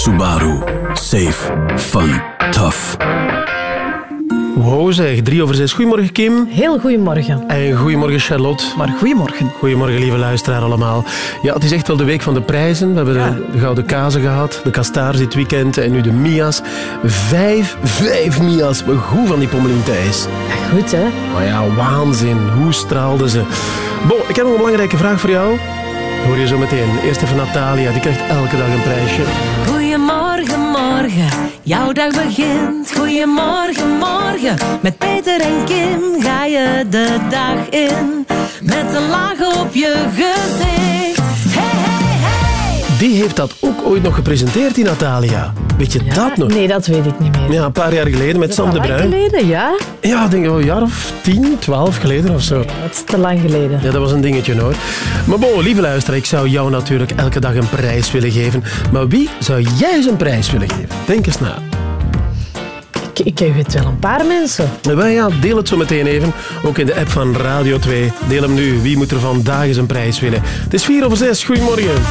Subaru. Safe. Fun. Tough. Wow zeg, drie over zes. Goedemorgen Kim. Heel goedemorgen. En goedemorgen Charlotte. Maar goedemorgen. Goedemorgen lieve luisteraar allemaal. Ja, het is echt wel de week van de prijzen. We hebben de, de Gouden Kazen gehad, de Kastaars dit weekend en nu de Mia's. Vijf, vijf Mia's. Goed van die Pommelien Thijs. Ja, goed hè. Maar ja, waanzin. Hoe straalden ze. Bo, ik heb nog een belangrijke vraag voor jou. Hoor je zo meteen. Eerst even Natalia, die krijgt elke dag een prijsje. Goedemorgen, morgen, jouw dag begint. Goedemorgen, morgen, met Peter en Kim ga je de dag in. Met een laag op je gezicht. Die heeft dat ook ooit nog gepresenteerd, die Natalia. Weet je dat nog? Nee, dat weet ik niet meer. Ja, een paar jaar geleden met Sam de Bruin. geleden, ja. Ja, ik denk wel een jaar of tien, twaalf geleden of zo. Dat is te lang geleden. Ja, dat was een dingetje hoor. Maar bon, lieve luisteraar, ik zou jou natuurlijk elke dag een prijs willen geven. Maar wie zou jij eens een prijs willen geven? Denk eens na. Ik, ik weet wel een paar mensen. Wel ja, deel het zo meteen even. Ook in de app van Radio 2. Deel hem nu. Wie moet er vandaag eens een prijs winnen? Het is vier over zes. Goedemorgen.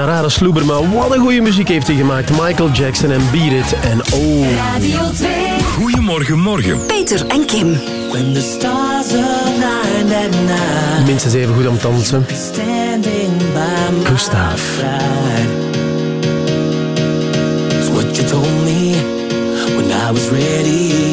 Een rare sloeber, maar wat een goede muziek heeft hij gemaakt. Michael Jackson en Beat It en Oh. Radio 2. Goedemorgen, morgen. Peter en Kim. When the stars aligned at night. Minstens even goed om te dansen. Standing by my Gustav. It's what you told me when I was ready.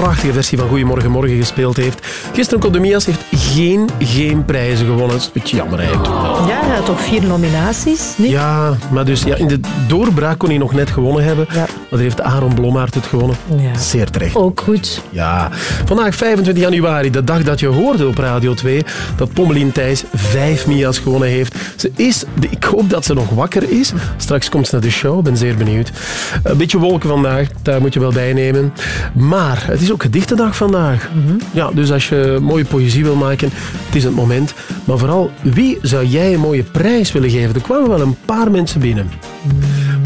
Prachtige versie van Goedemorgen Morgen gespeeld heeft. Gisteren kon de Mias heeft geen, geen prijzen gewonnen. Dat is een beetje jammer eigenlijk. Ja, hij had toch vier nominaties? Niet? Ja, maar dus ja, in de doorbraak kon hij nog net gewonnen hebben. Ja. Maar heeft Aaron Blommaert het gewonnen. Ja. Zeer terecht. Ook goed. Ja, vandaag 25 januari, de dag dat je hoorde op Radio 2 dat Pommelien Thijs vijf Mia's gewonnen heeft. Ze is, ik hoop dat ze nog wakker is. Straks komt ze naar de show, ben zeer benieuwd. Een beetje wolken vandaag, daar moet je wel bij nemen. Maar het is ook gedichtendag vandaag. Ja, dus als je mooie poëzie wil maken, het is het moment. Maar vooral, wie zou jij een mooie prijs willen geven? Er kwamen wel een paar mensen binnen.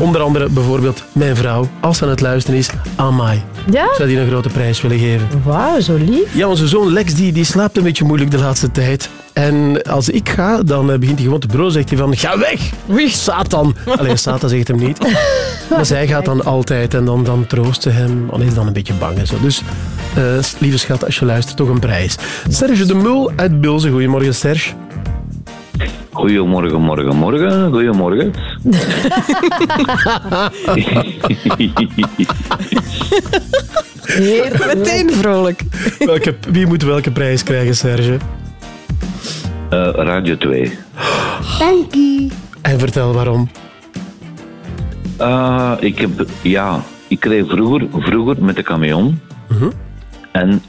Onder andere bijvoorbeeld mijn vrouw, als ze aan het luisteren is, Amai. Ja? Zou die een grote prijs willen geven? Wauw, zo lief. Ja, onze zoon Lex die, die slaapt een beetje moeilijk de laatste tijd. En als ik ga, dan eh, begint hij gewoon te brozen. Zegt hij van, ga weg! Wie? Satan! Alleen Satan zegt hem niet. Maar zij gaat dan altijd en dan, dan troost ze hem. Dan is hij dan een beetje bang en zo. Dus, eh, lieve schat, als je luistert, toch een prijs. Serge de Mul uit Bulzen. Goedemorgen, Serge. Goedemorgen, morgen, morgen. Goedemorgen. Meteen vrolijk. Welke, wie moet welke prijs krijgen, Serge? Eh, Radio 2. En vertel waarom. Eh, ik heb, ja, ik kreeg vroeger, vroeger met de camion. En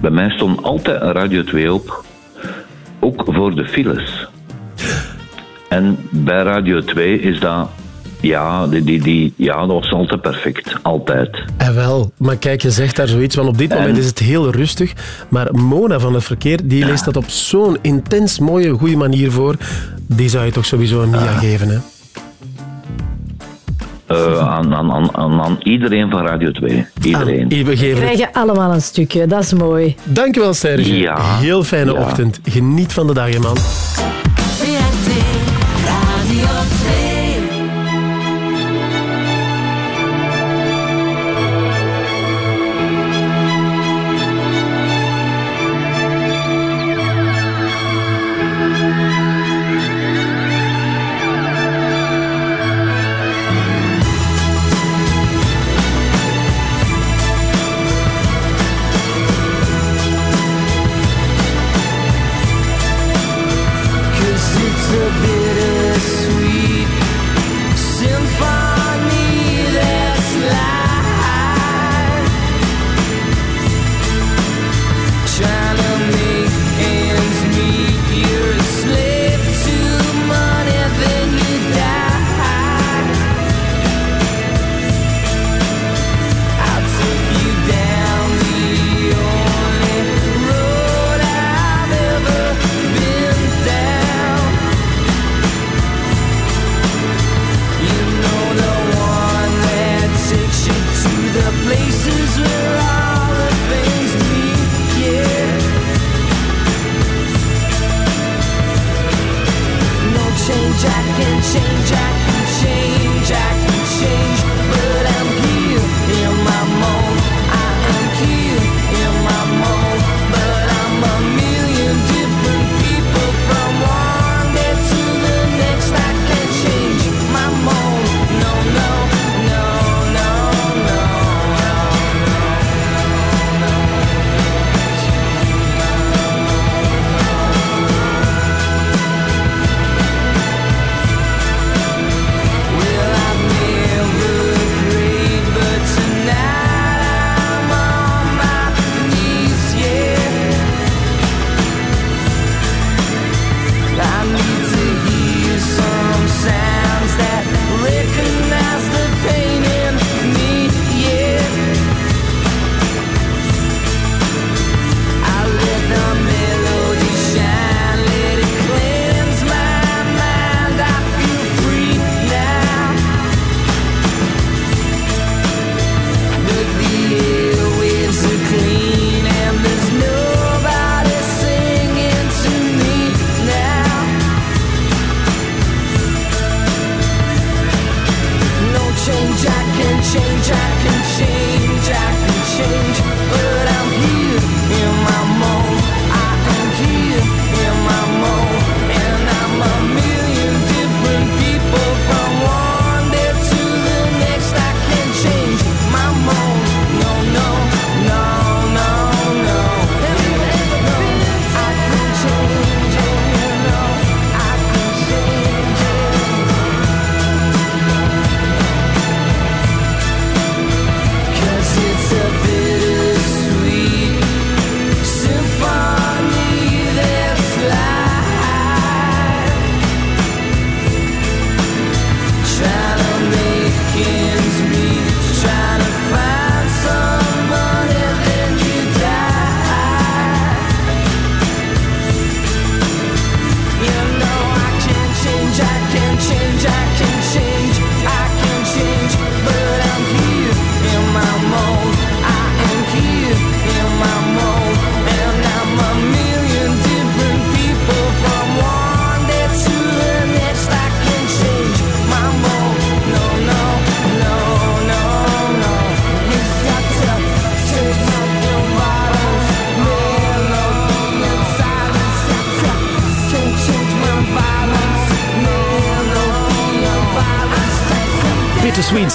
bij mij stond altijd een Radio 2 op. Ook voor de files. En bij Radio 2 is dat ja, die, die, ja, dat altijd perfect. Altijd. En wel, maar kijk, je zegt daar zoiets, want op dit moment is het heel rustig. Maar Mona van het Verkeer, die leest dat op zo'n intens mooie, goede manier voor. Die zou je toch sowieso een Mia geven, hè? Uh, aan, aan, aan, aan, iedereen van Radio 2. Iedereen. Ah, we krijgen allemaal een stukje, dat is mooi. Dankjewel, Serge. Ja. Heel fijne ochtend. Geniet van de dag, man. to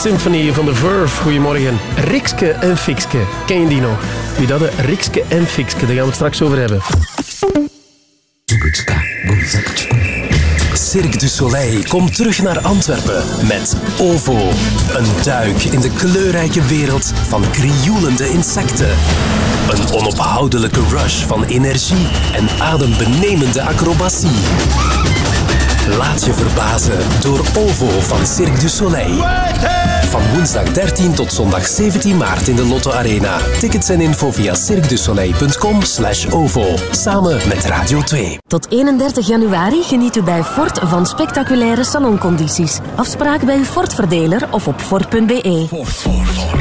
Symphony van de Verve. Goedemorgen. Rikske en Fikske. Ken je die nog? Wie dat? De Rikske en Fikske. Daar gaan we het straks over hebben. Cirque du Soleil komt terug naar Antwerpen met OVO. Een duik in de kleurrijke wereld van krioelende insecten. Een onophoudelijke rush van energie en adembenemende acrobatie. Laat je verbazen door OVO van Cirque du Soleil. Van woensdag 13 tot zondag 17 maart in de Lotto Arena. Tickets en info via cirquedusoleil.com slash OVO. Samen met Radio 2. Tot 31 januari geniet u bij Ford van spectaculaire saloncondities. Afspraak bij uw Ford-verdeler of op Ford.be.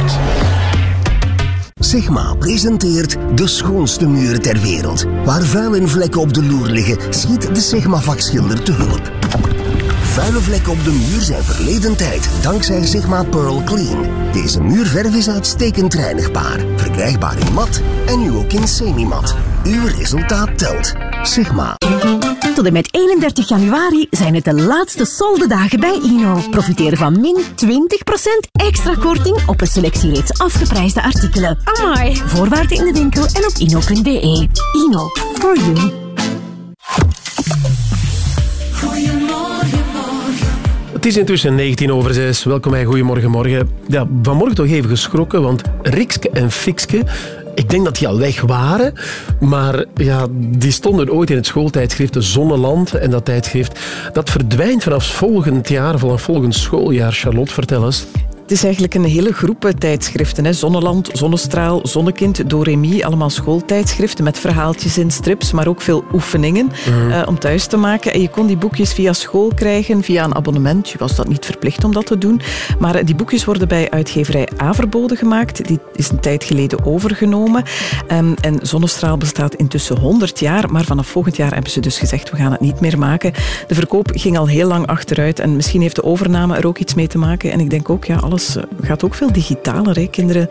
Sigma presenteert de schoonste muur ter wereld. Waar vuil en vlekken op de loer liggen, schiet de Sigma vakschilder te hulp. Vuile vlekken op de muur zijn verleden tijd, dankzij Sigma Pearl Clean. Deze muurverf is uitstekend reinigbaar, verkrijgbaar in mat en nu ook in semi-mat. Uw resultaat telt. Sigma. Tot en met 31 januari zijn het de laatste soldedagen bij Ino. Profiteer van min 20% extra korting op een selectie reeds afgeprijsde artikelen. Amai! Voorwaarden in de winkel en op ino.be. Ino. For you. Het is intussen 19 over 6. Welkom bij Goedemorgen Morgen. Ja, vanmorgen toch even geschrokken, want Rikske en Fikske... Ik denk dat die al weg waren, maar ja, die stonden ooit in het schooltijdschrift De Zonneland. En dat tijdschrift dat verdwijnt vanaf volgend jaar, vanaf volgend schooljaar. Charlotte, vertel eens. Het is eigenlijk een hele groep eh, tijdschriften. Hè. Zonneland, Zonnestraal, Zonnekind, Doremi. Allemaal schooltijdschriften met verhaaltjes in strips, maar ook veel oefeningen eh, om thuis te maken. En je kon die boekjes via school krijgen, via een abonnement. Je was dat niet verplicht om dat te doen. Maar eh, die boekjes worden bij uitgeverij Averboden gemaakt. Die is een tijd geleden overgenomen. Ehm, en Zonnestraal bestaat intussen 100 jaar. Maar vanaf volgend jaar hebben ze dus gezegd, we gaan het niet meer maken. De verkoop ging al heel lang achteruit. En misschien heeft de overname er ook iets mee te maken. En ik denk ook, ja, alles eh, gaat ook veel digitaler. Hè. Kinderen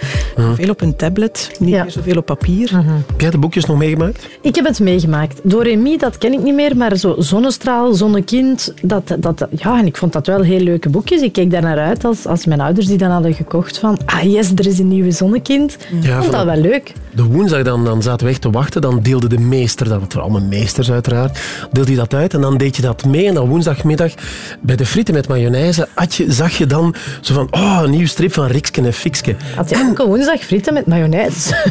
veel op hun tablet, niet Ja. meer zoveel op papier. Heb jij de boekjes nog meegemaakt? Ik heb het meegemaakt. Doremi, dat ken ik niet meer, maar zo Zonnestraal, Zonnekind, dat, dat, ja, en ik vond dat wel heel leuke boekjes. Ik keek daar naar uit als, als mijn ouders die dan hadden gekocht van, ah yes, er is een nieuwe Zonnekind. Ja, ik vond dat wel leuk. De woensdag dan, dan zaten we echt te wachten. Dan deelde de meester, dat waren allemaal meesters uiteraard, deelde hij dat uit. En dan deed je dat mee. En dan woensdagmiddag bij de frieten met mayonaise had je, zag je dan zo van, oh, een nieuw strip van Riksken en Fikske. Had je elke woensdag frieten met mayonaise?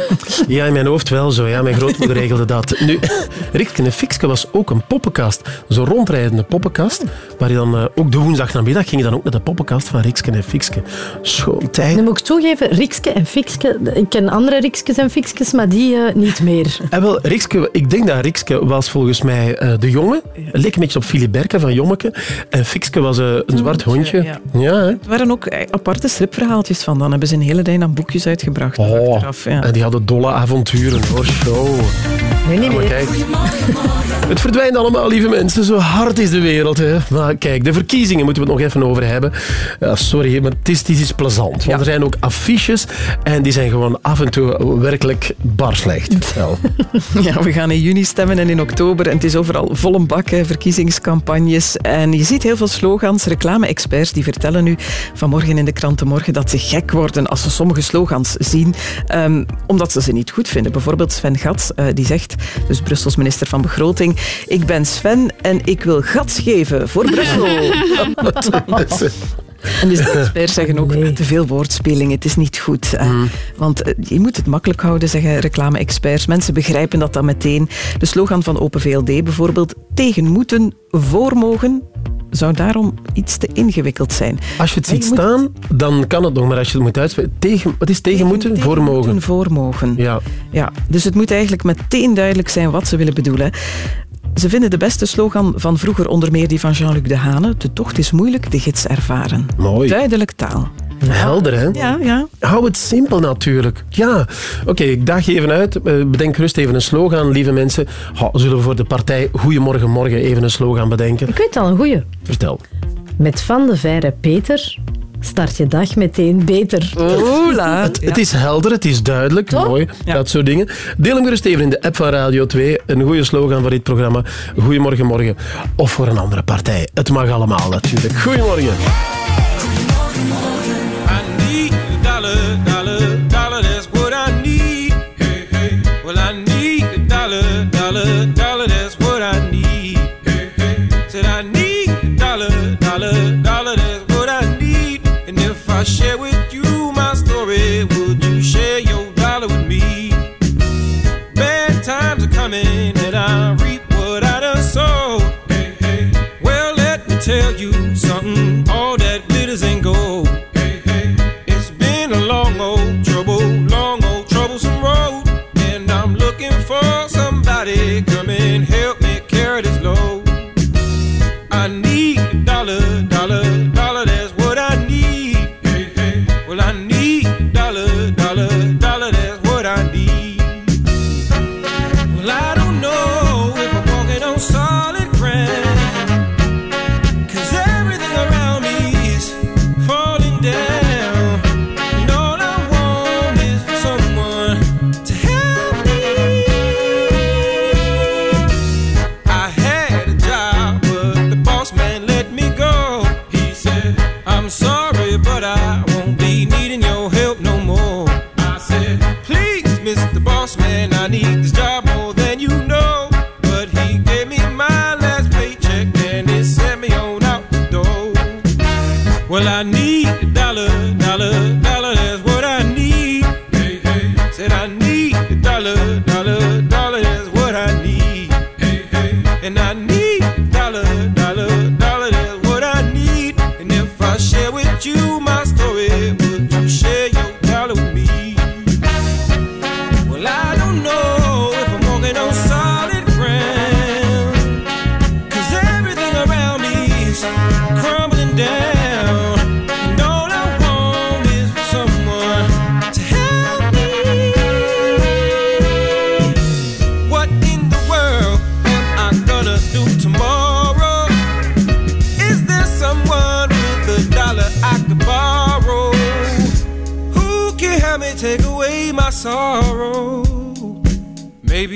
Ja, in mijn hoofd wel zo. Ja, mijn grootmoeder regelde dat. Nu, Riksken en Fikske was ook een poppenkast. Zo'n rondrijdende poppenkast. Waar je dan eh, ook de woensdagnamiddag ging je dan ook naar de poppenkast van Riksken en Fikske. Schoon tijd. Nu moet ik toegeven, Rikske en Fikske, ik ken andere Rikskes en Fikskes, maar die eh, niet meer. En wel, Rikske, ik denk dat Rikske was volgens mij eh, de jongen. Leek een beetje op Filiberke van Jommeke. En Fikske was eh, een zwart hondje. ja. Ja, hè? Er waren ook eh, aparte stripverhaaltjes van. Dan hebben ze een hele rij aan boekjes uitgebracht. Oh, achteraf, ja. en die hadden dolle avonturen hoor. Show. Nee, niet Maar meer. kijk, het verdwijnt allemaal, lieve mensen. Zo hard is de wereld. Hè. Maar kijk, de verkiezingen moeten we het nog even over hebben. Ja, sorry, maar het is, het is iets plezant. Want er zijn ook affiches en die zijn gewoon af en toe werkelijk bar slecht. Ja, we gaan in juni stemmen en in oktober. En het is overal vol een bak, hè, verkiezingscampagnes. En je ziet heel veel slogans. Reclame-experts die vertellen nu vanmorgen in de kranten morgen dat ze gek worden als ze sommige slogans zien, ehm, omdat ze ze niet goed vinden. Bijvoorbeeld Sven Gats, eh, die zegt, dus Brussels minister van Begroting, ik ben Sven en ik wil gas geven voor Brussel. En dus de experts zeggen ook, te veel woordspeling, het is niet goed. eh, Want eh, je moet het makkelijk houden, zeggen reclame-experts. Mensen begrijpen dat dan meteen. De slogan van Open VLD bijvoorbeeld, tegen moeten, voor mogen, zou daarom iets te ingewikkeld zijn. Als je het ziet je moet- staan, dan kan het nog. Maar als je het moet uitspreken... Tegen, wat is tegen moeten? Voor mogen. Moeten, voor mogen. Ja. Ja, dus het moet eigenlijk meteen duidelijk zijn wat ze willen bedoelen. Ze vinden de beste slogan van vroeger onder meer die van Jean-Luc Dehane. De tocht is moeilijk, de gids ervaren. Mooi. Duidelijk taal. Helder, hè? Ja, ja. Hou het simpel natuurlijk. Ja, oké, ik daag je even uit. Eh, Bedenk rust even een slogan, lieve mensen. Zullen we voor de partij Goedemorgen Morgen even een slogan bedenken? Ik weet al een goeie. Vertel. Met Van de Veire Peter start je dag meteen beter. Oela. Het, het is helder, het is duidelijk, Toch? mooi, Ja. dat soort dingen. Deel hem gerust even in de app van Radio 2. Een goede slogan voor dit programma. Goedemorgen Morgen. Of voor een andere partij. Het mag allemaal natuurlijk. Goedemorgen. I need a dollar, dollar, dollar,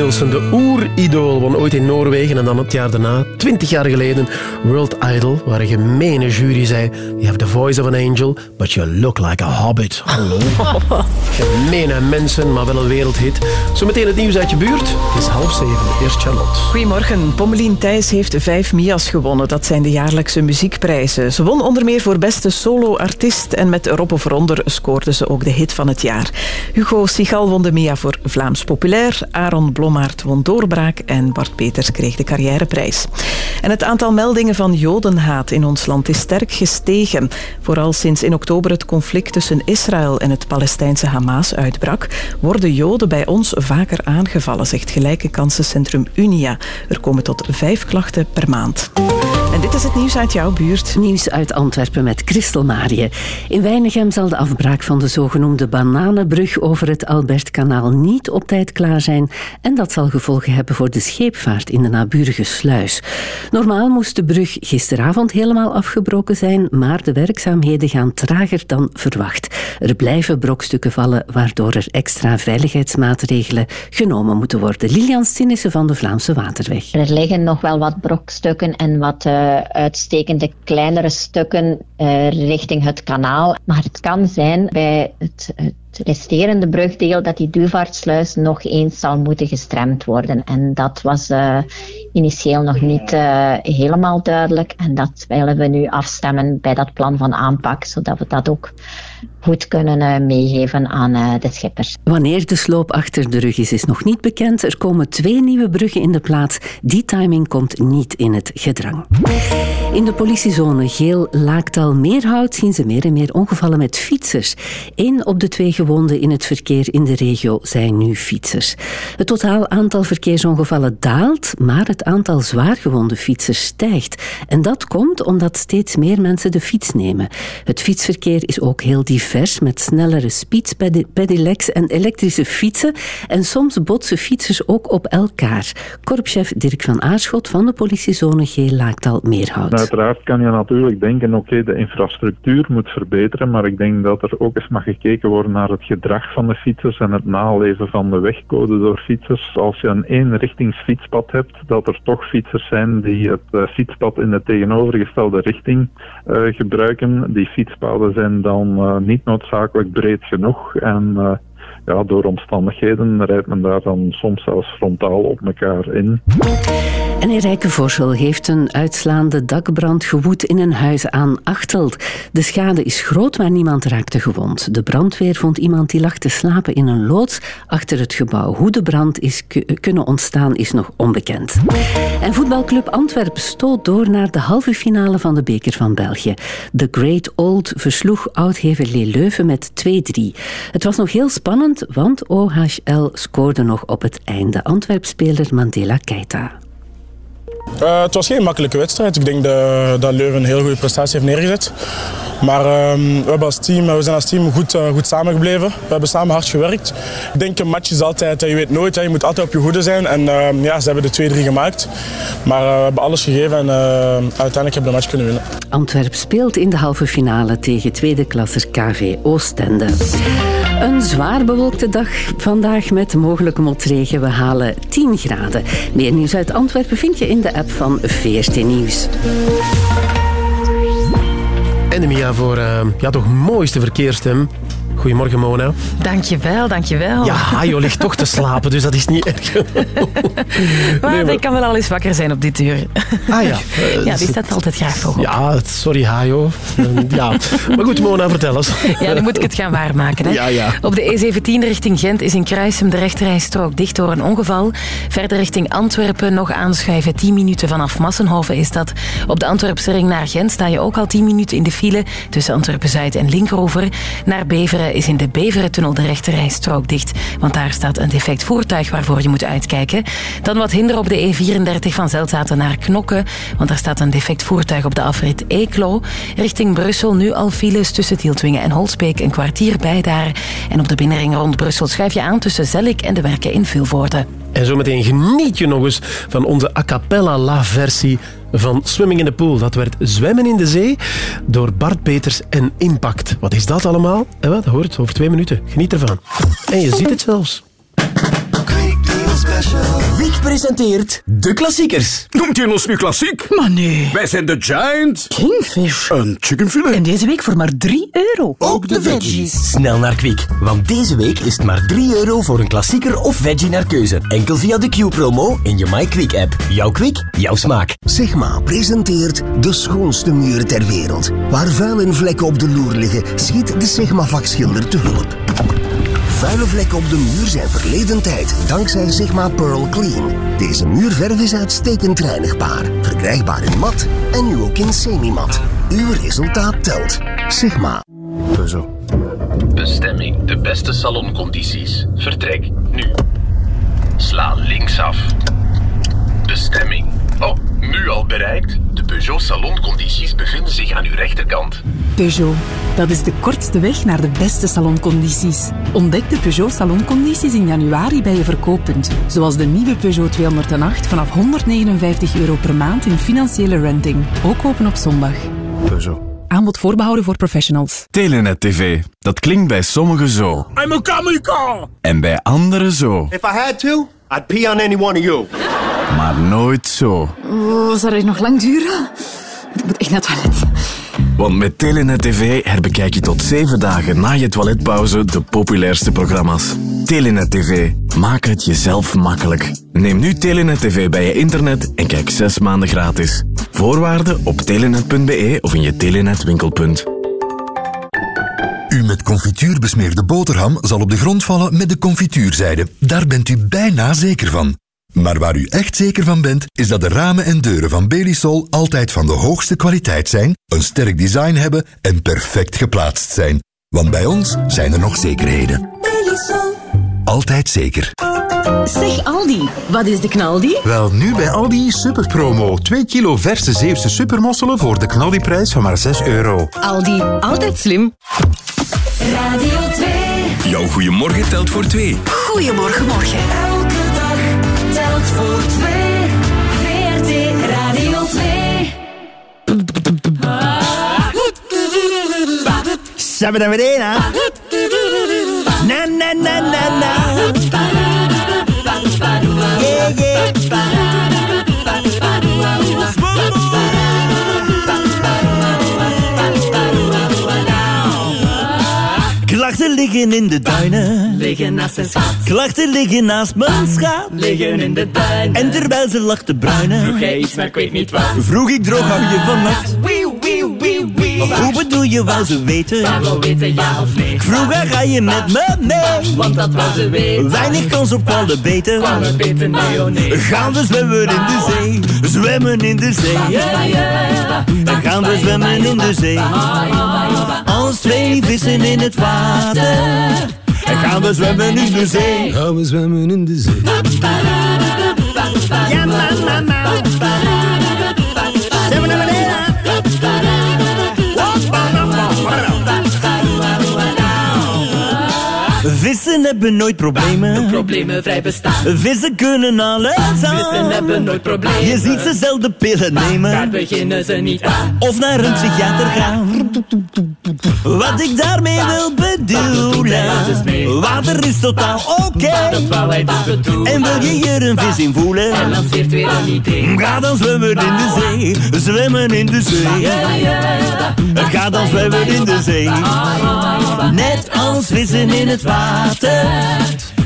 Nielsen, de oeridool, won ooit in Noorwegen en dan het jaar daarna, 20 jaar geleden, World Idol, waar een gemene jury zei You have the voice of an angel, but you look like a hobbit. Hallo. Gemene mensen, maar wel een wereldhit. Zometeen het nieuws uit je buurt. Het is half zeven. Eerst Charlotte. Goedemorgen. Pommelien Thijs heeft vijf Mia's gewonnen. Dat zijn de jaarlijkse muziekprijzen. Ze won onder meer voor beste solo-artiest en met Rob of Ronder scoorde ze ook de hit van het jaar. Hugo Sigal won de Mia voor Vlaams Populair, Aaron Blommaert won Doorbraak en Bart Peters kreeg de carrièreprijs. En het aantal meldingen van jodenhaat in ons land is sterk gestegen. Vooral sinds in oktober het conflict tussen Israël en het Palestijnse Hamas uitbrak, worden joden bij ons vaker aangevallen, zegt gelijke kansencentrum Unia. Er komen tot vijf klachten per maand. En dit is het nieuws uit jouw buurt. Nieuws uit Antwerpen met Christel Marië. In Weinigem zal de afbraak van de zogenoemde bananenbrug over het Albertkanaal niet op tijd klaar zijn. En dat zal gevolgen hebben voor de scheepvaart in de naburige sluis. Normaal moest de brug gisteravond helemaal afgebroken zijn, maar de werkzaamheden gaan trager dan verwacht. Er blijven brokstukken vallen, waardoor er extra veiligheidsmaatregelen genomen moeten worden. Lilian Sinnissen van de Vlaamse Waterweg. Er liggen nog wel wat brokstukken en wat uitstekende kleinere stukken eh, richting het kanaal. Maar het kan zijn bij het, het resterende brugdeel dat die Duvaartsluis nog eens zal moeten gestremd worden. En dat was eh, initieel nog niet eh, helemaal duidelijk. En dat willen we nu afstemmen bij dat plan van aanpak, zodat we dat ook goed kunnen meegeven aan eh, de schippers. Wanneer de sloop achter de rug is, is nog niet bekend. Er komen twee nieuwe bruggen in de plaats. Die timing komt niet in het gedrang. In de politiezone Geel-Laaktal-Meerhout zien ze meer en meer ongevallen met fietsers. Eén op de twee gewonden in het verkeer in de regio zijn nu fietsers. Het totaal aantal verkeersongevallen daalt, maar het aantal zwaargewonde fietsers stijgt. En dat komt omdat steeds meer mensen de fiets nemen. Het fietsverkeer is ook heel divers met snellere speeds, pedelecs en elektrische fietsen. En soms botsen fietsers ook op elkaar. Korpschef Dirk van Aarschot van de politiezone Geel-Laaktal-Meerhout. Uiteraard kan je natuurlijk denken, oké, de infrastructuur moet verbeteren, maar ik denk dat er ook eens mag gekeken worden naar het gedrag van de fietsers en het naleven van de wegcode door fietsers. Als je een eenrichtingsfietspad hebt, dat er toch fietsers zijn die het eh, fietspad in de tegenovergestelde richting eh, gebruiken. Die fietspaden zijn dan eh, niet noodzakelijk breed genoeg en eh, ja, door omstandigheden rijdt men daar dan soms zelfs frontaal op elkaar in. En in Rijkenvorsel heeft een uitslaande dakbrand gewoed in een huis aan Achteld. De schade is groot, maar niemand raakte gewond. De brandweer vond iemand die lag te slapen in een loods achter het gebouw. Hoe de brand is ku- kunnen ontstaan is nog onbekend. En voetbalclub Antwerpen stoot door naar de halve finale van de beker van België. The Great Old versloeg oud-Heverlee Leuven met 2-3. Het was nog heel spannend, want OHL scoorde nog op het einde. Antwerp-speler Mandela Keita. Eh, het was geen makkelijke wedstrijd. Ik denk de- dat Leuven een heel goede prestatie heeft neergezet. Maar ehm, we, hebben als team, we zijn als team goed, eh, goed samengebleven. We hebben samen hard gewerkt. Ik denk een match is altijd, eh, je weet nooit, je moet altijd op je hoede zijn. En ehm, ja, ze hebben de 2-3 gemaakt. Maar eh, we hebben alles gegeven en eh, uiteindelijk hebben we de match kunnen winnen. Antwerp speelt in de halve finale tegen tweede klasser KV Oostende. Een zwaar bewolkte dag vandaag met mogelijke motregen. We halen 10 graden. Meer nieuws uit Antwerpen vind je in de van VRT Nieuws. En Mia voor eh, ja, toch mooiste verkeersstem. Goedemorgen, Mona. Dankjewel, dankjewel. Ja, Hajo ligt toch te slapen, dus dat is niet erg. maar Nee, maar- ik kan wel al eens wakker zijn op dit uur. Ah ja. Ja, die staat altijd graag op. Ja, sorry Hajo. Eh, ja. Maar goed, Mona, vertel eens. Ja, nu moet ik het gaan waarmaken. Hè. Ja, ja. Op de E17 richting Gent is in Kruisem de rechterrijstrook dicht door een ongeval. Verder richting Antwerpen nog aanschuiven. 10 minuten vanaf Massenhoven is dat. Op de Antwerpse ring naar Gent sta je ook al 10 minuten in de file tussen Antwerpen-Zuid en Linkeroever. Naar Beveren is in de Beverentunnel de rechterrijstrook dicht, want daar staat een defect voertuig waarvoor je moet uitkijken. Dan wat hinder op de E34 van Zelzaten naar Knokke, want daar staat een defect voertuig op de afrit Eeklo. Richting Brussel nu al files tussen Tieltwingen en Holsbeek, een kwartier bij daar. En op de binnenring rond Brussel schuif je aan tussen Zellik en de werken in Vilvoorde. En zometeen geniet je nog eens van onze a cappella la versie van Swimming in the Pool. Dat werd Zwemmen in de Zee door Bart Peters en Impact. Wat is dat allemaal? En wat, hoort over twee minuten. Geniet ervan. En je ziet het zelfs. Wiek presenteert de klassiekers. Noemt je ons nu klassiek? Maar nee. Wij zijn de Giant. Kingfish. Een chickenfilet. En deze week voor maar 3 euro. Ook de veggies. Snel naar Kwik, want deze week is het maar 3 euro voor een klassieker of veggie naar keuze. Enkel via de Q-promo in je MyQuick-app. Jouw Kwik, jouw smaak. Sigma presenteert de schoonste muur ter wereld. Waar vuil en vlekken op de loer liggen, schiet de Sigma vakschilder te hulp. Vuile vlekken op de muur zijn verleden tijd, dankzij Sigma Pearl Clean. Deze muurverf is uitstekend reinigbaar, verkrijgbaar in mat en nu ook in semi-mat. Uw resultaat telt. Sigma. Peugeot. Bestemming de beste saloncondities. Vertrek nu. Sla linksaf. Bestemming. Oh, nu al bereikt? De Peugeot saloncondities bevinden zich aan uw rechterkant. Peugeot. Dat is de kortste weg naar de beste saloncondities. Ontdek de Peugeot saloncondities in januari bij je verkooppunt. Zoals de nieuwe Peugeot 208 vanaf 159 euro per maand in financiële renting. Ook open op zondag. Peugeot. Aanbod voorbehouden voor professionals. Telenet TV. Dat klinkt bij sommigen zo. I'm a kamikaze. En bij anderen zo. If I had to, I'd pee on any one of you. Maar nooit zo. Oh, zal het nog lang duren? Ik moet echt naar het toilet. Want met Telenet TV herbekijk je tot zeven dagen na je toiletpauze de populairste programma's. Telenet TV. Maak het jezelf makkelijk. Neem nu Telenet TV bij je internet en kijk zes maanden gratis. Voorwaarden op telenet.be of in je Telenet winkelpunt. Uw met confituur besmeerde boterham zal op de grond vallen met de confituurzijde. Daar bent u bijna zeker van. Maar waar u echt zeker van bent, is dat de ramen en deuren van Belisol altijd van de hoogste kwaliteit zijn, een sterk design hebben en perfect geplaatst zijn. Want bij ons zijn er nog zekerheden. Belisol. Altijd zeker. Zeg Aldi, wat is de knaldi? Wel, nu bij Aldi superpromo. 2 kilo verse Zeeuwse supermosselen voor de knaldiprijs van maar 6 euro. Aldi, altijd slim. Radio 2. Jouw goeiemorgen telt voor twee. Goedemorgen, morgen. Voor twee. VRT Radio 2. Sabadabadena. Na na na na na. Klachten liggen in de duinen. Liggen naast een schat. Klachten liggen naast mijn schaap. Liggen in de duinen. En terwijl ze te bruinen. Vroeg hij iets, maar ik weet niet wat. Vroeg ik droog hou je van nacht. Wee, wee, Hoe bedoel je, wou ze weten? Maar wil weten ja of nee. Ik vroeg haar, ga je met me mee? Want dat wou ze weten. Weinig kans op alle beter. Alle beter, nee, oh nee. Gaan we zwemmen in de zee? Zwemmen in de zee. Ja, ja, ja. Gaan we zwemmen in de zee? Als twee vissen in het water. En gaan we zwemmen in de zee? Gaan we zwemmen in de zee. Ja, ma, hebben nooit problemen. Problemen vrij bestaan. Vissen kunnen alles aan. Vissen hebben nooit problemen. Je ziet ze zelden pillen nemen. Daar beginnen ze niet aan. Of naar een psychiater gaan. Wat ik daarmee wil bedoelen. Water is totaal oké. Dus. En wil je hier een vis in voelen? Lanceert weer een idee. Ga dan zwemmen in de zee. Zwemmen in de zee. Ga dan zwemmen in de zee. Net als vissen in het water.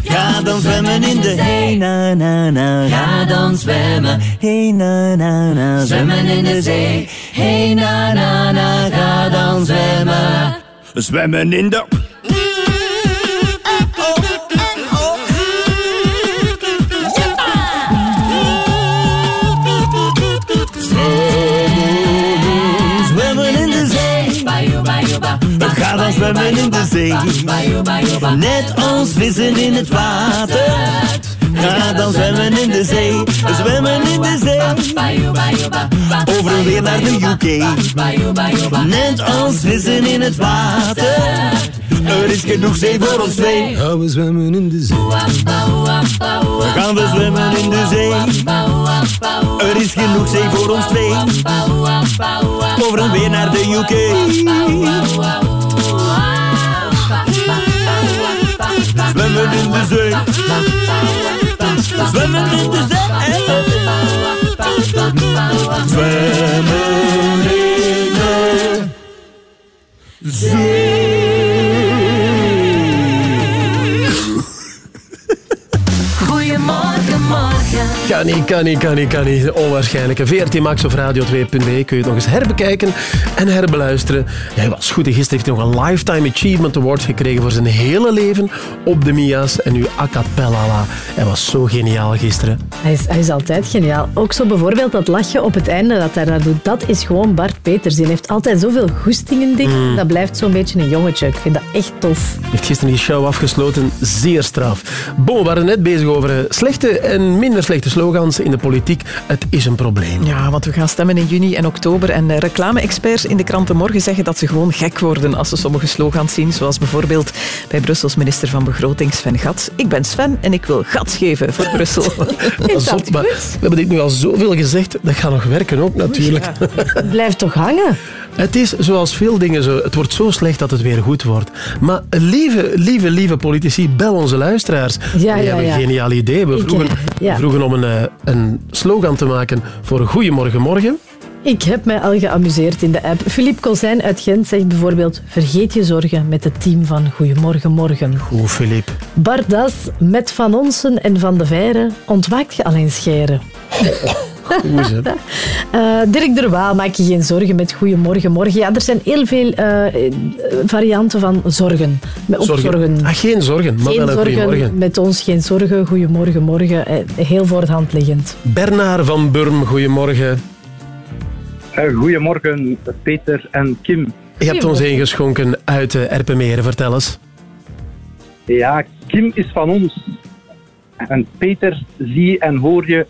Ga dan zwemmen in de hey na na na. Ga dan zwemmen. Hey na na na. Zwemmen in de zee. Hey na na na. Ga dan zwemmen. Zwemmen in de. Zwemmen in de zee. Net als vissen in het water. Ga dan zwemmen in de zee. Zwemmen in de zee. Over en weer naar de UK. Net als vissen in het water. Er is genoeg zee voor ons twee. Gaan we zwemmen in de zee. Gaan we zwemmen in de zee. Er is genoeg zee voor ons twee. Over en weer naar de UK. Zwemmen in de zee. Zwemmen in de zee. Zwemmen in de zee. Niet, kan niet, kan niet. Onwaarschijnlijke. VRT Max of Radio2.be kun je het nog eens herbekijken en herbeluisteren. Hij was goed. Gisteren heeft hij nog een Lifetime Achievement Award gekregen voor zijn hele leven op de Mia's. En nu a cappella. la. Hij was zo geniaal gisteren. Hij is, hij is altijd geniaal. Ook zo bijvoorbeeld dat lachje op het einde dat hij daar doet. Dat is gewoon Bart Peters. Die heeft altijd zoveel goestingen dingen. Mm. Dat blijft zo'n beetje een jongetje. Ik vind dat echt tof. heeft gisteren die show afgesloten. Zeer straf. Bon, we waren net bezig over eh, slechte en minder slechte slogans in de politiek. Het is een probleem. Ja, want we gaan stemmen in juni en oktober. En eh, reclame-experts in de kranten morgen zeggen dat ze gewoon gek worden als ze sommige slogans zien. Zoals bijvoorbeeld bij Brussels minister van Begroting Sven Gat. Ik ben Sven en ik wil gat geven voor Brussel. Dat is zot, maar we hebben dit nu al zoveel gezegd. Dat gaat nog werken ook natuurlijk. Het blijft toch hangen? Het is zoals veel dingen zo. Het wordt zo slecht dat het weer goed wordt. Maar lieve, lieve, lieve politici, bel onze luisteraars. Ja, We ja, hebben ja. een geniaal idee. We vroegen, eh, ja. vroegen om een, eh, een slogan te maken voor een Goeiemorgen Morgen. Ik heb mij al geamuseerd in de app. Philippe Kozijn uit Gent zegt bijvoorbeeld... Vergeet je zorgen met het team van Goedemorgen Morgen. Goed, Filip. Bart Das met Van Onsen en Van de Veire ontwaakt je alleen scheren. Goed, hè? Eh, Dirk de Waal, maak je geen zorgen met Goedemorgen Morgen. Ja, er zijn heel veel eh, varianten van zorgen. Met ook zorgen. Ah, geen zorgen, maar Geen zorgen, met ons geen zorgen. Goedemorgen Morgen. Eh, heel voor de hand liggend. Bernard van Burm, goedemorgen. Eh, goedemorgen, Peter en Kim. Je hebt ons ingeschonken uit de Erpenmeren. Vertel eens. Ja, Kim is van ons. En Peter zie en hoor je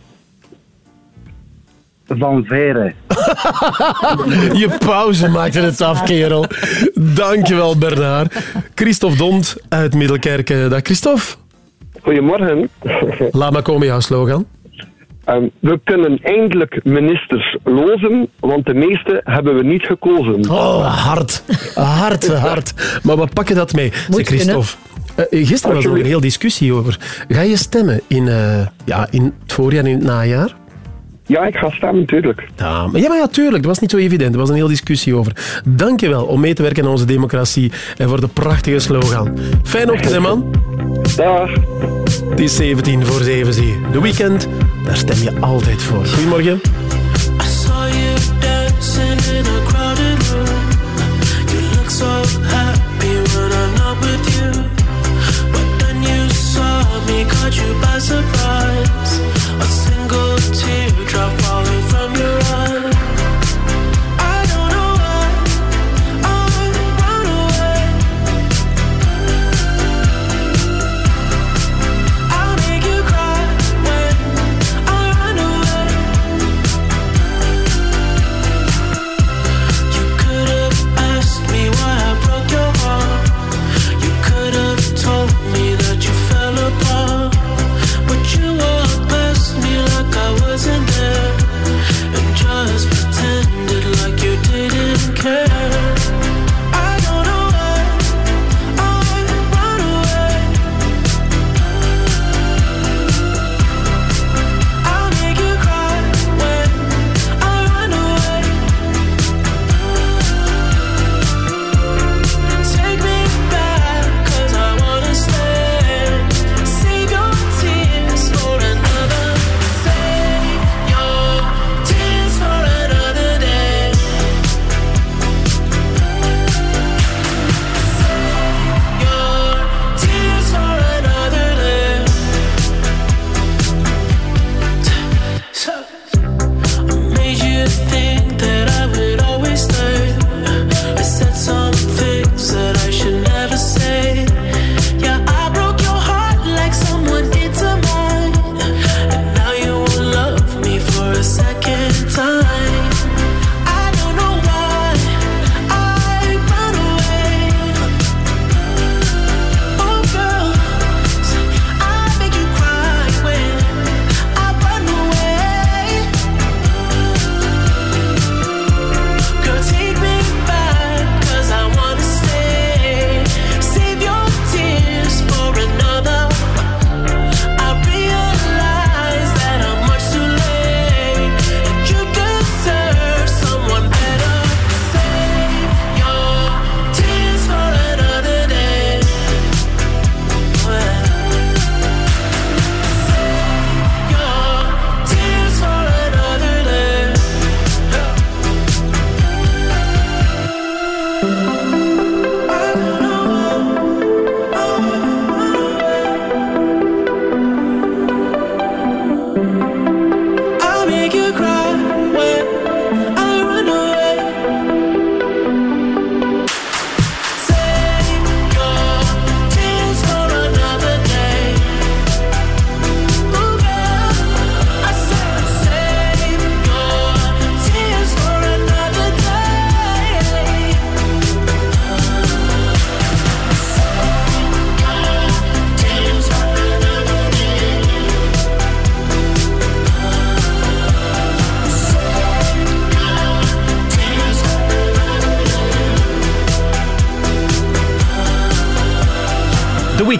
van verre. Je pauze maakte het af, kerel. Dankjewel, Bernard. Christophe Dont uit Middelkerken. Dag, Christophe. Goedemorgen. Laat maar komen, jouw slogan. Ehm, we kunnen eindelijk ministers lozen, want de meeste hebben we niet gekozen. Oh, hard. Hard, hard. Maar we pakken dat mee. Zeg, Christophe. eh, gisteren was er nog een heel discussie over. Ga je stemmen in, eh, ja, in het voorjaar en in het najaar? Ja, ik ga stemmen, tuurlijk. Ja, maar ja, maar ja, tuurlijk. Dat was niet zo evident. Er was een hele discussie over. Dankjewel om mee te werken aan onze democratie en voor de prachtige slogan. Fijn ochtend, hè, man. Dag. Het is 17 voor 7, zie je. De weekend, daar stem je altijd voor. Goedemorgen. I saw you dancing in a crowded room. You look so happy when I'm not with you. But then you saw me, caught you by surprise.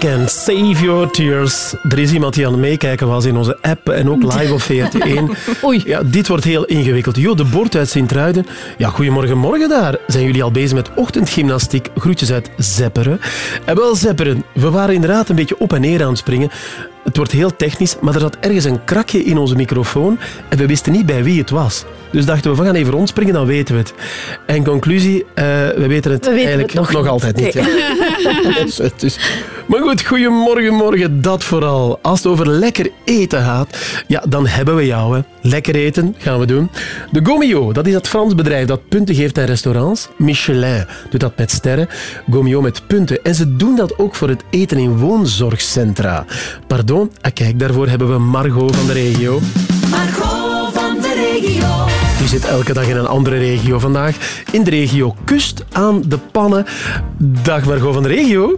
Weeknd, Save Your Tears. Er is iemand die aan het meekijken was in onze app en ook live op VRT1. Oei. Ja, dit wordt heel ingewikkeld. Jo, de Bord uit Sint-Truiden. Ja, goedemorgen, morgen daar. Zijn jullie al bezig met ochtendgymnastiek? Groetjes uit Zepperen. En wel, Zepperen, we waren inderdaad een beetje op en neer aan het springen. Het wordt heel technisch, maar er zat ergens een krakje in onze microfoon en we wisten niet bij wie het was. Dus dachten we, we gaan even rondspringen, dan weten we het. En conclusie, eh, we weten het We weten eigenlijk het nog altijd niet. Nee. ja. Dus het is- Maar goed, goedemorgen, morgen, dat vooral. Als het over lekker eten gaat, ja, dan hebben we jou. Hè. Lekker eten gaan we doen. De Gomio, dat is dat Frans bedrijf dat punten geeft aan restaurants. Michelin doet dat met sterren. Gomio met punten. En ze doen dat ook voor het eten in woonzorgcentra. Pardon, ah, kijk, daarvoor hebben we Margot van de regio. Margot van de regio. Die zit elke dag in een andere regio. Vandaag in de regio Kust aan de Pannen. Dag Margot van de regio.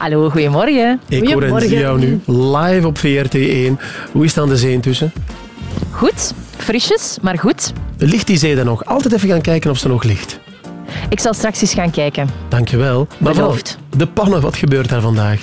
Hallo, goedemorgen. Ik hoor en zie jou nu live op VRT1. Hoe is het aan de zee intussen? Goed, frisjes, maar goed. Ligt die zee dan nog? Altijd even gaan kijken of ze nog ligt. Ik zal straks eens gaan kijken. Dankjewel. Maar Beloofd. de pannen, wat gebeurt daar vandaag?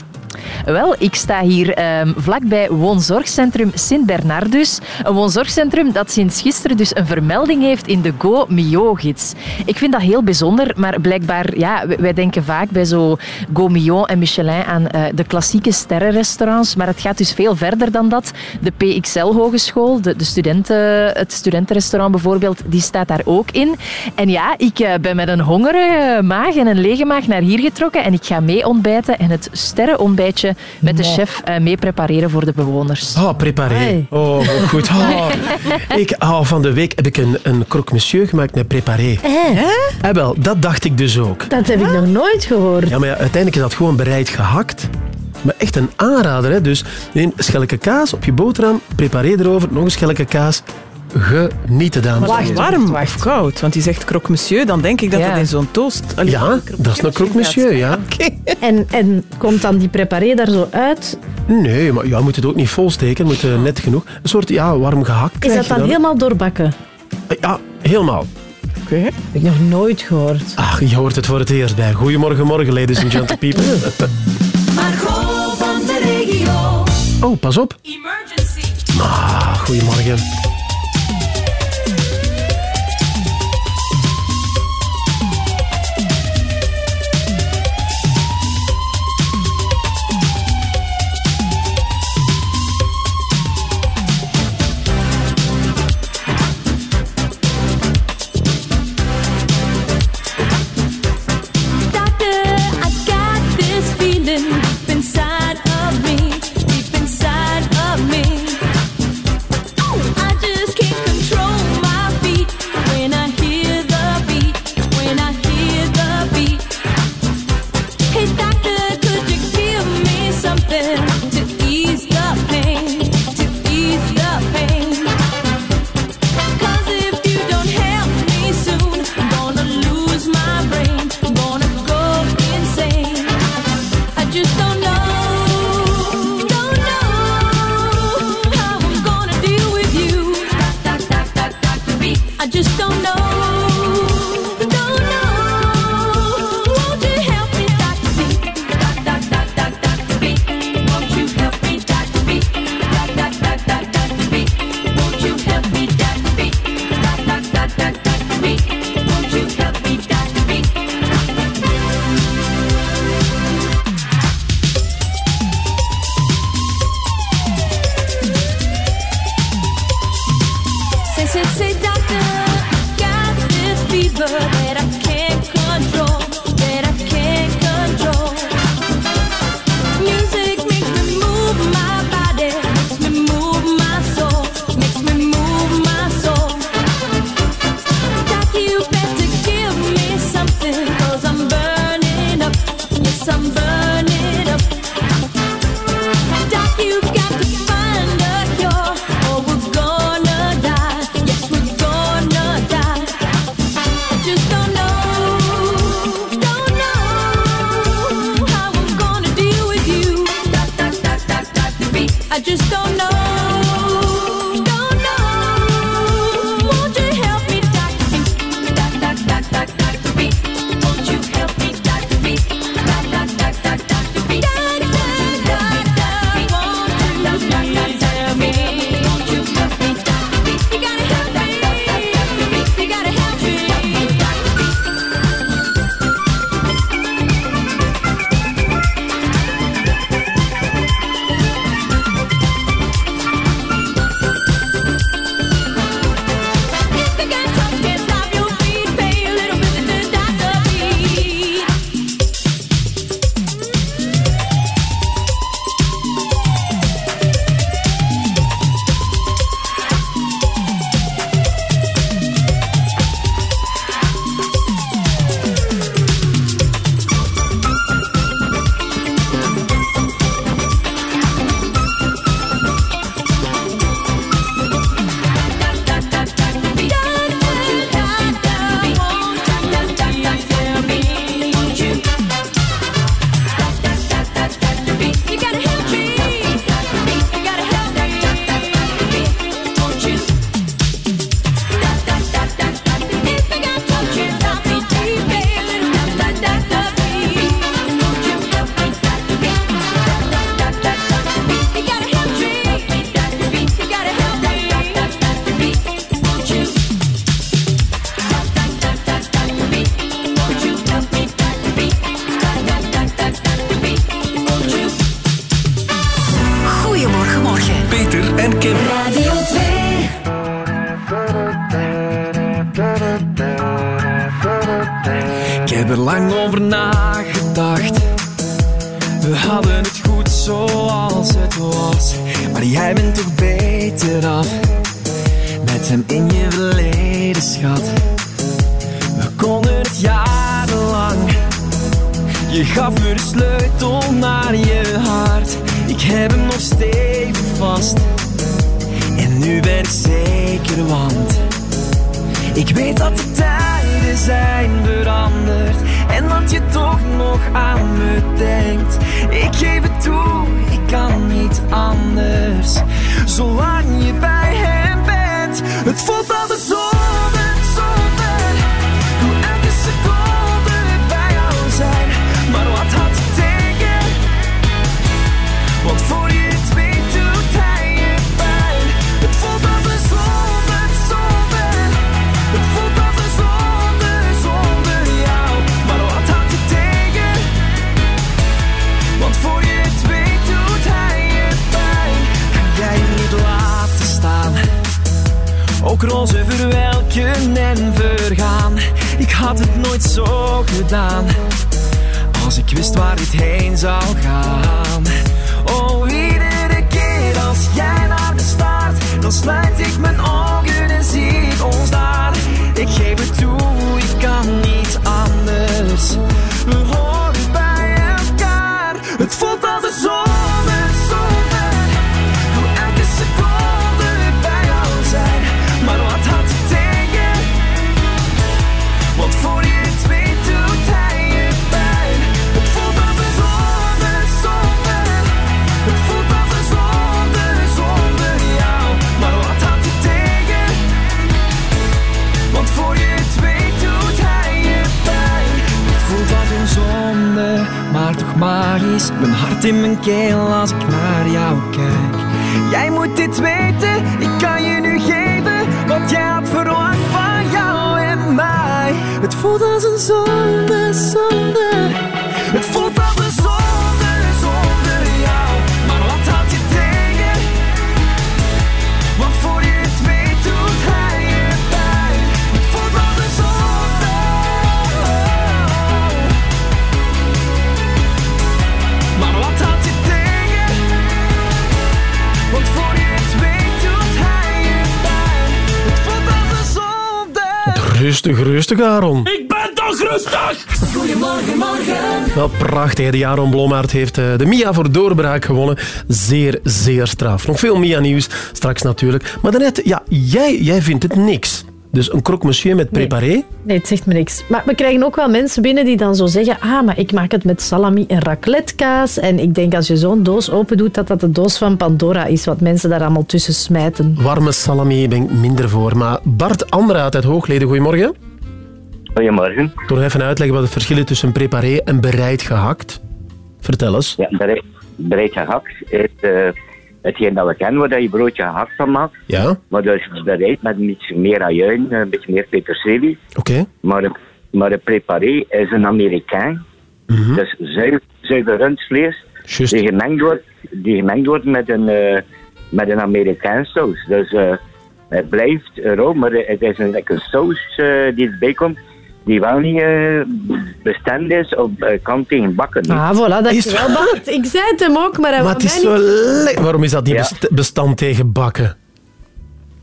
Wel, ik sta hier ehm, vlakbij woonzorgcentrum Sint-Bernardus. Een woonzorgcentrum dat sinds gisteren dus een vermelding heeft in de Go Mio-gids. Ik vind dat heel bijzonder, maar blijkbaar, ja, wij- denken vaak bij zo Go Mio en Michelin aan eh, de klassieke sterrenrestaurants, maar het gaat dus veel verder dan dat. De PXL Hogeschool, de, de studenten, het studentenrestaurant bijvoorbeeld, die staat daar ook in. En ja, ik eh, ben met een hongerige maag en een lege maag naar hier getrokken en ik ga mee ontbijten en het met de chef eh, mee prepareren voor de bewoners. Oh, preparé. Oh, goed. Oh. Ik, oh, van de week heb ik een, een croque monsieur gemaakt met preparé. Eh, Eh, wel, dat dacht ik dus ook. dat heb ik nog nooit gehoord. Ja, maar ja, uiteindelijk is dat gewoon bereid gehakt. Maar echt een aanrader, hè. Dus neem een schelletje kaas op je boterham, preparé erover, nog een schelletje kaas. Genieten, dames en Wacht, heren. warm of koud? Want die zegt croque monsieur, dan denk ik dat Ja. dat in zo'n toast... Allee, Ja, dat is een croque monsieur, ja. En, en komt dan die preparé daar zo uit? Nee, maar ja, je moet het ook niet vol steken. Het moet eh, net genoeg. Een soort ja, warm gehakt Is dat dan helemaal doorbakken? Ja, helemaal. Oké. Heb ik nog nooit gehoord. Ach, je hoort het voor het eerst bij. Goedemorgen, morgen, ladies and gentle people. Margot van de regio. Oh, pas op. Ah, goedemorgen. Hart in Rustig, Aaron. Ik ben toch rustig! Goedemorgen, morgen. Wel prachtig. De Jaron Blommaert heeft eh, de Mia voor doorbraak gewonnen. Zeer, zeer straf. Nog veel Mia-nieuws straks natuurlijk. Maar daarnet, ja, jij, jij vindt het niks. Dus een croque monsieur met préparé? Nee, het zegt me niks. Maar we krijgen ook wel mensen binnen die dan zo zeggen ah, maar ik maak het met salami en raclettekaas. En ik denk als je zo'n doos open doet, dat dat de doos van Pandora is, wat mensen daar allemaal tussen smijten. Warme salami ben ik minder voor. Maar Bart Amraat uit Hoogleden, goedemorgen. Goedemorgen. Door even uitleggen wat het verschil is tussen préparé en bereid gehakt. Vertel eens. Ja, bereid, bereid gehakt is uh, hetgeen dat we kennen, waar je broodje gehakt van maakt. Ja. Maar dat is bereid met beetje meer ajuin, een beetje meer peterselie. Oké. Maar, een- maar een préparé is een Amerikaan. Mhm. Dus zuiver, zuiver rundvlees die gemengd wordt, die gemengd wordt met een, eh met een Amerikaanse saus. Dus eh, het blijft rauw, maar het is een, like een saus eh, die erbij komt. Die wel niet eh, bestand is op eh, kan tegen bakken. niet. Ah, voilà, dankjewel Bart. Ik zei het hem ook, maar hij Maar het is zo niet... lekker. Waarom is dat niet Ja. best- bestand tegen bakken?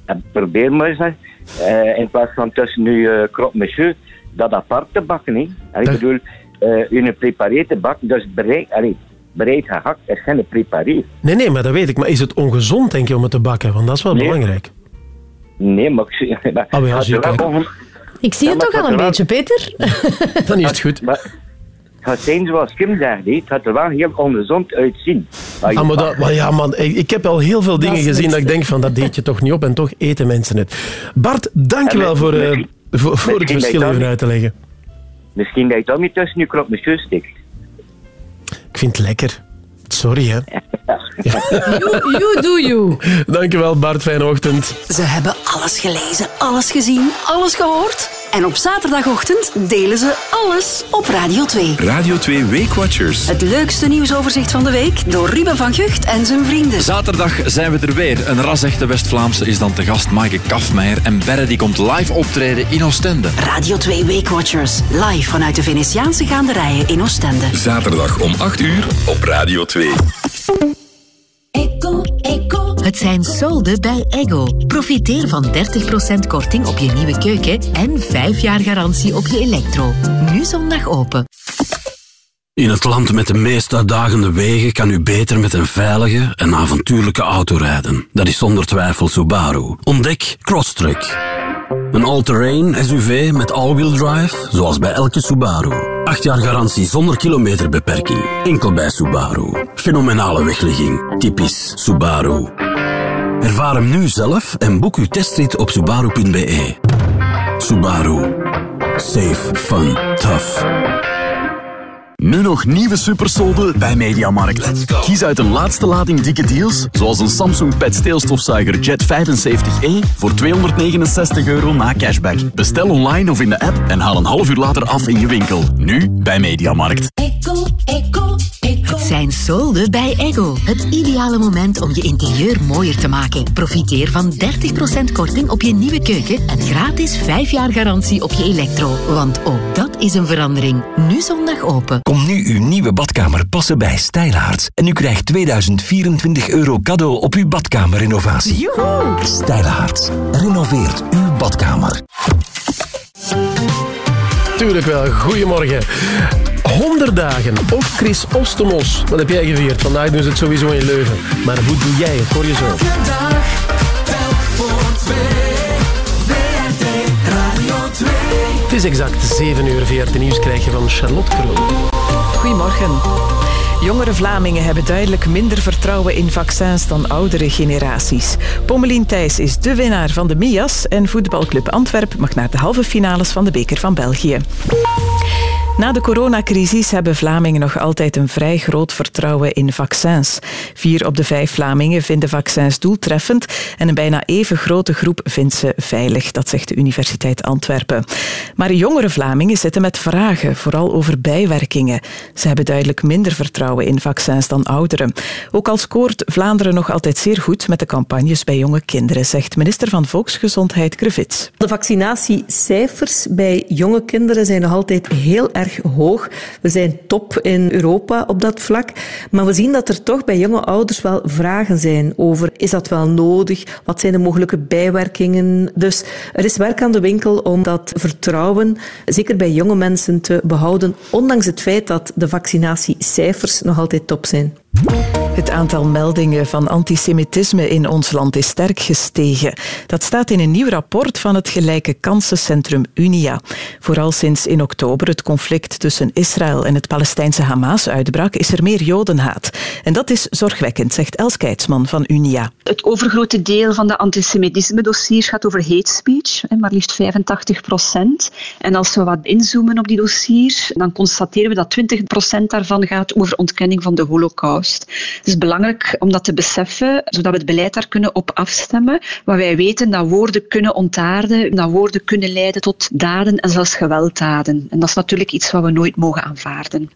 En probeer maar eens. Eh, in plaats van tussen nu eh croque monsieur, dat apart te bakken. En ik Dat- bedoel, eh een preparé te bakken, dus bereid, allee, bereid gehakt is geen preparé. Nee, nee, maar dat weet ik. Maar is het ongezond, denk je, om het te bakken? Want dat is wel Nee. belangrijk. Nee, maar ik zie... maar Oh, ja, het zie er wel ik. zie Ja, het toch al een beetje, Peter. Dan is het goed. Maar het gaat zijn zoals Kim zegt, hè. het gaat er wel heel ongezond uitzien. Maar je Ah, maar, dat, bakt- maar ja, man, ik, ik heb al heel veel dingen gezien dat ik denk van dat deed je toch niet op en toch eten mensen het. Bart, dankjewel En voor, eh, voor, voor het verschil dat je even dan- uit te leggen. Misschien dat je dat niet tussen je stikt. Ik vind het lekker. Sorry, hè. You, you do you. Dankjewel, Bart. Fijne ochtend. Ze hebben alles gelezen, alles gezien, alles gehoord. En op zaterdagochtend delen ze alles op Radio 2. Radio 2 Weekwatchers. Het leukste nieuwsoverzicht van de week door Ruben van Gucht en zijn vrienden. Zaterdag zijn we er weer. Een ras-echte West-Vlaamse is dan te gast Maaike Kafmeijer. En Berre die komt live optreden in Oostende. Radio 2 Weekwatchers. Live vanuit de Venetiaanse gaanderijen in Oostende. Zaterdag om 8 uur op Radio 2. Het zijn solden bij Ego. Profiteer van 30% korting op je nieuwe keuken en 5 jaar garantie op je elektro. Nu zondag open. In het land met de meest uitdagende wegen kan u beter met een veilige en avontuurlijke auto rijden. Dat is zonder twijfel Subaru. Ontdek Crosstrek. Een all-terrain SUV met all-wheel drive, zoals bij elke Subaru. 8 jaar garantie zonder kilometerbeperking. Enkel bij Subaru. Fenomenale wegligging. Typisch Subaru. Ervaar hem nu zelf en boek uw testrit op subaru.be. Subaru. Safe, fun, tough. Nu nog nieuwe supersolden bij Mediamarkt. Kies uit een laatste lading dikke deals, zoals een Samsung Pet steelstofzuiger Jet 75e voor 269 euro na cashback. Bestel online of in de app en haal een half uur later af in je winkel. Nu bij Mediamarkt. Het zijn solden bij Ego. Het ideale moment om je interieur mooier te maken. Profiteer van 30% korting op je nieuwe keuken en gratis 5 jaar garantie op je elektro. Want ook dat is een verandering. Nu zondag open. Kom nu uw nieuwe badkamer passen bij Stijlaarts. En u krijgt 2024 euro cadeau op uw badkamerinnovatie. Joehoe! Stijlaarts. Renoveert uw badkamer. Tuurlijk wel. Goedemorgen. 100 dagen of Chris Ostenos. Wat heb jij gevierd? Vandaag doen ze het sowieso in Leuven. Maar hoe doe jij het? Hoor je zo. Het is exact 7 uur. VRT Nieuws krijg je van Charlotte Kroon. Goedemorgen. Jongere Vlamingen hebben duidelijk minder vertrouwen in vaccins dan oudere generaties. Pommelien Thijs is de winnaar van de MIAS en voetbalclub Antwerp mag naar de halve finales van de Beker van België. Na de coronacrisis hebben Vlamingen nog altijd een vrij groot vertrouwen in vaccins. Vier op de vijf Vlamingen vinden vaccins doeltreffend en een bijna even grote groep vindt ze veilig, dat zegt de Universiteit Antwerpen. Maar jongere Vlamingen zitten met vragen, vooral over bijwerkingen. Ze hebben duidelijk minder vertrouwen in vaccins dan ouderen. Ook al scoort Vlaanderen nog altijd zeer goed met de campagnes bij jonge kinderen, zegt minister van Volksgezondheid Krevits. De vaccinatiecijfers bij jonge kinderen zijn nog altijd heel erg hoog. We zijn top in Europa op dat vlak. Maar we zien dat er toch bij jonge ouders wel vragen zijn over is dat wel nodig? Wat zijn de mogelijke bijwerkingen? Dus er is werk aan de winkel om dat vertrouwen, zeker bij jonge mensen, te behouden, ondanks het feit dat de vaccinatiecijfers nog altijd top zijn. Het aantal meldingen van antisemitisme in ons land is sterk gestegen. Dat staat in een nieuw rapport van het gelijke kansencentrum Unia. Vooral sinds in oktober het conflict tussen Israël en het Palestijnse Hamas uitbrak, is er meer jodenhaat. En dat is zorgwekkend, zegt Els Keitsman van Unia. Het overgrote deel van de antisemitisme-dossiers gaat over hate speech, maar liefst 85 procent. En als we wat inzoomen op die dossiers, dan constateren we dat 20 procent daarvan gaat over ontkenning van de holocaust. Het is belangrijk om dat te beseffen, zodat we het beleid daar kunnen op afstemmen. Maar wij weten dat woorden kunnen ontaarden, dat woorden kunnen leiden tot daden en zelfs gewelddaden. En dat is natuurlijk iets wat we nooit mogen aanvaarden.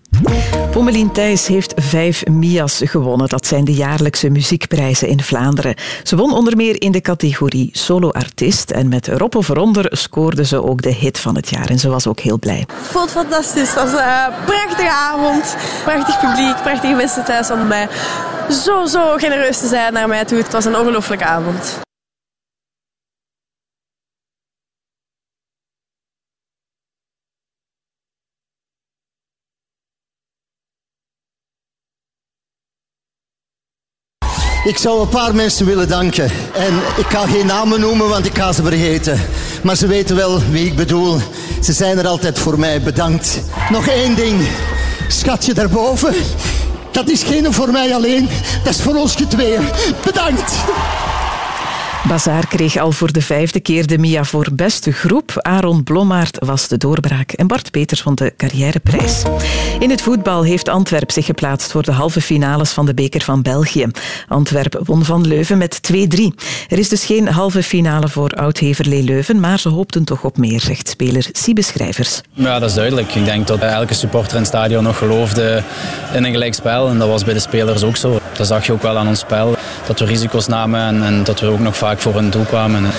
Pommelien Thijs heeft vijf MIA's gewonnen. Dat zijn de jaarlijkse muziekprijzen in Vlaanderen. Ze won onder meer in de categorie solo-artiest. En met Rob Overonder scoorde ze ook de hit van het jaar. En ze was ook heel blij. voelt fantastisch. Het was een prachtige avond. Prachtig publiek, prachtige mensen thuis om mij zo, zo genereus te zijn naar mij toe. Het was een ongelooflijke avond. Ik zou een paar mensen willen danken. En ik ga geen namen noemen, want ik ga ze vergeten. Maar ze weten wel wie ik bedoel. Ze zijn er altijd voor mij. Bedankt. Nog één ding. Schatje daarboven. Dat is geen voor mij alleen. Dat is voor ons tweeën. Bedankt. Bazaar kreeg al voor de vijfde keer de Mia voor beste groep. Aaron Blommaert was de doorbraak en Bart Peters vond de carrièreprijs. In het voetbal heeft Antwerp zich geplaatst voor de halve finales van de beker van België. Antwerp won van Leuven met 2-3. Er is dus geen halve finale voor Oud-Heverlee Leuven, maar ze hoopten toch op meer, zegt speler Siebe Schrijvers. Ja, dat is duidelijk. Ik denk dat elke supporter in het stadion nog geloofde in een gelijk spel. En dat was bij de spelers ook zo. Dat zag je ook wel aan ons spel. Dat we risico's namen en, en dat we ook nog vaak voor een doel kwamen. En,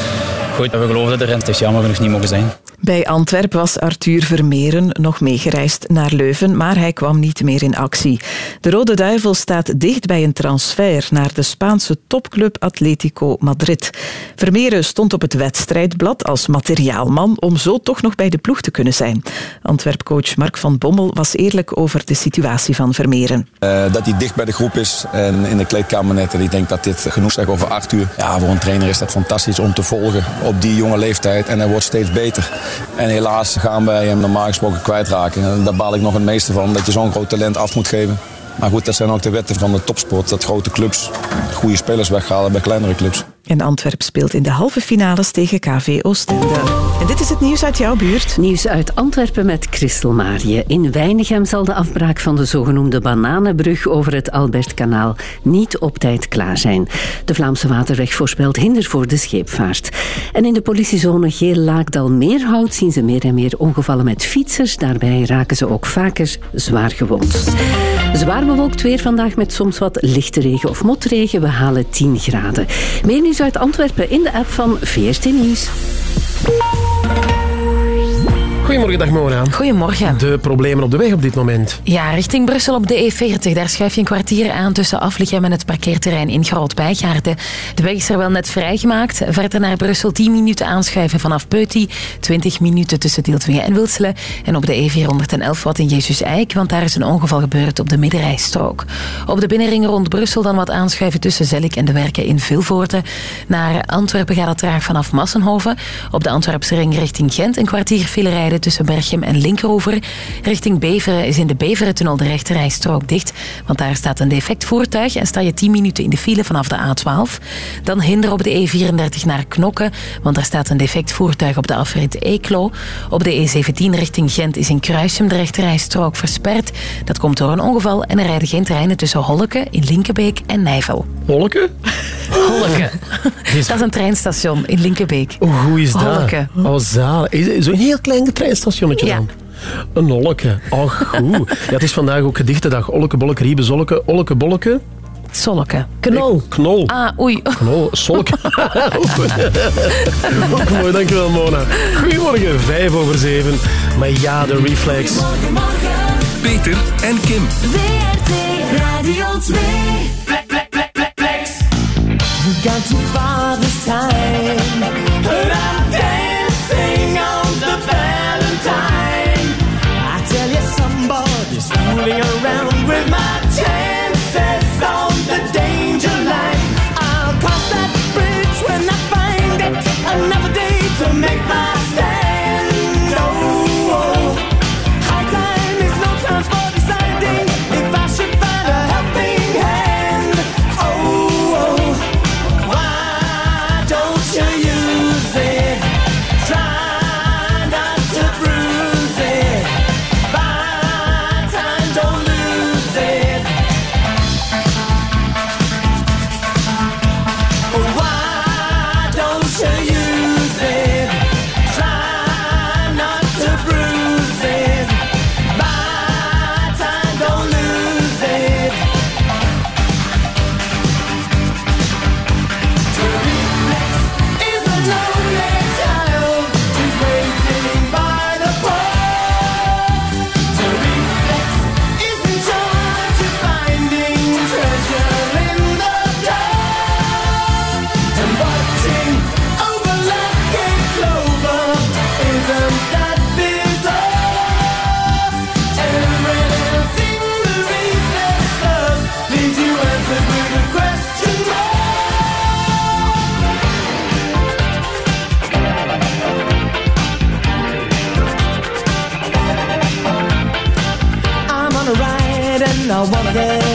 goed, we geloofden erin. Het is jammer genoeg niet mogen zijn. Bij Antwerp was Arthur Vermeeren nog meegereisd naar Leuven, maar hij kwam niet meer in actie. De Rode Duivel staat dicht bij een transfer naar de Spaanse topclub Atletico Madrid. Vermeeren stond op het wedstrijdblad als materiaalman om zo toch nog bij de ploeg te kunnen zijn. Antwerpcoach Mark van Bommel was eerlijk over de situatie van Vermeeren. Eh, dat hij dicht bij de groep is en in de kleedkamer net. En ik denk dat dit genoeg zegt over Arthur. Ja, voor een trainer is dat fantastisch om te volgen op die jonge leeftijd. En hij wordt steeds beter. En helaas gaan wij hem normaal gesproken kwijtraken. En daar baal ik nog het meeste van, dat je zo'n groot talent af moet geven. Maar goed, dat zijn ook de wetten van de topsport. Dat grote clubs goede spelers weghalen bij kleinere clubs. En Antwerp speelt in de halve finales tegen KV Oostende. En dit is het nieuws uit jouw buurt. Nieuws uit Antwerpen met Christel Marië. In Weinigem zal de afbraak van de zogenoemde bananenbrug over het Albertkanaal niet op tijd klaar zijn. De Vlaamse Waterweg voorspelt hinder voor de scheepvaart. En in de politiezone Geel-Laakdal-Meerhout zien ze meer en meer ongevallen met fietsers. Daarbij raken ze ook vaker zwaar gewond. Zwaar bewolkt weer vandaag met soms wat lichte regen of motregen. We halen 10 graden. Uit Antwerpen in de app van VRT Nieuws. Goedemorgen, dag Mona. Goedemorgen. De problemen op de weg op dit moment. Ja, richting Brussel op de E40. Daar schuif je een kwartier aan tussen Aflichem en het parkeerterrein in Groot-Bijgaarden. De weg is er wel net vrijgemaakt. Verder naar Brussel 10 minuten aanschuiven vanaf Peuty. 20 minuten tussen Tieltwingen en Wilselen. En op de E411 wat in Jezus Eik, want daar is een ongeval gebeurd op de middenrijstrook. Op de binnenring rond Brussel dan wat aanschuiven tussen Zellik en de werken in Vilvoorde. Naar Antwerpen gaat het traag vanaf Massenhoven. Op de Antwerpse ring richting Gent een kwartier file rijden tussen Berchem en Linkeroever. Richting Beveren is in de Beverentunnel de rechterrijstrook dicht, want daar staat een defect voertuig en sta je 10 minuten in de file vanaf de A12. Dan hinder op de E34 naar Knokke, want daar staat een defect voertuig op de afrit Eeklo. Op de E17 richting Gent is in Kruisum de rechterrijstrook versperd. Dat komt door een ongeval en er rijden geen treinen tussen Holleke in Linkebeek en Nijvel. Holleke? Holleke. Dat is een treinstation in Linkebeek. Hoe goed is dat? Holleke. Oh, zalig. Is- Zo'n heel klein treinstationnetje Ja. dan. Een Olleke. Oh, goed. Ja, het is vandaag ook gedichtendag. Olleke, bolleke, riebe, zolleke. Olleke, bolleke. Solleke. Knol. Knol. Ah, oei. Knol. Solleke. ook mooi, dankjewel Mona. Goedemorgen, vijf over zeven. Maar ja, de reflex. Peter en Kim. WRT Radio 2. We've gone too far this time. But I'm dancing on the Valentine. I tell you, somebody's fooling around with my chances I get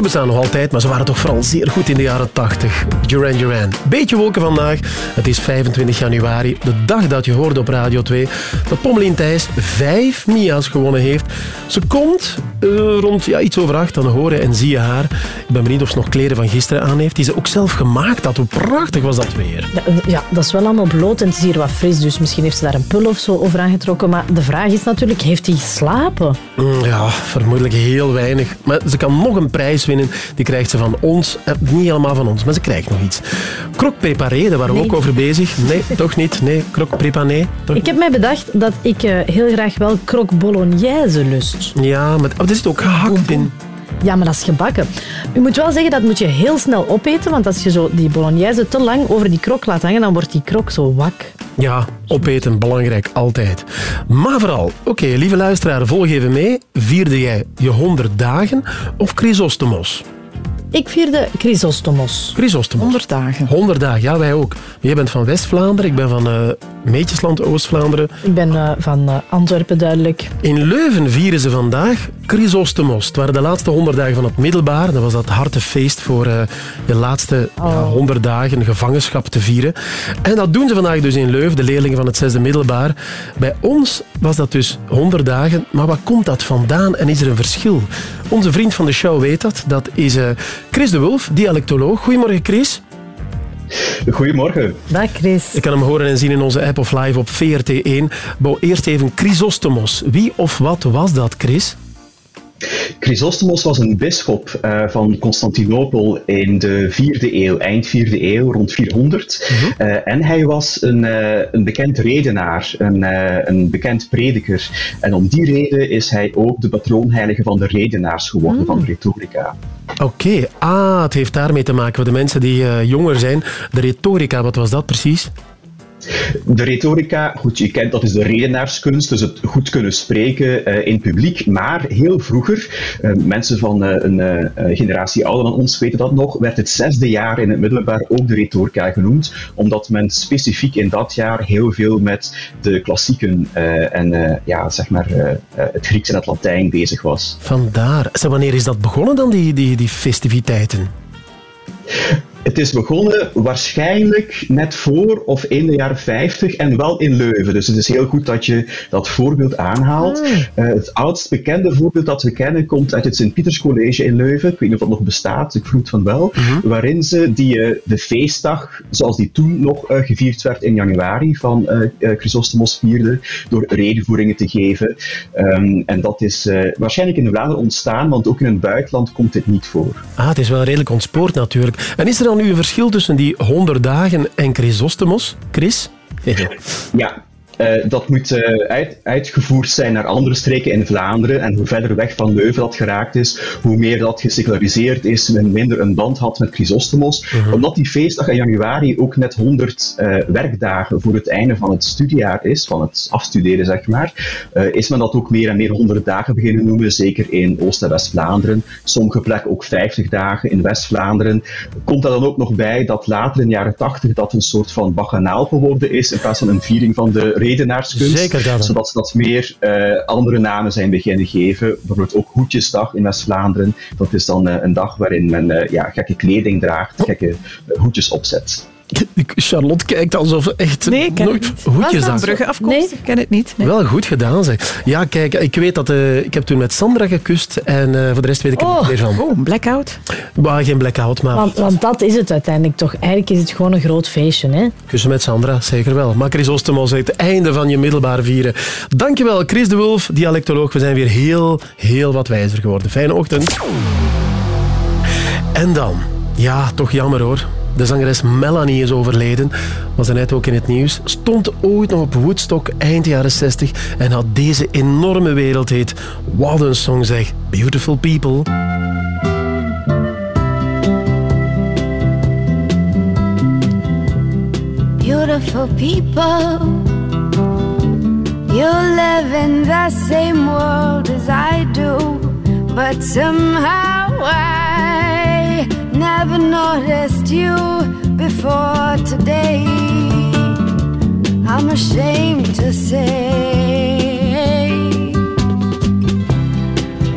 Ze bestaan nog altijd, maar ze waren toch vooral zeer goed in de jaren 80. Duran Duran. Beetje wolken vandaag. Het is 25 januari, de dag dat je hoorde op Radio 2 dat Pommelien Thijs vijf Mia's gewonnen heeft. Ze komt eh, rond ja, iets over acht, dan horen en zie je haar. Ik ben benieuwd of ze nog kleren van gisteren aan heeft, die ze ook zelf gemaakt had. Hoe prachtig was dat weer? Ja, eh, ja, dat is wel allemaal bloot en het is hier wat fris, dus misschien heeft ze daar een pul of zo over aangetrokken. Maar de vraag is natuurlijk, heeft hij geslapen? Mm, Ja, vermoedelijk heel weinig. Maar ze kan nog een prijs winnen. Die krijgt ze van ons. Eh, niet helemaal van ons, maar ze krijgt nog iets. Croque préparé, daar waren we Nee. ook over bezig. Nee, toch niet. Nee, croque préparé. Toch? Ik heb mij bedacht dat ik eh, heel graag wel croque bolognese lust. Ja, maar oh, er zit ook gehakt in. Ja, maar dat is gebakken. U moet wel zeggen, dat moet je heel snel opeten, want als je zo die bolognese te lang over die krok laat hangen, dan wordt die krok zo wak. Ja, opeten, belangrijk, altijd. Maar vooral, oké, lieve luisteraar, volg even mee. Vierde jij je 100 dagen of Chrysostomos? Ik vierde Chrysostomos. Chrysostomos. 100 dagen. 100 dagen, ja, wij ook. Jij bent van West-Vlaanderen, ik ben van eh Meetjesland, Oost-Vlaanderen. Ik ben eh, van eh, Antwerpen duidelijk. In Leuven vieren ze vandaag Chrysostomos. Het waren de laatste 100 dagen van het middelbaar. Dat was dat harte feest voor eh, je laatste ja, 100 dagen gevangenschap te vieren. En dat doen ze vandaag dus in Leuven, de leerlingen van het zesde middelbaar. Bij ons was dat dus 100 dagen. Maar wat komt dat vandaan en is er een verschil? Onze vriend van de show weet dat. Dat is eh, Chris de Wulf, dialectoloog. Goedemorgen, Chris. Goedemorgen. Dag Chris. Ik kan hem horen en zien in onze app of live op VRT1. Bouw eerst even Chrysostomos. Wie of wat was dat, Chris? Chrysostomos was een bisschop eh, van Constantinopel in de 4e eeuw, eind 4e eeuw, rond 400. Eh, en hij was een, eh, een bekend redenaar, een, een bekend prediker. En om die reden is hij ook de patroonheilige van de redenaars geworden, van de retorica. Oké, ah, het heeft daarmee te maken voor de mensen die jonger zijn. De retorica, wat was dat precies? De retorica, goed, je kent dat is de redenaarskunst, dus het goed kunnen spreken eh, in publiek. Maar heel vroeger, eh, mensen van eh, een generatie ouder dan ons weten dat nog, werd het zesde jaar in het middelbaar ook de retorica genoemd, omdat men specifiek in dat jaar heel veel met de klassieken en ja, zeg maar, het Grieks en het Latijn bezig was. Vandaar. Zeg, wanneer is dat begonnen dan, die, die, die festiviteiten? Het is begonnen waarschijnlijk net voor of in de jaren 50 en wel in Leuven. Dus het is heel goed dat je dat voorbeeld aanhaalt. Eh, het oudst bekende voorbeeld dat we kennen komt uit het Sint-Pieterscollege in Leuven. Ik weet niet of dat nog bestaat, ik vermoed van wel. Waarin ze die, eh, de feestdag, zoals die toen nog eh, gevierd werd in januari, van Chrysostomos vierden, door redenvoeringen te geven. Ehm, en dat is waarschijnlijk in Vlaanderen ontstaan, want ook in het buitenland komt dit niet voor. Ah, het is wel redelijk ontspoord natuurlijk. En is er dan nu een verschil tussen die 100 dagen en Chrysostomos, Chris? Ja, eh, dat moet eh, uit, uitgevoerd zijn naar andere streken in Vlaanderen. En hoe verder weg van Leuven dat geraakt is, hoe meer dat geseculariseerd is, men minder een band had met Chrysostomos. Omdat die feestdag in januari ook net 100 eh, werkdagen voor het einde van het studiejaar is, van het afstuderen zeg maar, is men dat ook meer en meer 100 dagen beginnen noemen, zeker in Oost- en West-Vlaanderen. Sommige plekken ook 50 dagen in West-Vlaanderen. Komt er dan ook nog bij dat later in de jaren 80 dat een soort van baganaal geworden is, in plaats van een viering van de Zeker dat. Zodat ze dat meer eh, andere namen zijn beginnen geven. Bijvoorbeeld ook Hoedjesdag in West-Vlaanderen. Dat is dan eh, een dag waarin men eh, ja, gekke kleding draagt, gekke eh, hoedjes opzet. Charlotte kijkt alsof ze echt Nee, nooit hoedjes Was dat aan. Brugge afkomstig? Ik ken het niet. Nee. Wel goed gedaan, zeg. Ja, kijk, ik weet dat... eh, ik heb toen met Sandra gekust en eh, voor de rest weet ik er niet meer van. Oh, een blackout? Maar geen blackout, maar Want, want dat is het uiteindelijk toch. Eigenlijk is het gewoon een groot feestje. Hè? kussen met Sandra, zeker wel. Maar Chrysostomos, het einde van je middelbaar vieren. Dankjewel, Chris de Wulf, dialectoloog. We zijn weer heel, heel wat wijzer geworden. Fijne ochtend. En dan, ja, toch jammer hoor. De zangeres Melanie is overleden. Was er net ook in het nieuws. Stond ooit nog op Woodstock eind jaren 60 en had deze enorme wereldhit. Wat een song zeg. Beautiful People. Beautiful people, you live in the same world as I do, but somehow I never noticed you before today. I'm ashamed to say,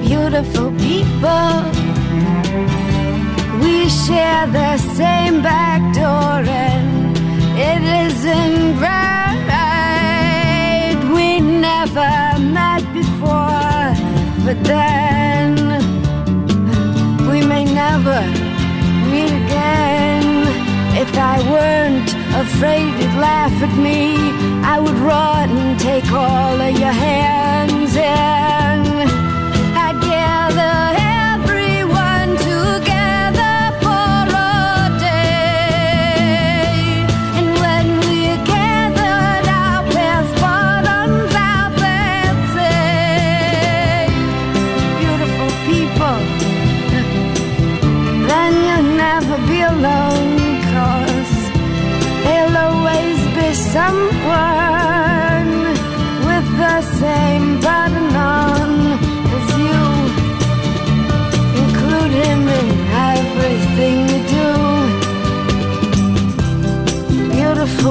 beautiful people, we share the same back door, and it isn't right. We never met before, but then we may never. I weren't afraid you'd laugh at me, I would run and take all of your hands and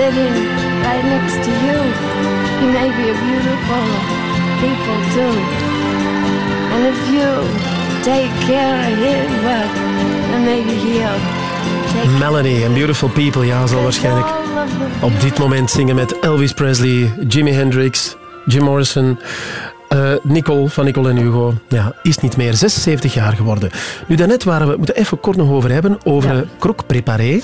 sitting right next to you. He may be a beautiful people too. And if you take care of him, well, then maybe he'll Melanie en Beautiful People, ja, zal waarschijnlijk op dit moment zingen met Elvis Presley, Jimi Hendrix, Jim Morrison. Eh, Nicole van Nicole en Hugo ja, is niet meer 76 jaar geworden. Nu, daarnet waren we, moeten even kort nog over hebben, over ja. croque préparé.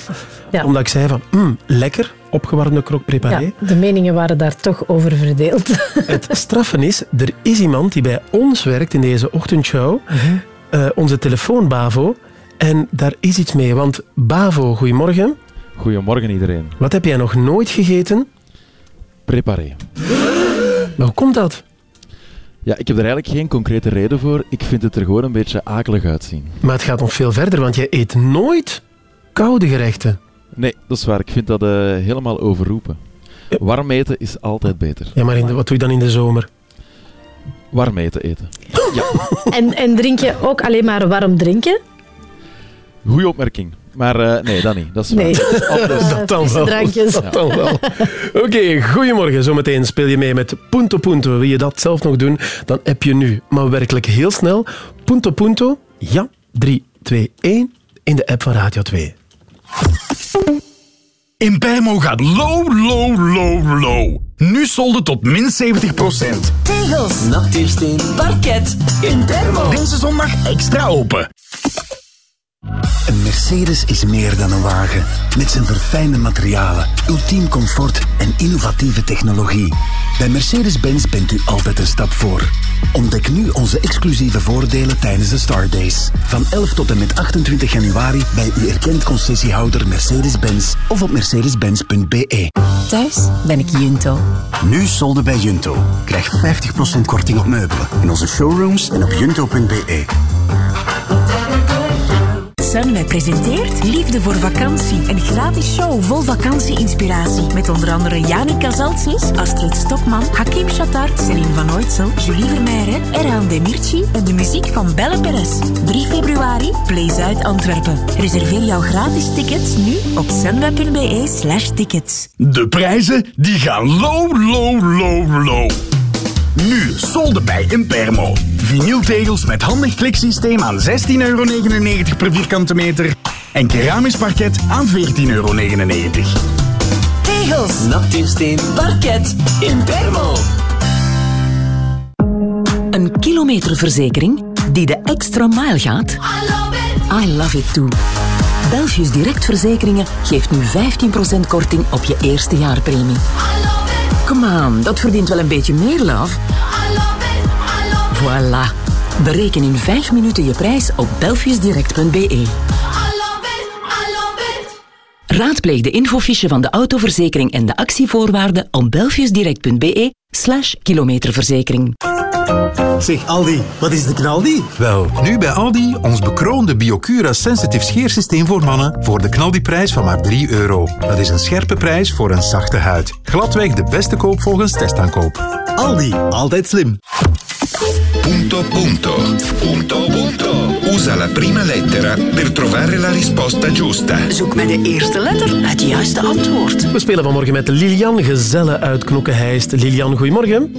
Ja. Omdat ik zei van, mm, lekker, opgewarmde croque préparé. Ja, de meningen waren daar toch over verdeeld. Het straffen is, er is iemand die bij ons werkt in deze ochtendshow, eh, onze telefoon Bavo, en daar is iets mee. Want Bavo, goedemorgen. Goedemorgen iedereen. Wat heb jij nog nooit gegeten? Preparé. Maar hoe komt dat? Ja, ik heb er eigenlijk geen concrete reden voor. Ik vind het er gewoon een beetje akelig uitzien. Maar het gaat nog veel verder, want jij eet nooit koude gerechten. Nee, dat is waar. Ik vind dat eh, helemaal overroepen. Warm eten is altijd beter. Ja, maar in de, wat doe je dan in de zomer? Warm eten eten. Ja, En, en drink je ook alleen maar warm drinken? goeie opmerking. Maar eh, nee, dat niet. Dat is. Nee. Dat dan frisse wel. drankjes. Dat dan wel. Oké, goedemorgen. Zometeen speel je mee met Punto Punto. Wil je dat zelf nog doen, dan heb je nu, maar werkelijk heel snel, Punto Punto, ja, 3, 2, 1, in de app van Radio 2. In Bijmo gaat low, low, low, low. Nu solden tot min 70%. Tegels. Natuursteen. Parket. In Bijmo. Deze zondag extra open. Een Mercedes is meer dan een wagen. Met zijn verfijnde materialen, ultiem comfort en innovatieve technologie. Bij Mercedes-Benz bent u altijd een stap voor. Ontdek nu onze exclusieve voordelen tijdens de Star Days. Van 11 tot en met 28 januari bij uw erkend concessiehouder Mercedes-Benz of op mercedes-benz.be. Thuis ben ik Junto. Nu solden bij Junto. Krijg 50% korting op meubelen in onze showrooms en op junto.be. Sunweb presenteert Liefde voor vakantie. Een gratis show vol vakantie-inspiratie. Met onder andere Jani Kazaltsis, Astrid Stokman, Hakim Shatar, Celine van Ooitsel, Julie Vermeijren, Erhan Demirci en de muziek van Belle Perez. 3 februari, Play Zuid Antwerpen. Reserveer jouw gratis tickets nu op sunweb.be slash tickets. De prijzen die gaan low, low, low, low. Nu solden bij Impermo. Vinyltegels met handig kliksysteem aan 16,99 euro per vierkante meter. En keramisch parket aan 14,99 euro. Tegels, Natuursteen, parket, Impermo. Een kilometerverzekering die de extra mile gaat. I love it too. Belfius Direct Verzekeringen geeft nu 15% korting op je eerste jaarpremie. Come on, dat verdient wel een beetje meer, love. Voilà. Bereken in 5 minuten je prijs op belfiusdirect.be. Raadpleeg de infofiche van de autoverzekering en de actievoorwaarden op belfiusdirect.be slash kilometerverzekering. Zeg Aldi, wat is de knaldi? Wel, nu bij Aldi ons bekroonde Biocura Sensitive scheersysteem voor mannen voor de knaldiprijs van maar 3 euro. Dat is een scherpe prijs voor een zachte huid. Gladweg de beste koop volgens testaankoop. Aldi, altijd slim. Punto punto. Punto punto. Usa la prima lettera per trovare la risposta giusta. Zoek met de eerste letter het juiste antwoord. We spelen vanmorgen met Lilian Gezelle uit Knokke-Heist. Lilian, goedemorgen.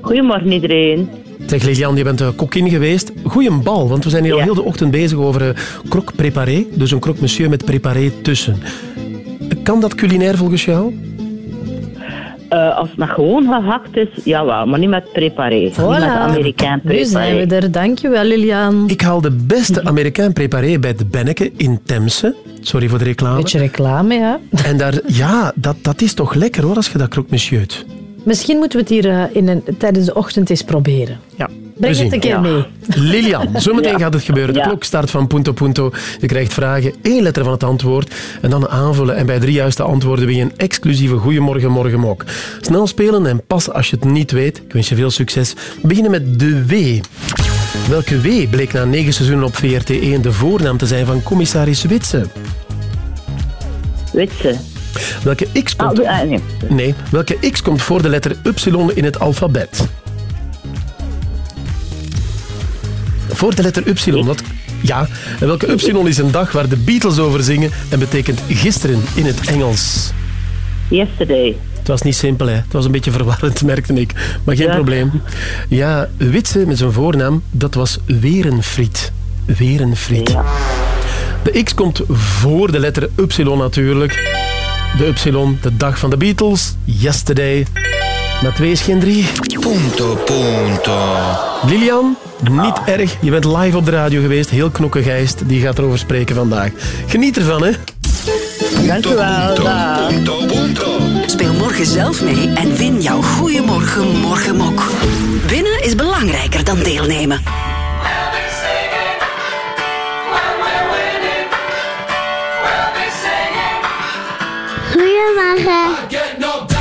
Goedemorgen iedereen. Zeg Lilian, je bent uh, kokkin geweest. Goeie bal, want we zijn hier al heel de ochtend bezig over croque préparé. Dus een croque monsieur met préparé tussen. Kan dat culinair volgens jou? Eh, als het nog gewoon gehakt is, jawel, maar niet met preparé. Niet met Amerikaan Nu zijn preparé. we er. Dankjewel, Lilian. Ik haal de beste Amerikaan préparé bij de Benneke in Temse. Sorry voor de reclame. Beetje reclame, ja. En daar, ja, dat, dat is toch lekker hoor, als je dat croque monsieuurt. Misschien moeten we het hier eh, in een, tijdens de ochtend eens proberen. Ja. Breng het een keer mee. Lilian, zometeen Ja. gaat het gebeuren. De Ja. klok start van punto punto. Je krijgt vragen, één letter van het antwoord en dan aanvullen. En bij drie juiste antwoorden win je een exclusieve Goeiemorgen Morgen Mok. Snel spelen en pas als je het niet weet. Ik wens je veel succes. We beginnen met de W. Welke W bleek na negen seizoenen op VRT1 de voornaam te zijn van commissaris Witse? Witse. Welke X komt... Ah, nee. Nee, welke X komt voor de letter Y in het alfabet? Voor de letter Y. Ja, en welke Y is een dag waar de Beatles over zingen en betekent gisteren in het Engels? Yesterday. Het was niet simpel, hè. Het was een beetje verwarrend, merkte ik. Maar geen Ja. probleem. Ja, Witse met zijn voornaam, dat was Werenfried. Werenfried. De X komt voor de letter Y natuurlijk. De Y, de dag van de Beatles. Yesterday. Maar twee is geen drie. Punto punto. Lilian, niet erg. Je bent live op de radio geweest. Heel knokkengijst. Die gaat erover spreken vandaag. Geniet ervan, hè. Dankjewel. dag. Speel morgen zelf mee en win jouw Goeiemorgen Morgenmok. Winnen is belangrijker dan deelnemen. Goedemorgen.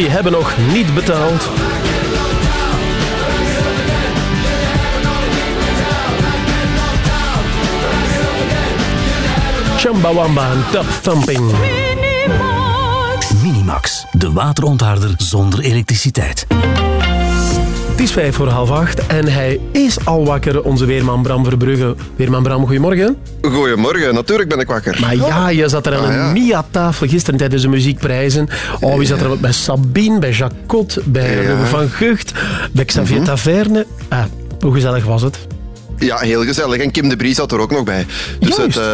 Jullie hebben nog niet betaald. Chumbawamba en Tap Thumping. Minimax, de waterontharder zonder elektriciteit. Het is vijf voor half acht en hij is al wakker, onze weerman Bram Verbrugge. Weerman Bram, goedemorgen. Goedemorgen, natuurlijk ben ik wakker. Maar ja, je zat er aan Ah, een. Mia-tafel gisteren tijdens de muziekprijzen. Oh, wie zat er bij Sabine, bij Jacot, bij Ja. Van Gucht, bij Xavier Mhm. Taverne. Ah, hoe gezellig was het? Ja, heel gezellig. En Kim de Brie zat er ook nog bij. Dus het, eh,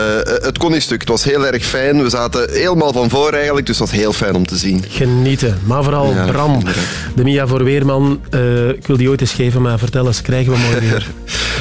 het kon niet stuk. Het was heel erg fijn. We zaten helemaal van voor eigenlijk, dus het was heel fijn om te zien. Genieten. Maar vooral Ja, Bram, de Mia voor Weerman. eh, ik wil die ooit eens geven, maar vertel eens, krijgen we morgen weer?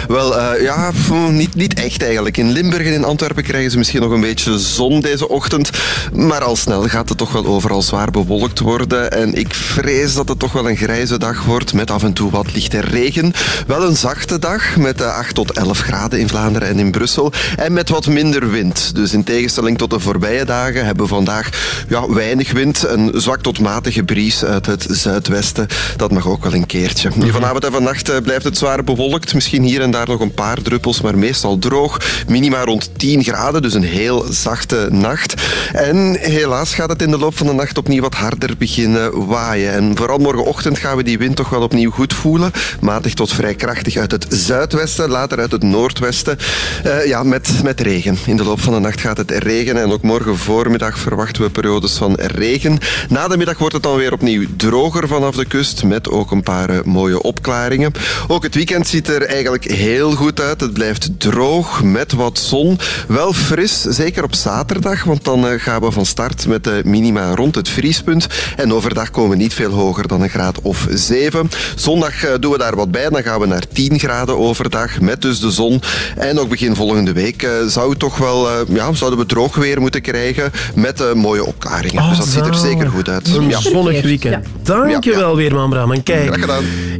Wel, eh, ja, pff, niet, niet echt eigenlijk. In Limburg en in Antwerpen krijgen ze misschien nog een beetje zon deze ochtend. Maar al snel gaat het toch wel overal zwaar bewolkt worden. En ik vrees dat het toch wel een grijze dag wordt met af en toe wat lichte regen. Wel een zachte dag met eh, 8 tot 11 graden in Vlaanderen en in Brussel. En met wat minder wind. Dus in tegenstelling tot de voorbije dagen hebben we vandaag ja, weinig wind. Een zwak tot matige bries uit het zuidwesten. Dat mag ook wel een keertje. Nu, Vanavond en vannacht eh, blijft het zwaar bewolkt. Misschien hier en daar nog een paar druppels, maar meestal droog. Minima rond 10 graden, dus een heel zachte nacht. En helaas gaat het in de loop van de nacht opnieuw wat harder beginnen waaien. En vooral morgenochtend gaan we die wind toch wel opnieuw goed voelen. Matig tot vrij krachtig uit het zuidwesten, uit het noordwesten. Eh, ja, met, met regen. In de loop van de nacht gaat het regenen en ook morgen voormiddag verwachten we periodes van regen. Na de middag wordt het dan weer opnieuw droger vanaf de kust, met ook een paar eh, mooie opklaringen. Ook het weekend ziet er eigenlijk heel goed uit. Het blijft droog, met wat zon. Wel fris, zeker op zaterdag, want dan eh, gaan we van start met de minima rond het vriespunt. En overdag komen we niet veel hoger dan een graad of 7. Zondag doen we daar wat bij, dan gaan we naar 10 graden overdag, met dus de zon. En ook begin volgende week eh, zou het toch wel, eh, ja, zouden we droog weer moeten krijgen met eh, mooie opklaringen. dus dat ziet er zeker goed uit. Een Ja. zonnig weekend. Dankjewel weer, man Bram. En kijk,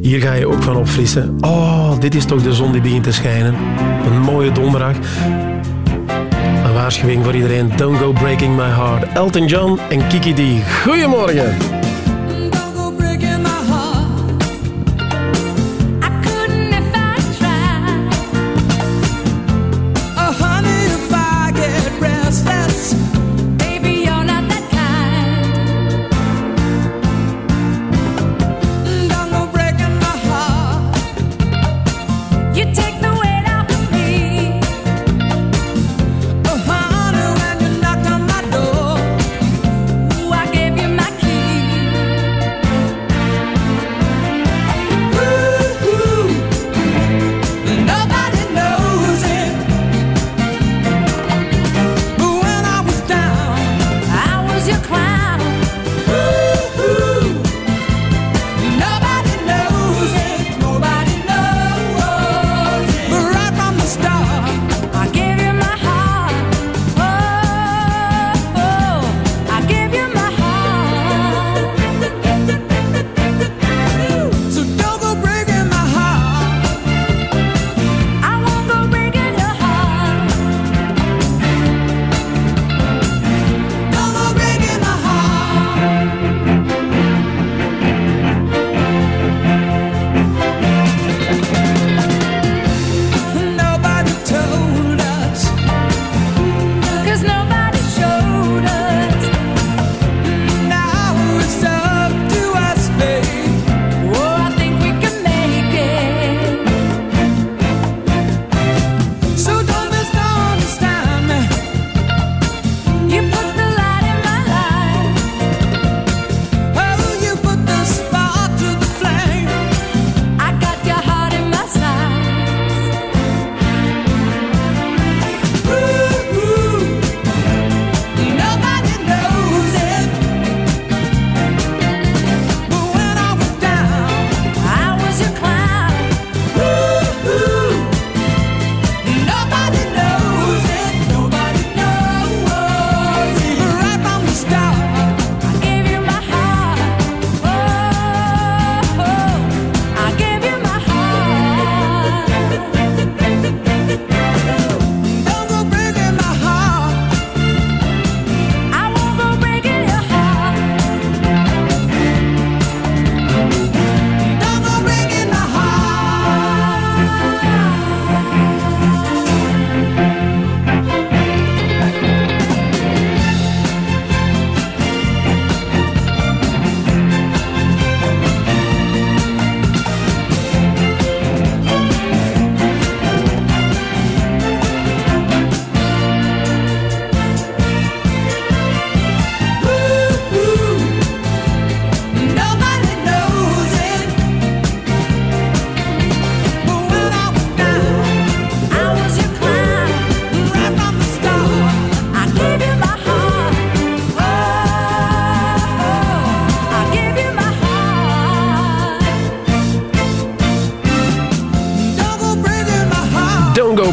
hier ga je ook van opfrissen. Oh, dit is toch de zon die begint te schijnen. Een mooie donderdag. Een waarschuwing voor iedereen. Don't go breaking my heart. Elton John en Kiki D. Goedemorgen.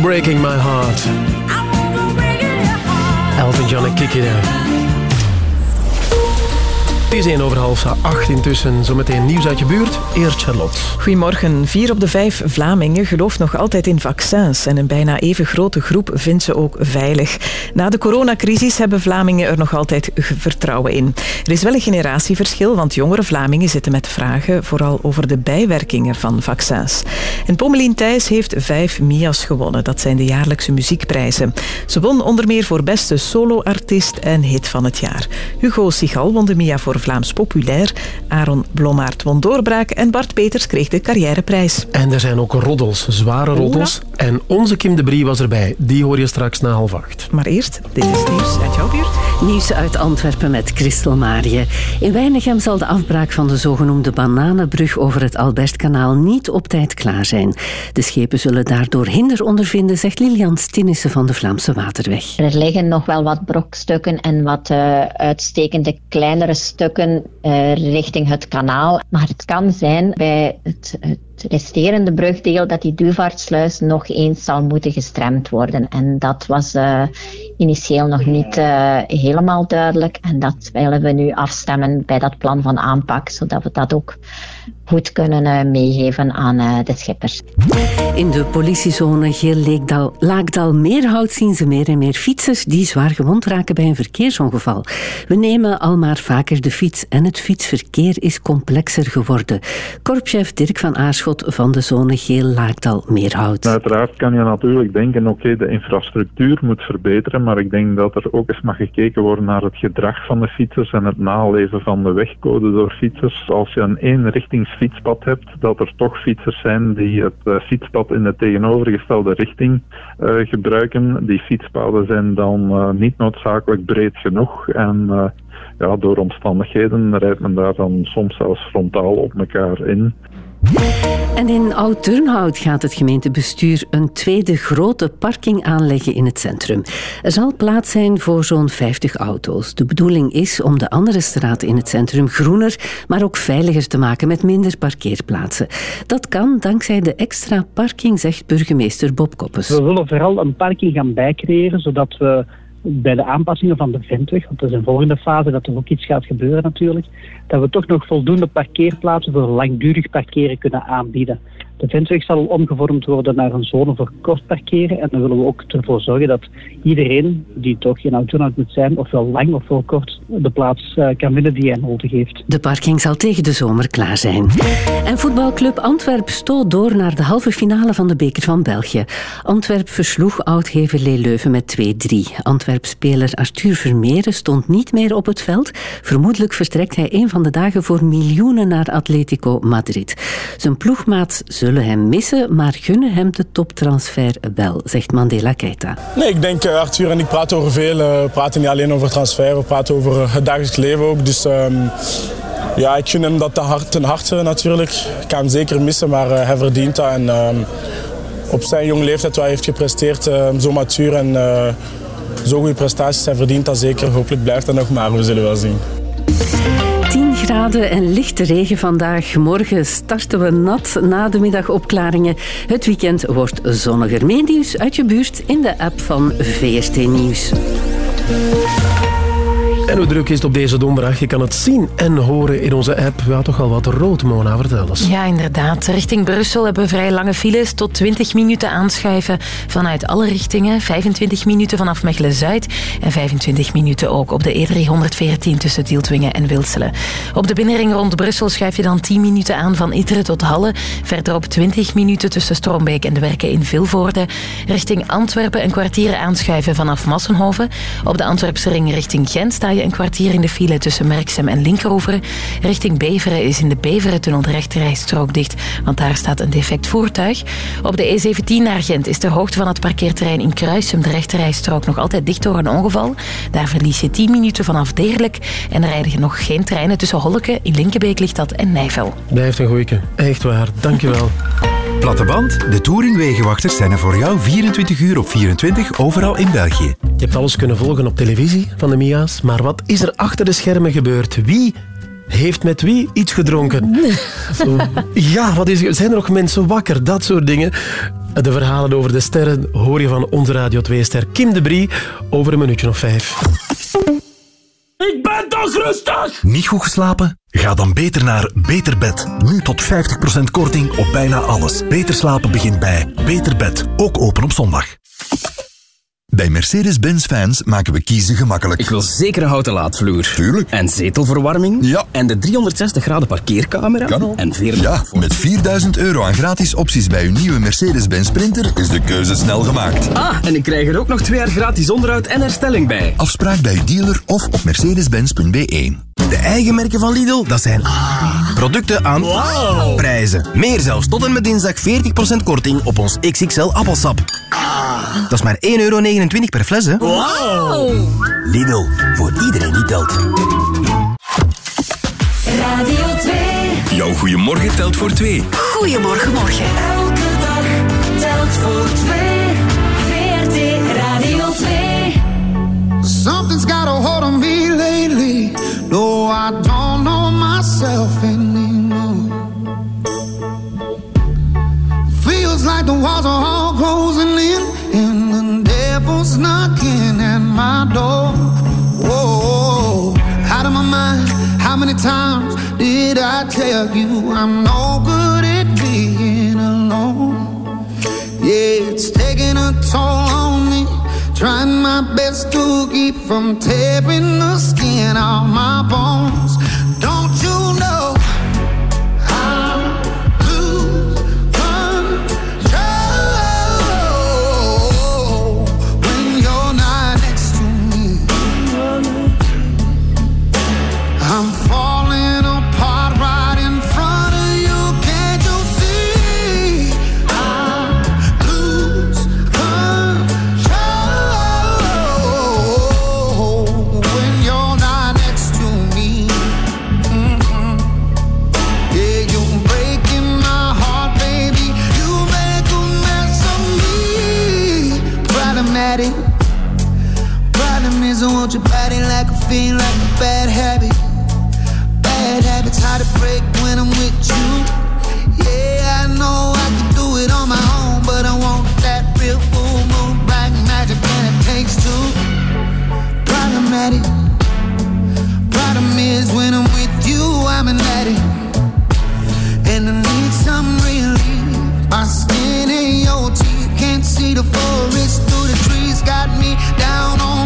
Breaking my heart. Elton John en Kiki daar. Is 1 over half acht intussen. Zometeen nieuws uit je buurt. Eerst Charlotte. Goedemorgen. Vier op de vijf Vlamingen gelooft nog altijd in vaccins. En een bijna even grote groep vindt ze ook veilig. Na de coronacrisis hebben Vlamingen er nog altijd vertrouwen in. Er is wel een generatieverschil, want jongere Vlamingen zitten met vragen, vooral over de bijwerkingen van vaccins. En Pommelien Thijs heeft vijf Mia's gewonnen. Dat zijn de jaarlijkse muziekprijzen. Ze won onder meer voor beste soloartiest en hit van het jaar. Hugo Sigal won de Mia voor Vlaams Populair. Aaron Blommaert won Doorbraak en Bart Peters kreeg de carrièreprijs. En er zijn ook roddels, zware roddels. En onze Kim de Brie was erbij. Die hoor je straks na half acht. Maar eerst, dit is nieuws uit jouw buurt. Nieuws uit Antwerpen met Christel Marië. In Weinigem zal de afbraak van de zogenoemde bananenbrug over het Albertkanaal niet op tijd klaar zijn. De schepen zullen daardoor hinder ondervinden, zegt Lilian Stinnissen van de Vlaamse Waterweg. Er liggen nog wel wat brokstukken en wat eh, uitstekende kleinere stukken eh, richting het kanaal. Maar het kan zijn bij het, resterende brugdeel dat die Duvaartsluis nog eens zal moeten gestremd worden. En dat was eh, initieel nog niet eh, helemaal duidelijk. En dat willen we nu afstemmen bij dat plan van aanpak, zodat we dat ook goed kunnen eh, meegeven aan eh, de schippers. In de politiezone Geel-Laakdal Laakdal-Meerhout zien ze meer en meer fietsers die zwaar gewond raken bij een verkeersongeval. We nemen al maar vaker de fiets en het fietsverkeer is complexer geworden. Korpschef Dirk van Aarschot van de zone Geel-Laakdal-Meerhout. Uiteraard kan je natuurlijk denken, oké, de infrastructuur moet verbeteren, maar ik denk dat er ook eens mag gekeken worden naar het gedrag van de fietsers en het naleven van de wegcode door fietsers. Als je een eenrichtingsfietspad hebt, dat er toch fietsers zijn die het eh, fietspad in de tegenovergestelde richting eh, gebruiken. Die fietspaden zijn dan eh, niet noodzakelijk breed genoeg en ja, door omstandigheden rijdt men daar dan soms zelfs frontaal op elkaar in. En in Oud-Turnhout gaat het gemeentebestuur een tweede grote parking aanleggen in het centrum. Er zal plaats zijn voor zo'n 50 auto's. De bedoeling is om de andere straten in het centrum groener, maar ook veiliger te maken met minder parkeerplaatsen. Dat kan dankzij de extra parking, zegt burgemeester Bob Koppes. We willen vooral een parking gaan bijcreëren, zodat we bij de aanpassingen van de Ventweg, want dat is een volgende fase, dat er ook iets gaat gebeuren natuurlijk, dat we toch nog voldoende parkeerplaatsen voor langdurig parkeren kunnen aanbieden. De Ventweg zal omgevormd worden naar een zone voor kort parkeren en dan willen we ook ervoor zorgen dat iedereen die toch geen auto moet zijn, ofwel lang of wel kort, de plaats eh, kan vinden die hij nodig heeft. De parking zal tegen de zomer klaar zijn. En voetbalclub Antwerp stoot door naar de halve finale van de Beker van België. Antwerp versloeg oud-Heverlee Leuven met 2-3. Antwerp-speler Arthur Vermeeren stond niet meer op het veld. Vermoedelijk vertrekt hij een van de dagen voor miljoenen naar Atletico Madrid. Zijn ploegmaats zullen hem missen, maar gunnen hem de toptransfer wel, zegt Mandela Keita. Nee, ik denk uh, Arthur en ik praten over veel. Uh, we praten niet alleen over transfer, we praten over uh, het dagelijks leven ook. Dus um, ja, ik gun hem dat ten harte, natuurlijk. Ik ga hem zeker missen, maar hij verdient dat. En um, op zijn jonge leeftijd wat hij heeft gepresteerd, uh, zo matuur en uh, zo goede prestaties, hij verdient dat zeker. Hopelijk blijft dat nog, maar we zullen wel zien. 10 graden en lichte regen vandaag. Morgen starten we nat na de middagopklaringen. Het weekend wordt zonniger. Meer nieuws uit je buurt in de app van VRT Nieuws. En hoe druk is het op deze donderdag? Je kan het zien en horen in onze app. Ja, toch al wat rood, Mona, vertel eens. Ja, inderdaad. Richting Brussel hebben we vrij lange files. Tot 20 minuten aanschuiven vanuit alle richtingen. 25 minuten vanaf Mechelen-Zuid. En 25 minuten ook op de E314 tussen Tieltwingen en Wilselen. Op de binnenring rond Brussel schuif je dan 10 minuten aan van Itteren tot Halle. Verderop 20 minuten tussen Strombeek en de werken in Vilvoorde. Richting Antwerpen een kwartier aanschuiven vanaf Massenhoven. Op de Antwerpse ring richting Gent sta je een kwartier in de file tussen Merksem en Linkeroveren. Richting Beveren is in de Beverentunnel de rechterrijstrook dicht, want daar staat een defect voertuig. Op de E17 naar Gent is ter hoogte van het parkeerterrein in Kruisum de rechterrijstrook nog altijd dicht door een ongeval. Daar verlies je 10 minuten vanaf Deerlijk en er rijden nog geen treinen tussen Holleke, in Linkebeek ligt dat en Nijvel. Blijft een goeie. Echt waar. Dankjewel. Platterband, de Touringwegenwachters zijn er voor jou 24 uur op 24 overal in België. Je hebt alles kunnen volgen op televisie van de Mia's, maar wat is er achter de schermen gebeurd? Wie heeft met wie iets gedronken? ja, wat is, zijn er nog mensen wakker? Dat soort dingen. De verhalen over de sterren hoor je van onze Radio 2-ster Kim de Brie over een minuutje of vijf. Ik ben toch rustig! Niet goed geslapen? Ga dan beter naar Beter Bed. Nu tot 50% korting op bijna alles. Beter slapen begint bij Beter Bed. Ook open op zondag. Bij Mercedes-Benz fans maken we kiezen gemakkelijk. Ik wil zeker een houten laadvloer. Tuurlijk. En zetelverwarming. Ja. En de 360 graden parkeercamera. Kan. En 40 Ja, met 4000 euro aan gratis opties bij uw nieuwe Mercedes-Benz Sprinter is de keuze snel gemaakt. Ah, en ik krijg er ook nog twee jaar gratis onderhoud en herstelling bij. Afspraak bij uw dealer of op mercedes-benz.be. De eigen merken van Lidl, dat zijn producten aan prijzen. Meer zelfs, tot en met dinsdag 40% korting op ons XXL appelsap. Dat is maar 1,29 euro per fles, hè? Lidl, voor iedereen die telt. Radio 2. Jouw goeiemorgen telt voor twee. Goedemorgen, morgen. Elke dag telt voor twee. VRT Radio 2. Something's got a hold on me lately. No, I don't know myself anymore. Feels like the walls are all closing my door. Whoa, out of my mind. How many times did I tell you I'm no good at being alone? Yeah, it's taking a toll on me. Trying my best to keep from tearing the skin off my bones. Forest through the trees. Got me down on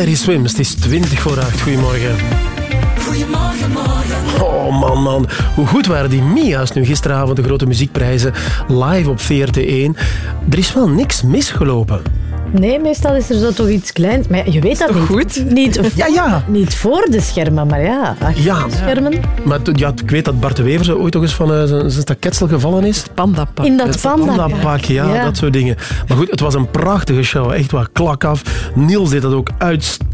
Terry Swims. Het is 20 voor 8. Goedemorgen. Goedemorgen, morgen. Oh man, man. Hoe goed waren die Mia's nu gisteravond de grote muziekprijzen live op VRT1? Er is wel niks misgelopen. Nee, meestal is er zo toch iets kleins. Maar je weet dat niet. goed? Niet, voor- Ja, ja. niet voor de schermen, maar ja, achter Ja. de schermen. Maar ja, ik weet dat Bart de Wever zo ooit toch eens van eh, zijn staketsel gevallen is. Pandapak. In dat Het pandapak. pandapak, ja, Ja. dat soort dingen. Maar goed, het was een prachtige show. Echt waar, klak af. Niels deed dat ook uitstekend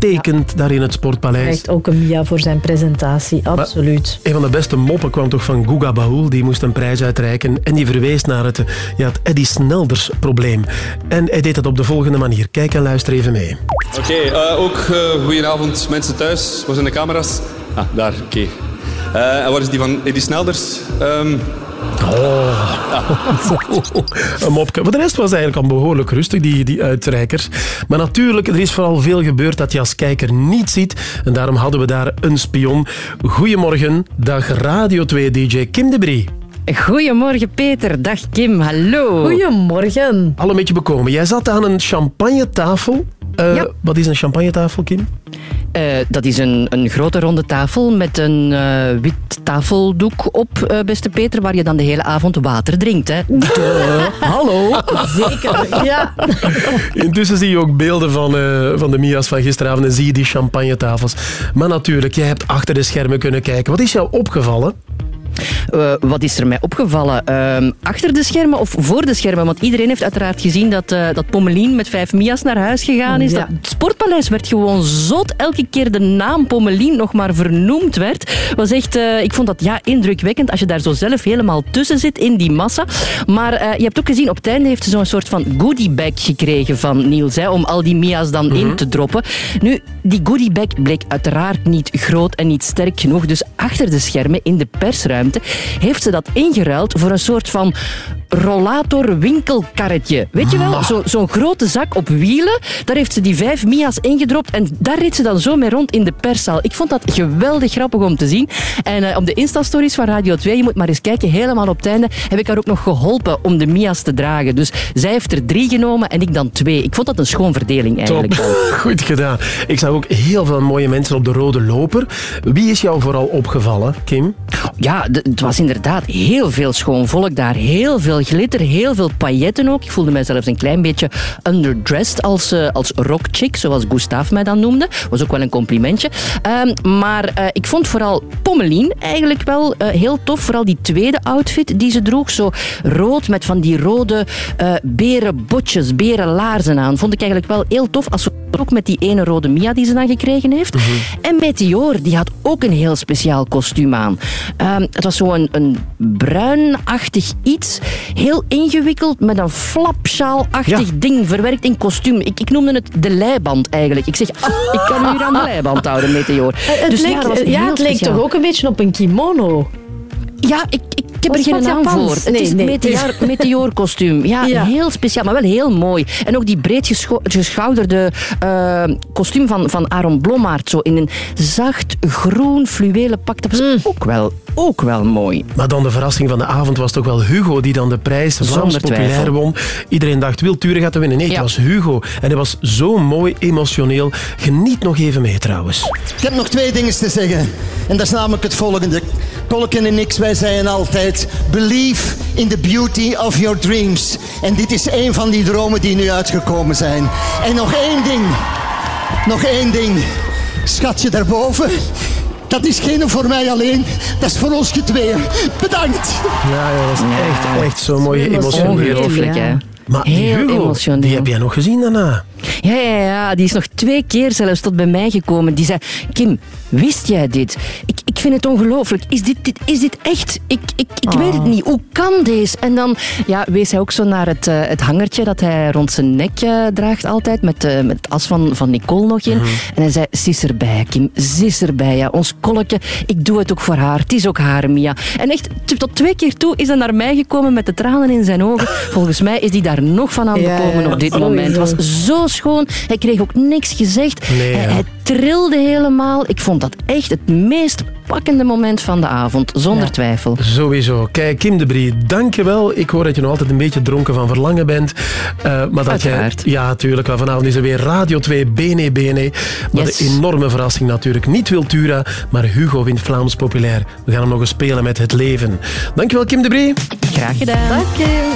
daar in het Sportpaleis. Echt ook een Mia voor zijn presentatie, absoluut. Een van de beste moppen kwam toch van Guga Bahoul. Die moest een prijs uitreiken en die verwees naar het, ja, het Eddie Snelders probleem. En hij deed dat op de volgende manier. Kijk en luister even mee. Oké, eh, ook uh, goedenavond mensen thuis. Waar zijn de camera's? Ah, daar, oké. Eh, en wat is die van Eddie Snelders? Ehm, een mopje. Voor de rest was het eigenlijk al behoorlijk rustig, die, die uitreikers. Maar natuurlijk, er is vooral veel gebeurd dat je als kijker niet ziet. En daarom hadden we daar een spion. Goedemorgen, dag Radio 2-dj Kim de Brie. Goedemorgen Peter, dag Kim, hallo. Goedemorgen. Al een beetje bekomen. Jij zat aan een champagnetafel. Eh, Ja. Wat is een champagnetafel, Kim? Eh, dat is een, een grote ronde tafel met een eh, wit tafeldoek op, eh, beste Peter, waar je dan de hele avond water drinkt. Hè. Hallo. Zeker, ja. Intussen zie je ook beelden van, eh, van de Mia's van gisteravond en zie je die champagnetafels. Maar natuurlijk, jij hebt achter de schermen kunnen kijken. Wat is jou opgevallen? Eh, wat is er mij opgevallen? Ehm, achter de schermen of voor de schermen? Want iedereen heeft uiteraard gezien dat, eh, dat Pommelien met vijf Mia's naar huis gegaan is. Ja. Dat het Sportpaleis werd gewoon zot. Elke keer de naam Pommelien nog maar vernoemd werd. Was echt, eh, ik vond dat ja, indrukwekkend als je daar zo zelf helemaal tussen zit in die massa. Maar eh, je hebt ook gezien, op het einde heeft ze zo'n soort van goodiebag gekregen van Niels. Hè, om al die Mia's dan in te droppen. Nu, die goodiebag bleek uiteraard niet groot en niet sterk genoeg. Dus achter de schermen in de persruimte heeft ze dat ingeruild voor een soort van rollator winkelkarretje. Weet je wel? Zo- Zo'n grote zak op wielen. Daar heeft ze die vijf Mia's ingedropt en daar reed ze dan zo mee rond in de perszaal. Ik vond dat geweldig grappig om te zien. En eh, op de Insta-stories van Radio 2, je moet maar eens kijken, helemaal op het einde heb ik haar ook nog geholpen om de Mia's te dragen. Dus zij heeft er drie genomen en ik dan twee. Ik vond dat een schoon verdeling eigenlijk. Top. Goed gedaan. Ik zag ook heel veel mooie mensen op de rode loper. Wie is jou vooral opgevallen, Kim? Ja, het was inderdaad heel veel schoon volk daar. Heel veel glitter, heel veel pailletten ook. Ik voelde mij zelfs een klein beetje underdressed als, eh, als rockchick, zoals Gustav mij dan noemde. Was ook wel een complimentje. Ehm, maar eh, ik vond vooral Pommelien eigenlijk wel eh, heel tof. Vooral die tweede outfit die ze droeg. Zo rood met van die rode berenbotjes, berenlaarzen aan. Vond ik eigenlijk wel heel tof. Als ook met die ene rode Mia die ze dan gekregen heeft. En Meteor, die had ook een heel speciaal kostuum aan. Het was zo'n een bruinachtig iets. Heel ingewikkeld met een flapsjaal-achtig ding verwerkt in kostuum. Ik, ik noemde het de leiband eigenlijk. Ik zeg, ah, ik kan u hier aan de leiband houden, Meteor. Het Dus leek, ja, dat was ja, het leek toch ook een beetje op een kimono? Ja, ik, ik heb er geen naam voor. Het Nee, is nee. meteor, meteoorkostuum. Ja, Ja. heel speciaal, maar wel heel mooi. En ook die breed gescho- geschouderde eh, kostuum van, van Aaron Blommaert. Zo in een zacht groen fluwelen pak. Dat was Mm. ook, wel, ook wel mooi. Maar dan de verrassing van de avond was toch wel Hugo die dan de prijs Vlaams Zonder Populair twijfel. won. Iedereen dacht, Wil Ture gaat te winnen. Nee, het was Hugo. En hij was zo mooi emotioneel. Geniet nog even mee trouwens. Ik heb nog twee dingen te zeggen. En dat is namelijk het volgende. Kolken en ik, wij zeiden altijd... Believe in the beauty of your dreams. En dit is een van die dromen die nu uitgekomen zijn. En nog één ding. Nog één ding. Schatje daarboven. Dat is geen voor mij alleen. Dat is voor ons tweeën. Bedankt. Ja, ja, dat was echt, echt zo mooi emotioneel. Ongelooflijk, hè. Maar die Heel Hugo, emotioneel. die heb jij nog gezien daarna. Ja, ja, ja, die is nog twee keer zelfs tot bij mij gekomen. Die zei, Kim, wist jij dit? Ik, ik vind het ongelooflijk. Is dit, dit, is dit echt? Ik, ik, ik weet het niet. Hoe kan deze? En dan ja, wees hij ook zo naar het, eh, het hangertje dat hij rond zijn nek eh, draagt altijd. Met, eh, met het as van, van Nicole nog in. En hij zei, ze is erbij, Kim. Ze is erbij, ja. Ons kolkje, ik doe het ook voor haar. Het is ook haar, Mia. En echt, tot twee keer toe is hij naar mij gekomen met de tranen in zijn ogen. Volgens mij is hij daar nog van aan Ja, bekomen ja, op dit sowieso. moment. Het was zo schoon. Hij kreeg ook niks gezegd. Nee, hij, ja. hij trilde helemaal. Ik vond dat echt het meest pakkende moment van de avond, zonder twijfel. Sowieso. Kijk, Kim de Brie, dankjewel. Ik hoor dat je nog altijd een beetje dronken van verlangen bent. Eh, maar dat Uiteraard. jij, ja, tuurlijk. maar Vanavond is er weer Radio 2 BNE BNE. Maar Yes. de enorme verrassing natuurlijk. Niet Wiltura, maar Hugo wint Vlaams Populair. We gaan hem nog eens spelen met Het Leven. Dankjewel, Kim de Brie. Graag gedaan. Dank je.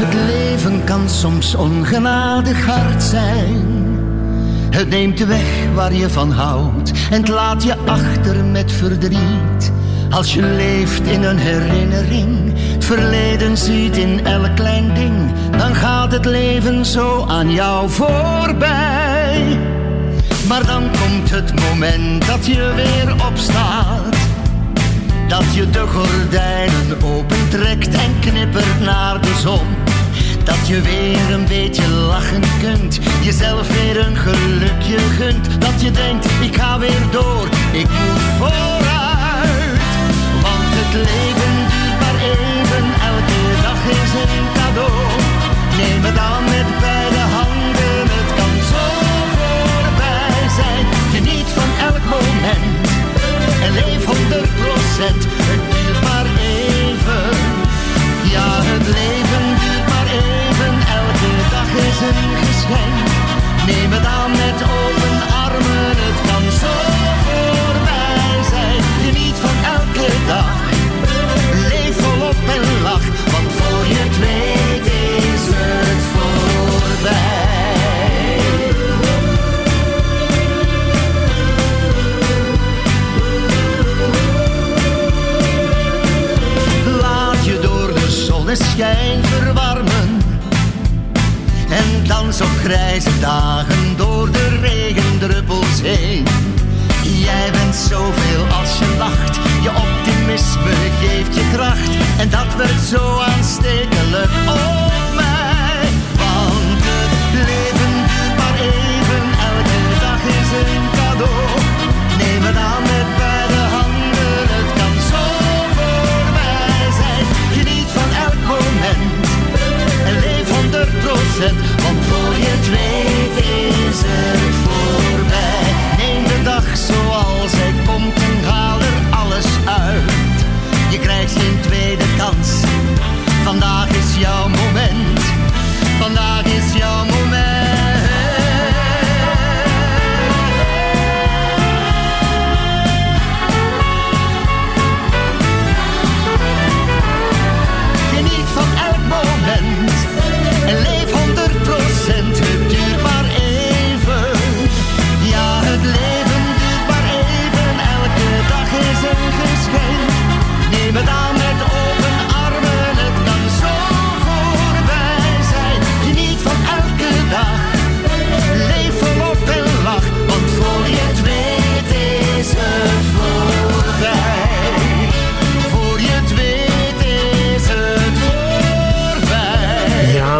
Het leven kan soms ongenadig hard zijn. Het neemt de weg waar je van houdt en het laat je achter met verdriet. Als je leeft in een herinnering, het verleden ziet in elk klein ding, dan gaat het leven zo aan jou voorbij. Maar dan komt het moment dat je weer opstaat. Dat je de gordijnen opentrekt en knippert naar de zon. Dat je weer een beetje lachen kunt, jezelf weer een gelukje gunt. Dat je denkt, ik ga weer door, ik moet vooruit. Want het leven duurt maar even, elke dag is een cadeau. Neem het aan met beide handen, het kan zo voorbij zijn. Geniet van elk moment en leef 100 procent. Neem het aan met open armen, het kan zo voorbij zijn. Geniet van elke dag, leef volop en lach, want voor je het weet is het voorbij. Laat je door de zonneschijn verwarmen. Dans op grijze dagen door de regendruppels heen. Jij bent zoveel als je lacht. Je optimisme geeft je kracht. En dat werkt zo aanstekelijk op 100 procent. Want voor je het weet is het voorbij. Neem de dag zoals hij komt en haal er alles uit. Je krijgt geen tweede kans. Vandaag is jouw moment.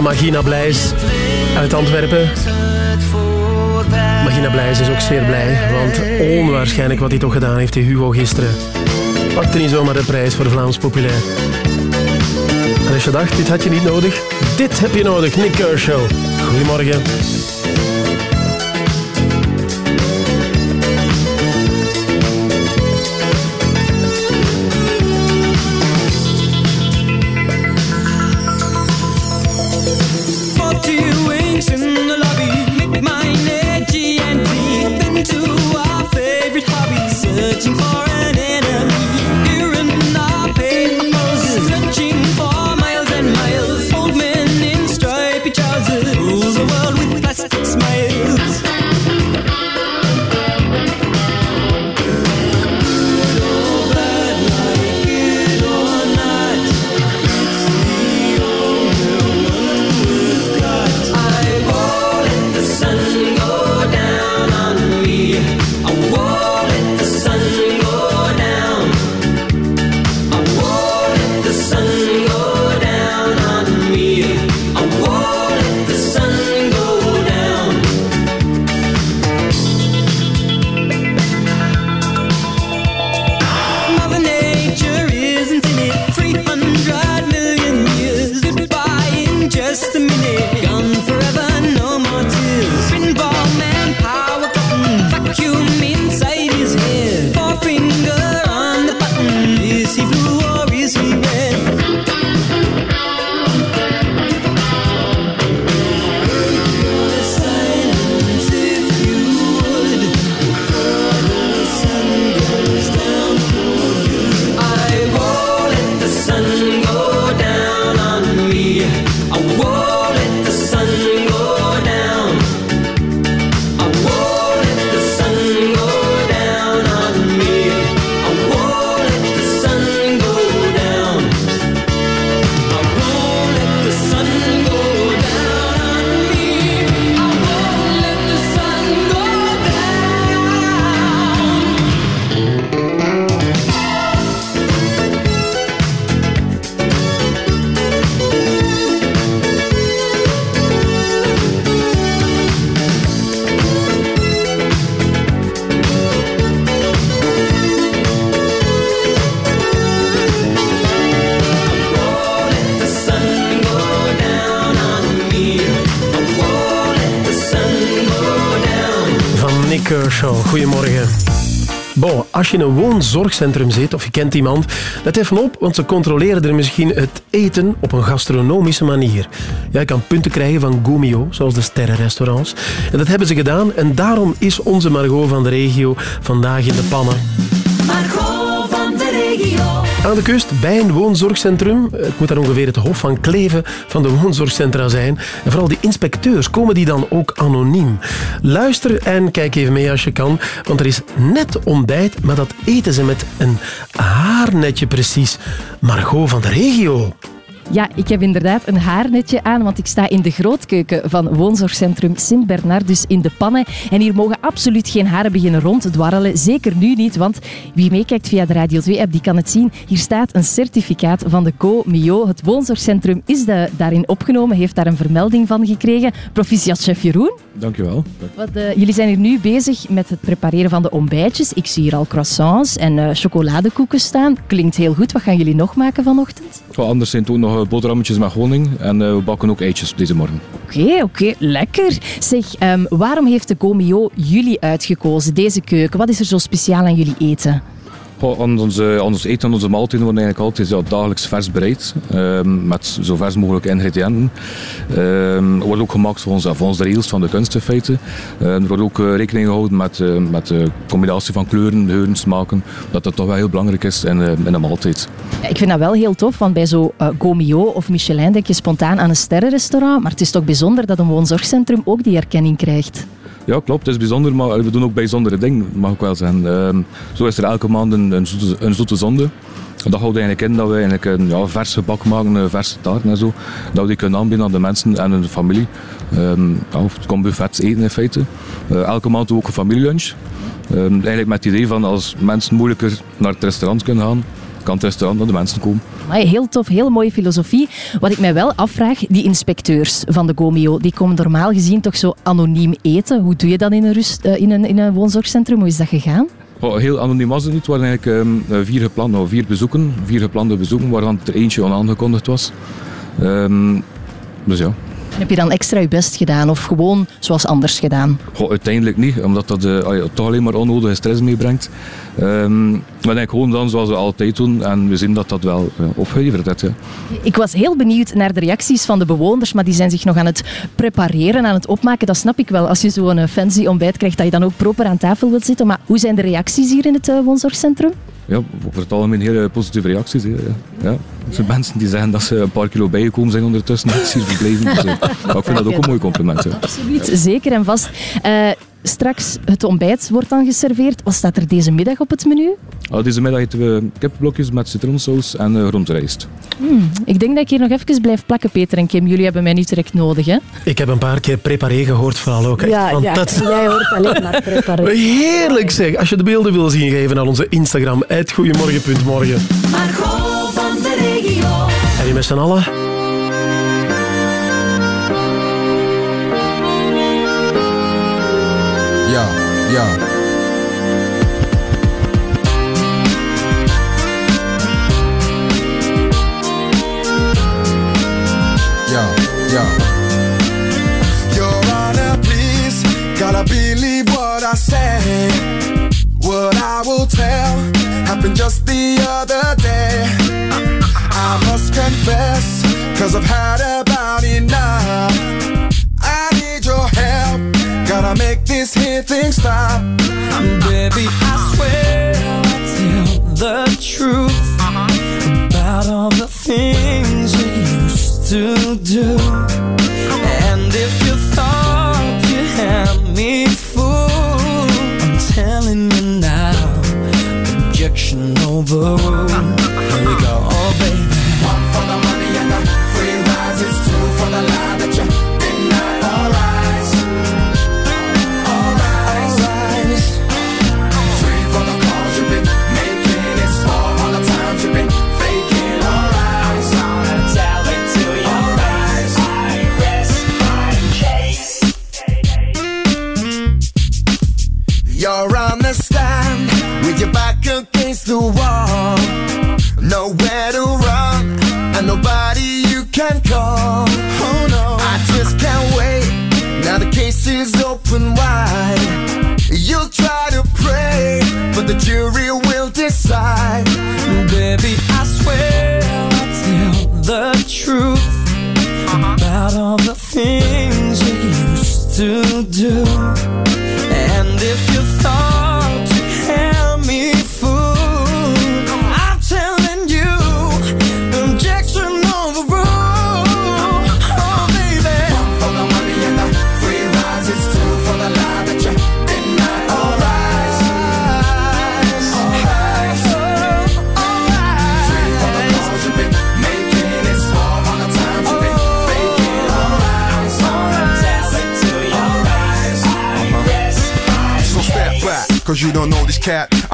Magina Blijs uit Antwerpen. Magina Blijs is ook zeer blij, want onwaarschijnlijk wat hij toch gedaan heeft, die Hugo gisteren. Pakte niet zomaar de prijs voor Vlaams Populair. En als je dacht, dit had je niet nodig, dit heb je nodig, Nick Kershaw. Goedemorgen. Als je in een woonzorgcentrum zit of je kent iemand, let even op, want ze controleren er misschien het eten op een gastronomische manier. Ja, je kan punten krijgen van Gomio, zoals de sterrenrestaurants. En dat hebben ze gedaan en daarom is onze Margot van de regio vandaag in de pannen. Aan de kust, bij een woonzorgcentrum. Het moet daar ongeveer het Hof van Kleven van de woonzorgcentra zijn. En vooral die inspecteurs, komen die dan ook anoniem? Luister en kijk even mee als je kan, want er is net ontbijt, maar dat eten ze met een haarnetje precies. Margot van de regio. Ja, ik heb inderdaad een haarnetje aan, want ik sta in de grootkeuken van woonzorgcentrum Sint-Bernardus in de Pannen. En hier mogen absoluut geen haren beginnen ronddwarrelen. Zeker nu niet, want wie meekijkt via de Radio 2-app, die kan het zien. Hier staat een certificaat van de Co-Mio. Het woonzorgcentrum is de, daarin opgenomen, heeft daar een vermelding van gekregen. Proficiat, chef Jeroen. Dankjewel. Wat, eh, jullie zijn hier nu bezig met het prepareren van de ontbijtjes. Ik zie hier al croissants en eh, chocoladekoeken staan. Klinkt heel goed. Wat gaan jullie nog maken vanochtend? Wel, anders zijn het ook eh, boterhammetjes met honing en eh, we bakken ook eitjes deze morgen. Oké, oké, lekker. Zeg, ehm, waarom heeft de Gomio jullie uitgekozen, deze keuken? Wat is er zo speciaal aan jullie eten? Aan onze, ons eten en onze maaltijden worden eigenlijk altijd dagelijks vers bereid. ehm, met zo vers mogelijke ingrediënten. Er wordt ook gemaakt volgens, volgens de regels van de kunst in feite. Ehm, er wordt ook eh, rekening gehouden met, eh, met de combinatie van kleuren, geuren, smaken. Dat dat toch wel heel belangrijk is in, eh, in een maaltijd. Ik vind dat wel heel tof, want bij zo eh, Gomio of Michelin denk je spontaan aan een sterrenrestaurant. Maar het is toch bijzonder dat een woonzorgcentrum ook die erkenning krijgt. Ja, klopt. Het is bijzonder, maar we doen ook bijzondere dingen, mag ik wel zeggen. Ehm, zo is er elke maand een, een, zoete, een zoete zonde. Dat houdt eigenlijk in dat we eigenlijk een ja, vers gebak maken, een verse taart en zo. Dat we die kunnen aanbieden aan de mensen en hun familie. Ja, het komt buffets eten in feite. Eh, elke maand ook een familielunch. Ehm, eigenlijk met het idee van als mensen moeilijker naar het restaurant kunnen gaan, kan het restaurant naar de mensen komen. Maar heel tof, heel mooie filosofie. Wat ik mij wel afvraag, die inspecteurs van de Gomio, die komen normaal gezien toch zo anoniem eten. Hoe doe je dat in een, rust, eh, in een, in een woonzorgcentrum? Hoe is dat gegaan? Oh, heel anoniem was het niet. Het waren eigenlijk ehm, eh, vier, gepland, nou, vier bezoeken, vier geplande bezoeken, waarvan er eentje onaangekondigd was. Ehm, dus ja. Heb je dan extra je best gedaan of gewoon zoals anders gedaan? Goh, uiteindelijk niet, omdat dat eh, toch alleen maar onnodige stress meebrengt. Ehm maar denk gewoon dan zoals we altijd doen en we zien dat dat wel ja, opgeleverd heeft. Ja. Ik was heel benieuwd naar de reacties van de bewoners, maar die zijn zich nog aan het prepareren, aan het opmaken. Dat snap ik wel. Als je zo'n eh, fancy ontbijt krijgt, dat je dan ook proper aan tafel wilt zitten. Maar hoe zijn de reacties hier in het eh, woonzorgcentrum? Ja, over het algemeen hele positieve reacties. hè, Ja. Er zijn mensen die zeggen dat ze een paar kilo bijgekomen zijn ondertussen. Is hier. Dus, eh, maar ik vind dat ook een mooi compliment. Absoluut, zeker en vast. Eh, straks het ontbijt wordt dan geserveerd. Wat staat er deze middag op het menu? Ah, deze middag eten we kipblokjes met citroensaus en uh, rondrijst. Hmm, ik denk dat ik hier nog even blijf plakken, Peter en Kim. Jullie hebben mij niet direct nodig, hè? Ik heb een paar keer preparé gehoord vooral ook. Echt Ja, ja, jij hoort alleen maar preparé. Heerlijk zeg. Als je de beelden wil zien, geven aan onze Instagram. Goedemorgen.morgen. Margot van de regio. En die met z'n allen. Ja, ja. Ja, ja. Your Honor, please, gotta believe what I say. What I will tell happened just the other day. I must confess, cause I've had about enough. Gotta make this here thing stop. Baby, I swear I'll tell the truth about all the things we used to do. And if you thought you had me fooled, I'm telling you now, objection overruled.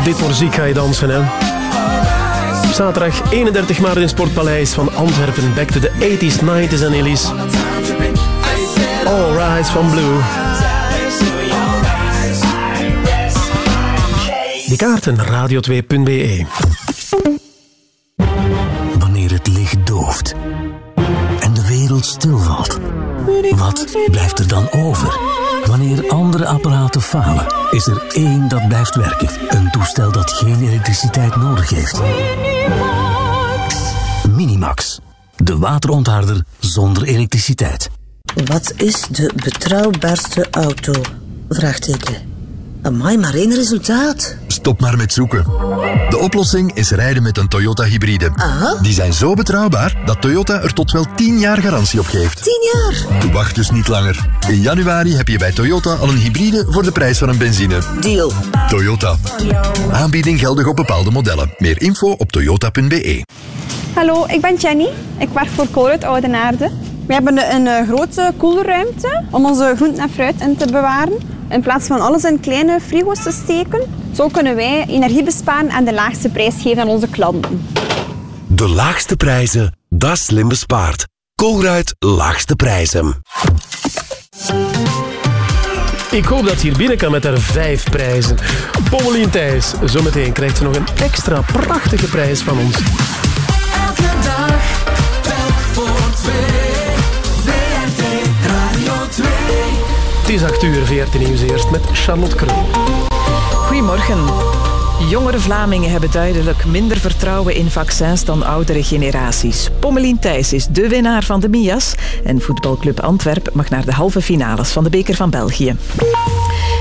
Op dit muziek ga je dansen, hè? Op zaterdag 31 maart in Sportpaleis van Antwerpen. Back to the 80s, 90s en Elise. All Rise van Blue. Die kaarten, radio2.be. Wanneer het licht dooft en de wereld stilvalt, wat blijft er dan over? Wanneer andere apparaten falen, is er één dat blijft werken. Een toestel dat geen elektriciteit nodig heeft. Minimax. De waterontharder zonder elektriciteit. Wat is de betrouwbaarste auto? Vraagteken. Amai, maar één resultaat. Stop maar met zoeken. De oplossing is rijden met een Toyota hybride. Die zijn zo betrouwbaar dat Toyota er tot wel 10 jaar garantie op geeft. 10 jaar? Wacht dus niet langer. In januari heb je bij Toyota al een hybride voor de prijs van een benzine. Deal. Toyota. Aanbieding geldig op bepaalde modellen. Meer info op toyota.be. Hallo, ik ben Jenny. Ik werk voor Colruyt Oudenaarde. We hebben een, een grote koelruimte om onze groenten en fruit in te bewaren. In plaats van alles in kleine frigo's te steken, zo kunnen wij energie besparen en de laagste prijs geven aan onze klanten. De laagste prijzen, dat is slim bespaard. Colruyt Laagste Prijzen. Ik hoop dat ze hier binnen kan met haar vijf prijzen. Pommelien Thijs, zometeen krijgt ze nog een extra prachtige prijs van ons. Elke dag, telk voor twee. Het is 8 uur, VRT Nieuws eerst met Charlotte Kroon. Goedemorgen. Jongere Vlamingen hebben duidelijk minder vertrouwen in vaccins dan oudere generaties. Pommelien Thijs is de winnaar van de MIA's en voetbalclub Antwerp mag naar de halve finales van de Beker van België.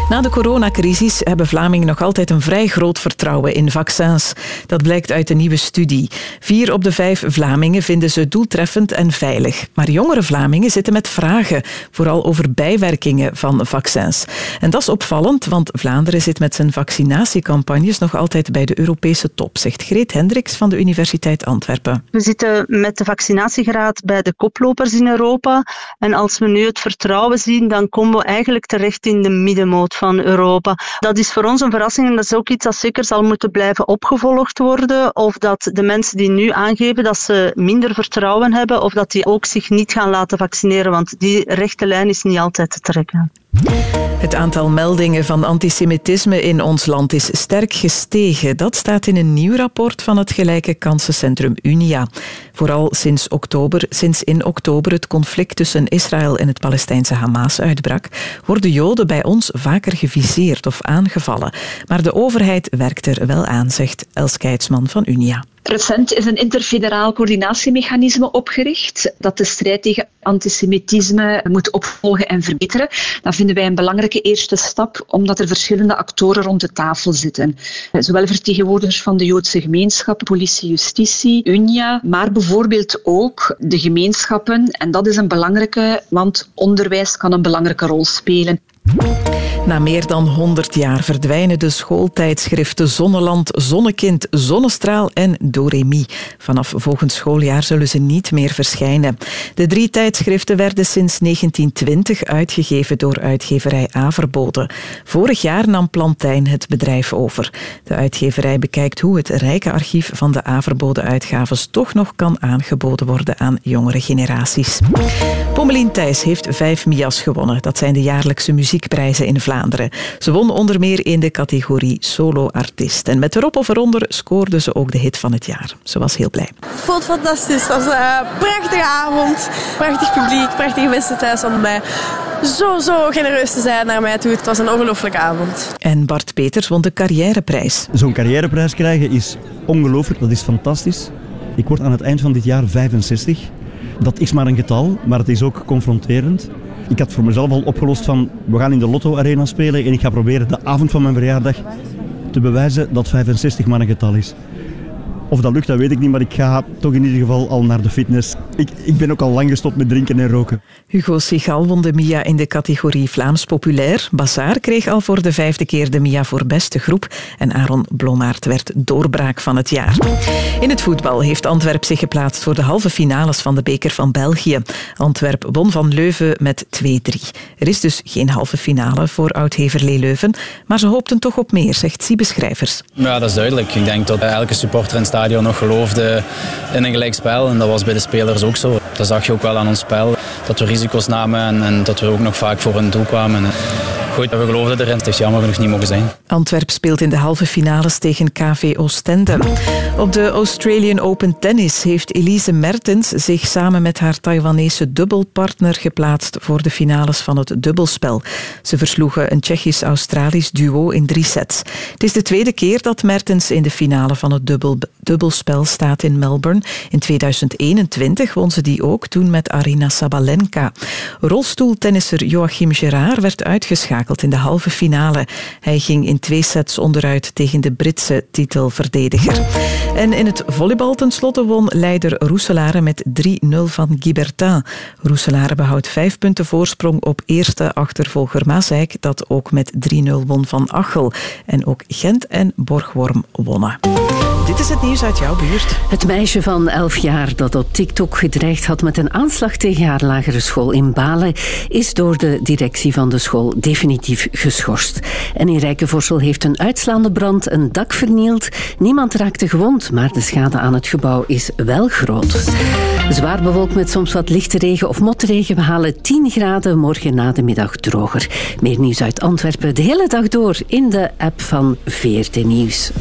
Na de coronacrisis hebben Vlamingen nog altijd een vrij groot vertrouwen in vaccins. Dat blijkt uit een nieuwe studie. Vier op de vijf Vlamingen vinden ze doeltreffend en veilig. Maar jongere Vlamingen zitten met vragen, vooral over bijwerkingen van vaccins. En dat is opvallend, want Vlaanderen zit met zijn vaccinatiecampagnes nog altijd bij de Europese top, zegt Greet Hendricks van de Universiteit Antwerpen. We zitten met de vaccinatiegraad bij de koplopers in Europa. En als we nu het vertrouwen zien, dan komen we eigenlijk terecht in de middenmoot van Europa. Dat is voor ons een verrassing en dat is ook iets dat zeker zal moeten blijven opgevolgd worden. Of dat de mensen die nu aangeven dat ze minder vertrouwen hebben, of dat die ook zich niet gaan laten vaccineren, want die rechte lijn is niet altijd te trekken. Het aantal meldingen van antisemitisme in ons land is sterk gestegen. Dat staat in een nieuw rapport van het gelijke kansencentrum Unia. Vooral sinds, oktober, sinds in oktober het conflict tussen Israël en het Palestijnse Hamas uitbrak, worden Joden bij ons vaker geviseerd of aangevallen. Maar de overheid werkt er wel aan, zegt Els Keitsman van Unia. Recent is een interfederaal coördinatiemechanisme opgericht dat de strijd tegen antisemitisme moet opvolgen en verbeteren. Dat vinden wij een belangrijke eerste stap, omdat er verschillende actoren rond de tafel zitten. Zowel vertegenwoordigers van de Joodse gemeenschap, politie, justitie, UNIA, maar bijvoorbeeld ook de gemeenschappen. En dat is een belangrijke, want onderwijs kan een belangrijke rol spelen. Na meer dan 100 jaar verdwijnen de schooltijdschriften Zonneland, Zonnekind, Zonnestraal en Doremi. Vanaf volgend schooljaar zullen ze niet meer verschijnen. De drie tijdschriften werden sinds 1920 uitgegeven door uitgeverij Averbode. Vorig jaar nam Plantijn het bedrijf over. De uitgeverij bekijkt hoe het rijke archief van de Averbode-uitgaves toch nog kan aangeboden worden aan jongere generaties. Pommelien Thijs heeft vijf Mia's gewonnen. Dat zijn de jaarlijkse muziekprijzen in Vlaanderen. Ze won onder meer in de categorie solo-artiest. En met erop of eronder scoorde ze ook de hit van het jaar. Ze was heel blij. voelt fantastisch. Het was een prachtige avond. Prachtig publiek, prachtige mensen thuis om mij zo, zo genereus te zijn naar mij toe. Het was een ongelooflijke avond. En Bart Peters won de carrièreprijs. Zo'n carrièreprijs krijgen is ongelooflijk, dat is fantastisch. Ik word aan het eind van dit jaar 65. Dat is maar een getal, maar het is ook confronterend. Ik had voor mezelf al opgelost van, we gaan in de Lotto Arena spelen en ik ga proberen de avond van mijn verjaardag te bewijzen dat 65 maar een getal is. Of dat lukt, dat weet ik niet, maar ik ga toch in ieder geval al naar de fitness. Ik, ik ben ook al lang gestopt met drinken en roken. Hugo Sigal won de Mia in de categorie Vlaams Populair. Bazaar kreeg al voor de vijfde keer de Mia voor beste groep. En Aaron Blommaert werd doorbraak van het jaar. In het voetbal heeft Antwerp zich geplaatst voor de halve finales van de Beker van België. Antwerp won van Leuven met 2-3. Er is dus geen halve finale voor Oud-Heverlee Leuven. Maar ze hoopten toch op meer, zegt Siebe Schrijvers. Ja, dat is duidelijk. Ik denk dat elke supporter in het stadion nog geloofde in een gelijk spel. En dat was bij de spelers ook zo. Dat zag je ook wel aan ons spel. Dat we risico's namen en, en dat we ook nog vaak voor een doel kwamen. En, goed, we geloofden erin. Het is jammer genoeg niet mogen zijn. Antwerp speelt in de halve finales tegen KV Oostende. Op de Australian Open Tennis heeft Elise Mertens zich samen met haar Taiwanese dubbelpartner geplaatst voor de finales van het dubbelspel. Ze versloegen een Tsjechisch-Australisch duo in drie sets. Het is de tweede keer dat Mertens in de finale van het dubbel, dubbelspel staat in Melbourne. In 2021 won ze die ook, toen met Arina Sabalenka. Rolstoeltennisser Joachim Gerard werd uitgeschakeld in de halve finale. Hij ging in twee sets onderuit tegen de Britse titelverdediger. En in het volleybal tenslotte won leider Roeselare met 3-0 van Gibertin. Roeselare behoudt vijf punten voorsprong op eerste achtervolger Maasijk, dat ook met 3-0 won van Achel. En ook Gent en Borgworm wonnen. Dit is het nieuws uit jouw buurt. Het meisje van 11 jaar dat op TikTok gedreigd had met een aanslag tegen haar lagere school in Balen, is door de directie van de school definitief geschorst. En in Rijkenvorsel heeft een uitslaande brand een dak vernield. Niemand raakte gewond, maar de schade aan het gebouw is wel groot. Zwaar bewolkt met soms wat lichte regen of motregen. We halen 10 graden morgen na de middag droger. Meer nieuws uit Antwerpen de hele dag door in de app van VRT Nieuws.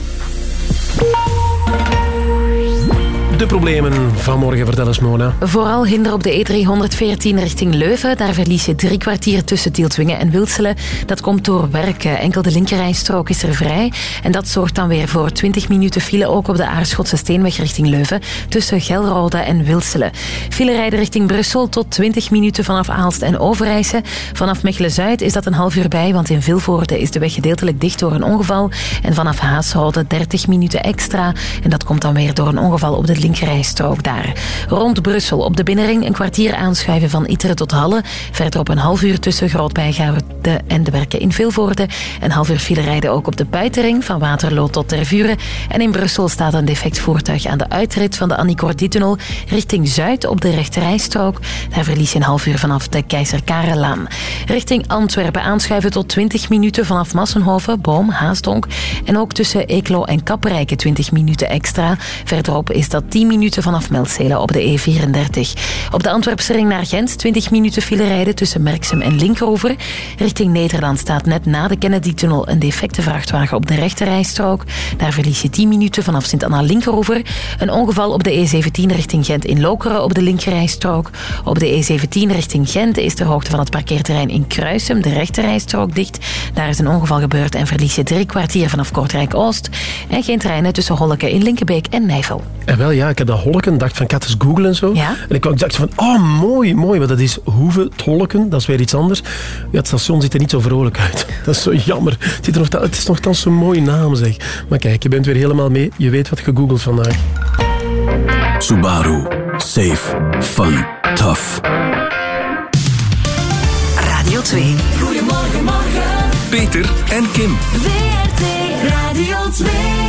De problemen van morgen, vertel eens Mona. Vooral hinder op de E314 richting Leuven. Daar verlies je drie kwartier tussen Tieltwingen en Wilselen. Dat komt door werken. Enkel de linkerrijstrook is er vrij. En dat zorgt dan weer voor 20 minuten file ook op de Aarschotse Steenweg richting Leuven. Tussen Gelrode en Wilselen. File rijden richting Brussel tot 20 minuten vanaf Aalst en Overijse. Vanaf Mechelen-Zuid is dat een half uur bij, want in Vilvoorde is de weg gedeeltelijk dicht door een ongeval. En vanaf Haashouden 30 minuten extra. En dat komt dan weer door een ongeval op de linkerrijstrook daar. Rond Brussel op de binnenring een kwartier aanschuiven van Iteren tot Halle. Verder op een half uur tussen Grootbijgaarde en de werken in Vilvoorde. Een half uur file rijden ook op de buitenring van Waterloo tot Tervuren. En in Brussel staat een defect voertuig aan de uitrit van de Annicordi-tunnel richting Zuid op de rechterrijstrook. Daar verlies je een half uur vanaf de Keizer Karelaan. Richting Antwerpen aanschuiven tot 20 minuten vanaf Massenhoven, Boom, Haasdonk. En ook tussen Eeklo en Kaprijke 20 minuten extra. Verderop is dat 10 10 minuten vanaf Meldselen op de E34. Op de Antwerpsering naar Gent 20 minuten file rijden tussen Merksem en Linkeroever. Richting Nederland staat net na de Kennedy-tunnel een defecte vrachtwagen op de rechterrijstrook. Daar verlies je 10 minuten vanaf Sint-Anna-Linkeroever. Een ongeval op de E17 richting Gent in Lokeren op de linkerrijstrook. Op de E17 richting Gent is de hoogte van het parkeerterrein in Kruisum de rechterrijstrook dicht. Daar is een ongeval gebeurd en verlies je drie kwartier vanaf Kortrijk-Oost. En geen treinen tussen Holleke in Linkebeek en Nijvel. En wel ja, ik heb dat holken, dacht van, kat is googlen en zo. En ik, dacht van, oh, mooi, mooi, want dat is hoeven, het holken, dat is weer iets anders. Het station ziet er niet zo vrolijk uit. Dat is zo jammer. Het, ziet er nog, het is nogthans zo'n mooie naam, zeg. Maar kijk, je bent weer helemaal mee. Je weet wat gegoogeld vandaag. Subaru. Safe. Fun. Tough. Radio 2. Goedemorgen, morgen. Peter en Kim. WRT Radio 2.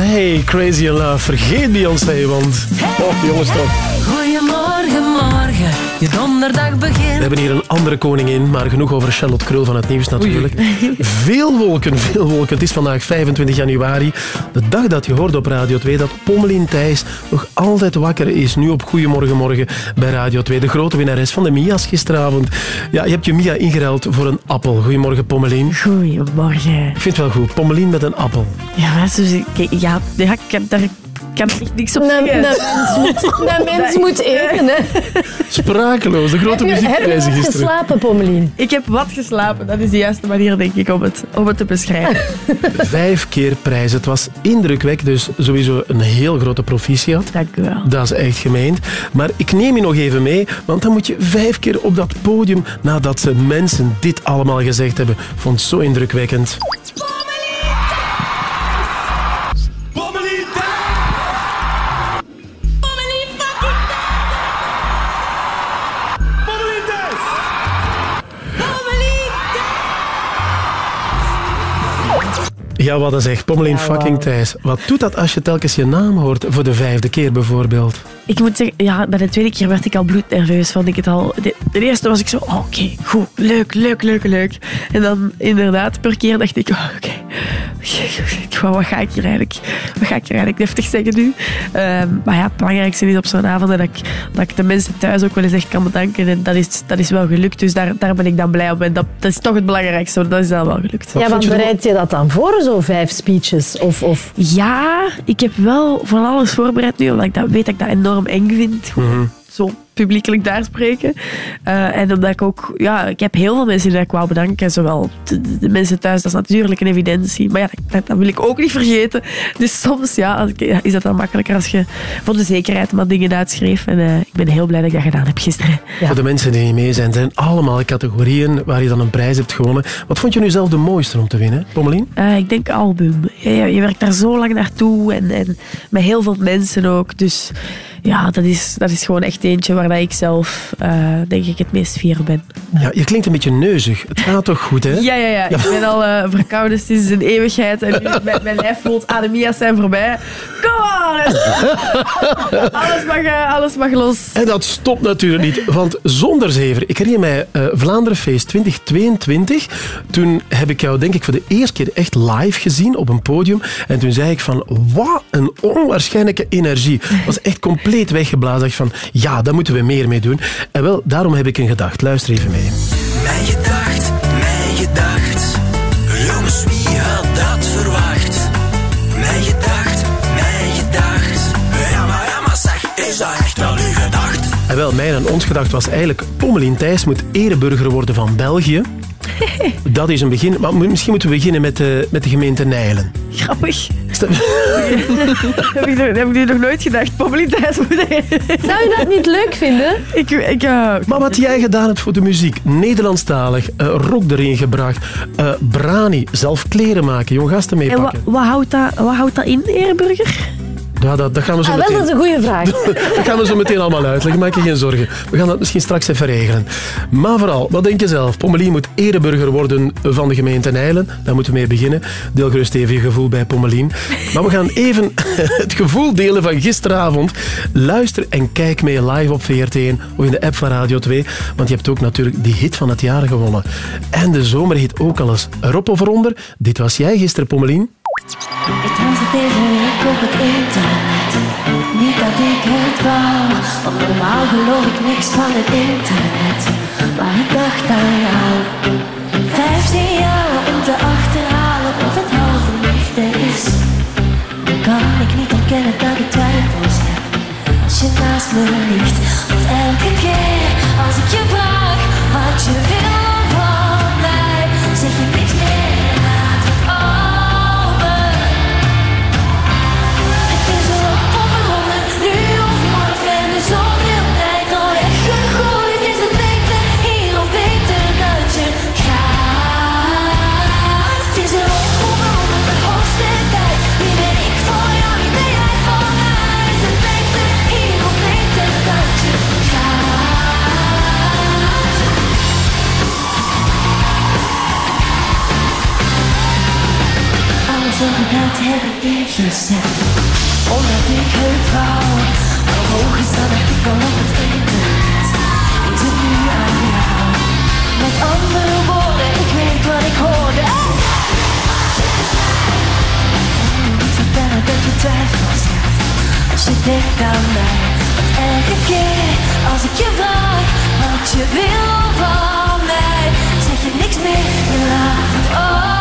Hey, Crazy in Love. Vergeet Beyoncé, want... Oh, jongens, toch. Goedemorgen, morgen. Je donderdag begint we hebben hier een andere koningin, maar genoeg over Charlotte Krul van het nieuws natuurlijk. Veel wolken, veel wolken. Het is vandaag 25 januari, de dag dat je hoort op Radio 2 dat Pommelien Thijs nog altijd wakker is. Nu op Goedemorgen Morgen bij Radio 2. De grote winnares van de Mia's gisteravond. Ja, je hebt je Mia ingeruild voor een appel. Goedemorgen Pommelien. Goedemorgen. Ik vind het wel goed. Pommelien met een appel. Ja, dus, ik- ja, ja, ik heb daar ik kan echt niks op Een- zeggen. een mens moet- een mens moet eten, hè. Sprakeloos, de grote Heb je- heb je wat gisteren. geslapen, Pommelien? Ik heb wat geslapen. Dat is de juiste manier, denk ik, om het, om het te beschrijven. Vijf keer prijs. Het was indrukwekkend, dus sowieso een heel grote proficiat. Dank u wel. Dat is echt gemeend. Maar ik neem je nog even mee, want dan moet je vijf keer op dat podium nadat ze mensen dit allemaal gezegd hebben. Vond het zo indrukwekkend. Ja, wat een zeg. Pommelien Ja, fucking. Thijs. Wat doet dat als je telkens je naam hoort voor de vijfde keer bijvoorbeeld? Ik moet zeggen, ja, bij de tweede keer werd ik al bloednerveus. Vond ik het al. De, de eerste was ik zo, oh, oké, goed, leuk, leuk, leuk, leuk. En dan inderdaad, per keer dacht ik, oh, oké, wat ga ik hier eigenlijk, wat ga ik hier eigenlijk deftig zeggen nu? Ehm, maar ja, het belangrijkste is op zo'n avond dat ik, dat ik de mensen thuis ook wel eens echt kan bedanken. En dat is, dat is wel gelukt, dus daar, daar ben ik dan blij op. En dat, dat is toch het belangrijkste, dat is dan wel gelukt. Ja, want bereid je dat dan voor, zo vijf speeches? Of, of... Ja, ik heb wel van alles voorbereid nu, omdat ik dat weet dat ik dat enorm eng vind. Gewoon Zo publiekelijk daar spreken. Eh, en omdat ik ook, ja, ik heb heel veel mensen die ik wou bedanken. Zowel de, de mensen thuis, dat is natuurlijk een evidentie. Maar ja, dat, dat wil ik ook niet vergeten. Dus soms ja, is dat dan makkelijker als je voor de zekerheid maar dingen uitschreef. En eh, ik ben heel blij dat ik dat gedaan heb gisteren. Voor de mensen die niet mee zijn, zijn allemaal categorieën waar je dan een prijs hebt gewonnen. Wat vond je nu zelf de mooiste om te winnen, Pommelien? Eh, ik denk album. Ja, ja, je werkt daar zo lang naartoe en, en met heel veel mensen ook. Dus ja, dat is, dat is gewoon echt eentje waar dat ik zelf eh, denk ik het meest fier ben. Ja, je klinkt een beetje neuzig. Het gaat toch goed, hè? Ja, ja, ja. Ik ben al eh, verkouden sinds een eeuwigheid en nu mijn, mijn lijf voelt ademia's zijn voorbij. Kom on! alles, mag, eh, alles mag los. En dat stopt natuurlijk niet, want zonder zever. Ik herinner mij Vlaanderenfeest 2022. Toen heb ik jou denk ik voor de eerste keer echt live gezien op een podium. En toen zei ik van, wat een onwaarschijnlijke energie. Het was echt compleet weggeblazen. Ik van, ja, daar moeten we meer mee doen. En wel, daarom heb ik een gedacht. Luister even mee. Mijn gedacht, mijn gedacht. Jongens, wie had dat verwacht? Mijn gedacht, mijn gedacht. Ja, maar, ja, maar zeg, is dat echt wel uw gedacht? En wel, mijn en ons gedacht was eigenlijk, Pommelien Thijs moet ereburger worden van België. Dat is een begin. Maar misschien moeten we beginnen met de, met de gemeente Nijlen. Grappig. heb, ik, heb ik nu nog nooit gedacht. Publiciteit Zou je dat niet leuk vinden? Ik, ik, eh, Maar wat jij gedaan hebt voor de muziek, Nederlandstalig, eh, rock erin gebracht, eh, brani, zelf kleren maken, jong gasten en wat, meepakken. wat, houdt dat, wat houdt dat in, Ereburger? Ja, dat, dat gaan we zo Ah, wel, meteen... dat is een goede vraag. Dat gaan we zo meteen allemaal uitleggen, maak je geen zorgen. We gaan dat misschien straks even regelen. Maar vooral, wat denk je zelf? Pommelien moet ereburger worden van de gemeente Nijlen. Daar moeten we mee beginnen. Deel gerust even je gevoel bij Pommelien. Maar we gaan even het gevoel delen van gisteravond. Luister en kijk mee live op VRT1 of in de app van Radio 2. Want je hebt ook natuurlijk die hit van het jaar gewonnen. En de zomerhit ook al eens. Erop of eronder, dit was jij gisteren, Pommelien. Ik het deze week op het internet. Niet dat ik het wou, want normaal geloof ik niks van het internet. Maar ik dacht aan jou. Vijftien jaar om te achterhalen of het halve liefde is. Dan kan ik niet ontkennen dat ik twijfels heb. Als je naast me ligt, want elke keer als ik je vraag wat je wil Ik heb ik ingezet Omdat ik het Maar hoog is dat artikel op het internet Met andere woorden, ik weet wat ik hoorde. Niet vertellen dat je twijfels hebt als je denkt aan mij. Want elke keer als ik je vraag wat je wil van mij, zeg je niks meer, je laat het over.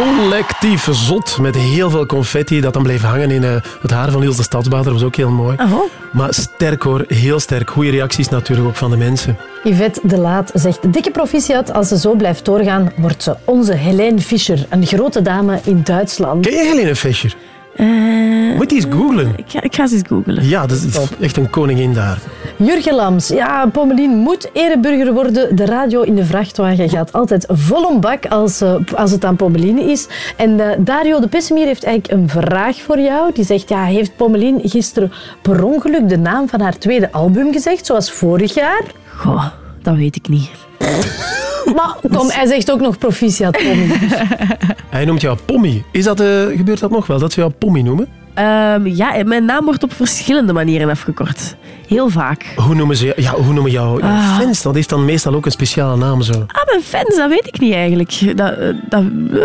Collectief zot met heel veel confetti dat dan bleef hangen in eh, het haar van Niels de Stadsbader. Dat was ook heel mooi. Maar sterk hoor, heel sterk. Goede reacties natuurlijk ook van de mensen. Yvette de Laat zegt dikke proficiat. Als ze zo blijft doorgaan, wordt ze onze Helene Fischer. Een grote dame in Duitsland. Ken je Helene Fischer? Moet je eens googlen. Ik ga, ik ga ze eens googlen. Ja, dat is echt een koningin daar. Jurgen Lams, ja, Pommelien moet ereburger worden. De radio in de vrachtwagen gaat altijd vol om bak als, eh, als het aan Pommelien is. En eh, Dario de Pessimier heeft eigenlijk een vraag voor jou. Die zegt, ja, heeft Pommelien gisteren per ongeluk de naam van haar tweede album gezegd, zoals vorig jaar? Goh, dat weet ik niet. Maar kom, hij zegt ook nog proficiat, Pommy. Hij noemt jou Pommy. Is dat, eh, gebeurt dat nog wel, dat ze jou Pommy noemen? Ehm, ja, mijn naam wordt op verschillende manieren afgekort. Heel vaak. Hoe noemen, ze, ja, hoe noemen jou Ah. fans? Dat heeft dan meestal ook een speciale naam zo. Ah, mijn fans, dat weet ik niet eigenlijk. Dat, eh, dat, eh,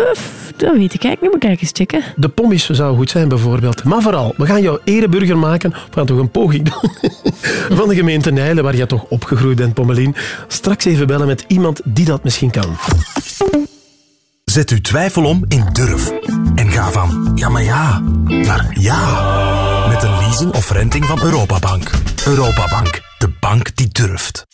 dat weet ik eigenlijk niet. Moet ik eigenlijk eens checken. De pommies zou goed zijn, bijvoorbeeld. Maar vooral, we gaan jou ereburger maken. We gaan toch een poging doen. Van de gemeente Nijlen, waar je toch opgegroeid bent, Pommelien. Straks even bellen met iemand die dat misschien kan. Zet uw twijfel om in durf. En ga van ja maar ja naar ja. Met een leasing of renting van Europabank. Europabank, de bank die durft.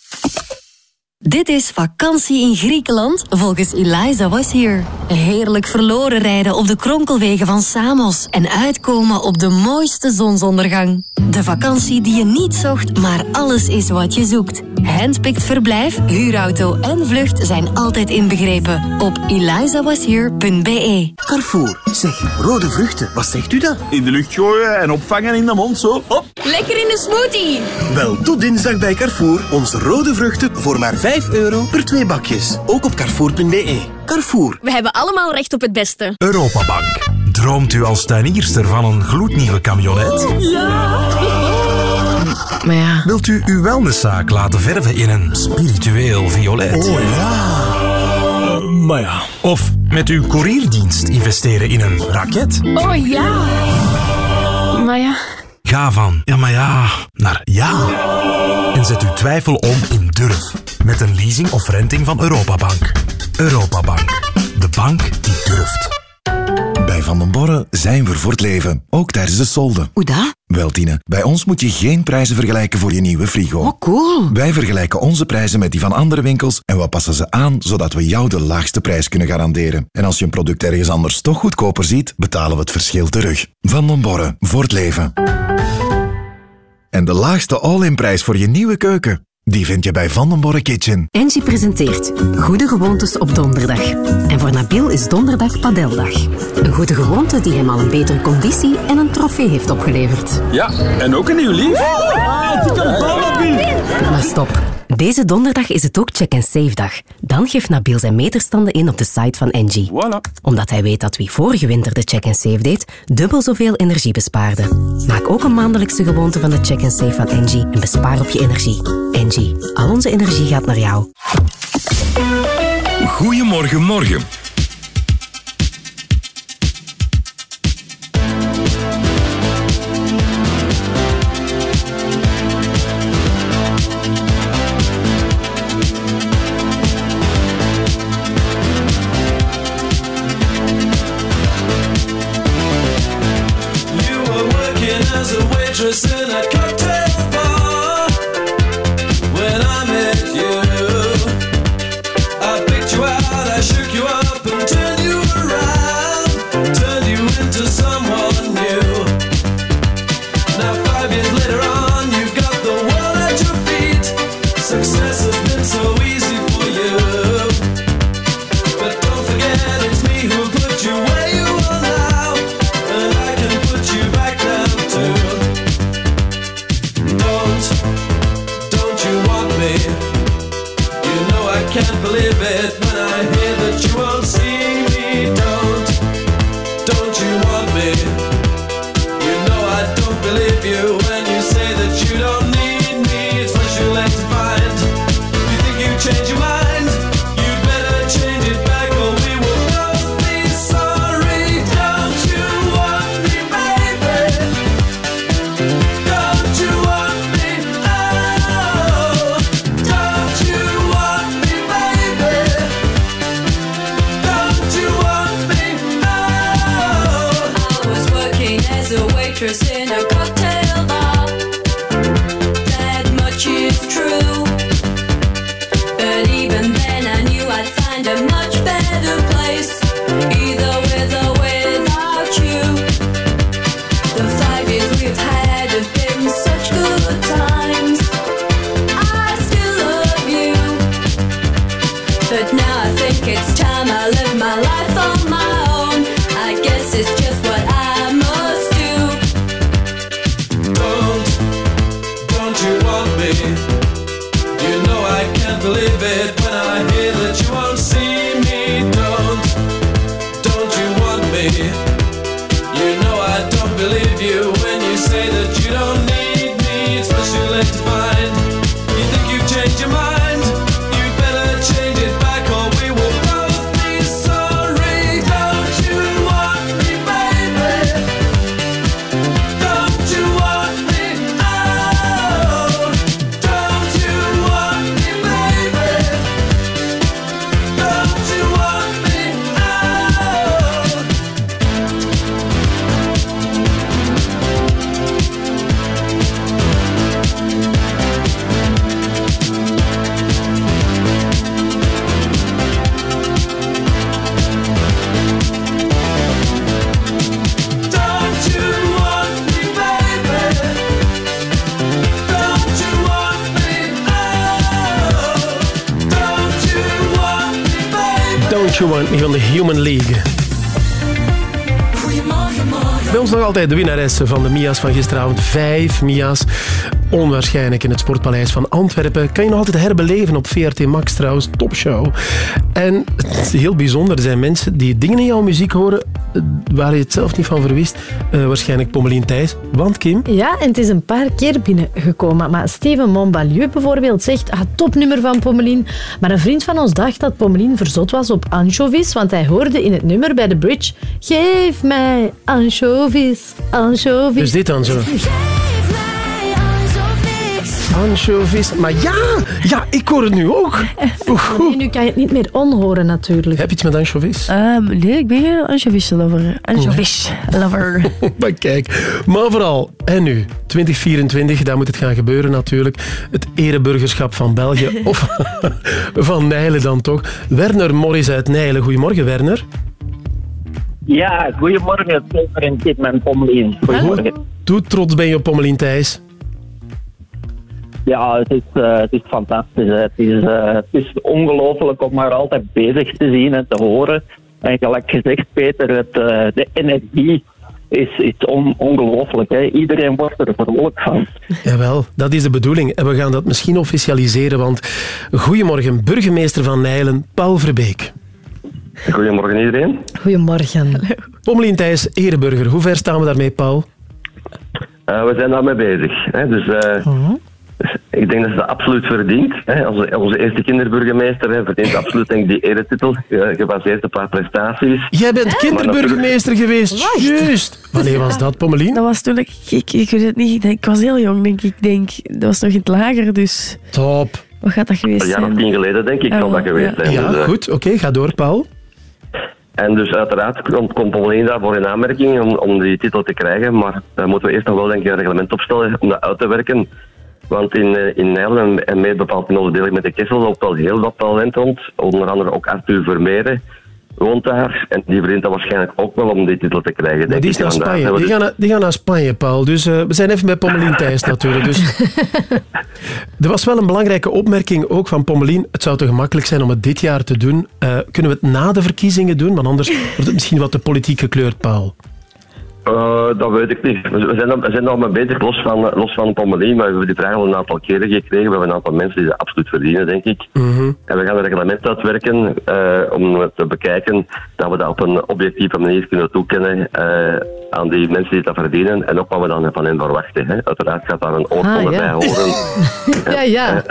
Dit is vakantie in Griekenland volgens Eliza Was Here. Heerlijk verloren rijden op de kronkelwegen van Samos en uitkomen op de mooiste zonsondergang. De vakantie die je niet zocht, maar alles is wat je zoekt. Handpicked verblijf, huurauto en vlucht zijn altijd inbegrepen op elizawashere.be. Carrefour. Zeg, rode vruchten, wat zegt u dan? In de lucht gooien en opvangen in de mond, zo. Hop. Lekker in de smoothie! Wel, tot dinsdag bij Carrefour. Onze rode vruchten voor maar 5 euro per twee bakjes. Ook op carrefour.be. Carrefour. We hebben allemaal recht op het beste. Europabank. Droomt u als tuinierster van een gloednieuwe camionet? Maar ja. Wilt u uw wellnesszaak laten verven in een spiritueel violet? Oh ja. maar ja. Of met uw courierdienst investeren in een raket? Oh ja! Maar ja. Ga van ja maar ja naar ja. En zet uw twijfel om in durf. Met een leasing of renting van Europabank. Europabank. De bank die durft. Bij Van den Borre zijn we voor het leven, ook tijdens de solden. Hoe dat? Wel, Tine, bij ons moet je geen prijzen vergelijken voor je nieuwe frigo. Oh, cool. Wij vergelijken onze prijzen met die van andere winkels en we passen ze aan zodat we jou de laagste prijs kunnen garanderen. En als je een product ergens anders toch goedkoper ziet, betalen we het verschil terug. Van den Borre, voor het leven. En de laagste all-in prijs voor je nieuwe keuken, die vind je bij Van den Borre Kitchen. Engie presenteert Goede Gewoontes op donderdag. En voor Nabil is donderdag padeldag. Een goede gewoonte die hem al een betere conditie en een trofee heeft opgeleverd. Ja, en ook een nieuw lief. Maar stop. Deze donderdag is het ook check-and-save dag. Dan geeft Nabil zijn meterstanden in op de site van Engie. Omdat hij weet dat wie vorige winter de check-and-save deed, dubbel zoveel energie bespaarde. Maak ook een maandelijkse gewoonte van de check-and-save van Engie en bespaar op je energie. Engie, al onze energie gaat naar jou. Goedemorgen, morgen. De winnaressen van de Mia's van gisteravond. Vijf Mia's. Onwaarschijnlijk in het Sportpaleis van Antwerpen. Kan je nog altijd herbeleven op VRT Max trouwens. Topshow. En het is heel bijzonder. Er zijn mensen die dingen in jouw muziek horen eh, waar je het zelf niet van verwist. Eh, waarschijnlijk Pommelien Thijs. Want Kim... Ja, en het is een paar keer binnengekomen. Maar Steven Montbalieu bijvoorbeeld zegt, ah, topnummer van Pommelien. Maar een vriend van ons dacht dat Pommelien verzot was op anchovies, want hij hoorde in het nummer bij de bridge, geef mij anchovies, anchovies. Dus dit dan zo. Anchovies. Maar ja, ja, ik hoor het nu ook. Nee, nu kan je het niet meer onhoren natuurlijk. Heb je iets met anchovies? Ehm, nee, ik ben geen anchovies-lover. Anchovies-lover. Maar kijk, maar vooral, en nu, 2024, daar moet het gaan gebeuren natuurlijk. Het ereburgerschap van België, of van Nijlen dan toch. Werner Morris uit Nijlen. Goedemorgen, Werner. Ja, goedemorgen, Peter en Pommelien. Goedemorgen. Hoe trots ben je op Pommelien Thijs? Ja, het is, eh, het is fantastisch. hè. Het is, eh, het is ongelooflijk om haar altijd bezig te zien en te horen. En gelijk gezegd, Peter, het, eh, de energie is, is on, ongelooflijk. hè. Iedereen wordt er vrolijk van. Jawel, dat is de bedoeling. En we gaan dat misschien officialiseren, want goedemorgen, burgemeester van Nijlen, Paul Verbeek. Goedemorgen iedereen. Goedemorgen. Pommelien Thijs, ereburger. Hoe ver staan we daarmee, Paul? Eh, we zijn daarmee bezig. Hè. Dus eh, ik denk dat ze dat absoluut verdient. Hè. Onze, onze eerste kinderburgemeester hè, verdient absoluut denk ik, die eretitel, gebaseerd op haar prestaties. Jij bent kinderburgemeester geweest. Juist. Wanneer was dat, Pommelien? Dat was toen ik, ik, ik weet het niet, ik, was heel jong, denk ik. ik. Denk, dat was nog in het lager, dus Top. wat gaat dat geweest Een jaar of zijn? tien geleden denk ik Ja, zal dat geweest zijn. Ja, Dus, eh, goed. Oké, ga door, Paul. En dus uiteraard komt, komt Pommelien daarvoor in aanmerking om, om die titel te krijgen. Maar daar moeten we eerst nog wel denk ik, een reglement opstellen om dat uit te werken. Want in, eh, in Nederland en, meer bepaald in onze deling met de Kessel loopt wel heel wat talent rond. Onder andere ook Arthur Vermeeren woont daar. En die verdient dat waarschijnlijk ook wel om die titel te krijgen. Maar denk die ik. is naar Spanje. Die dus- gaan naar, die gaan naar Spanje, Paul. Dus eh, we zijn even bij Pommelien Thijs natuurlijk. Dus. er was wel een belangrijke opmerking ook van Pommelien. Het zou te gemakkelijk zijn om het dit jaar te doen. Eh, kunnen we het na de verkiezingen doen? Want anders wordt het misschien wat te politiek gekleurd, Paul. Eh, dat weet ik niet. We zijn, we zijn al mee bezig, los van, los van Pommelien. Maar we hebben die vraag al een aantal keren gekregen. We hebben een aantal mensen die dat absoluut verdienen, denk ik. En we gaan een reglement uitwerken eh, om te bekijken dat we dat op een objectieve manier kunnen toekennen eh, aan die mensen die dat verdienen en ook wat we dan van hen verwachten. Hè. Uiteraard gaat daar een oorkonde Ah, ja. bij horen. Ja, ja.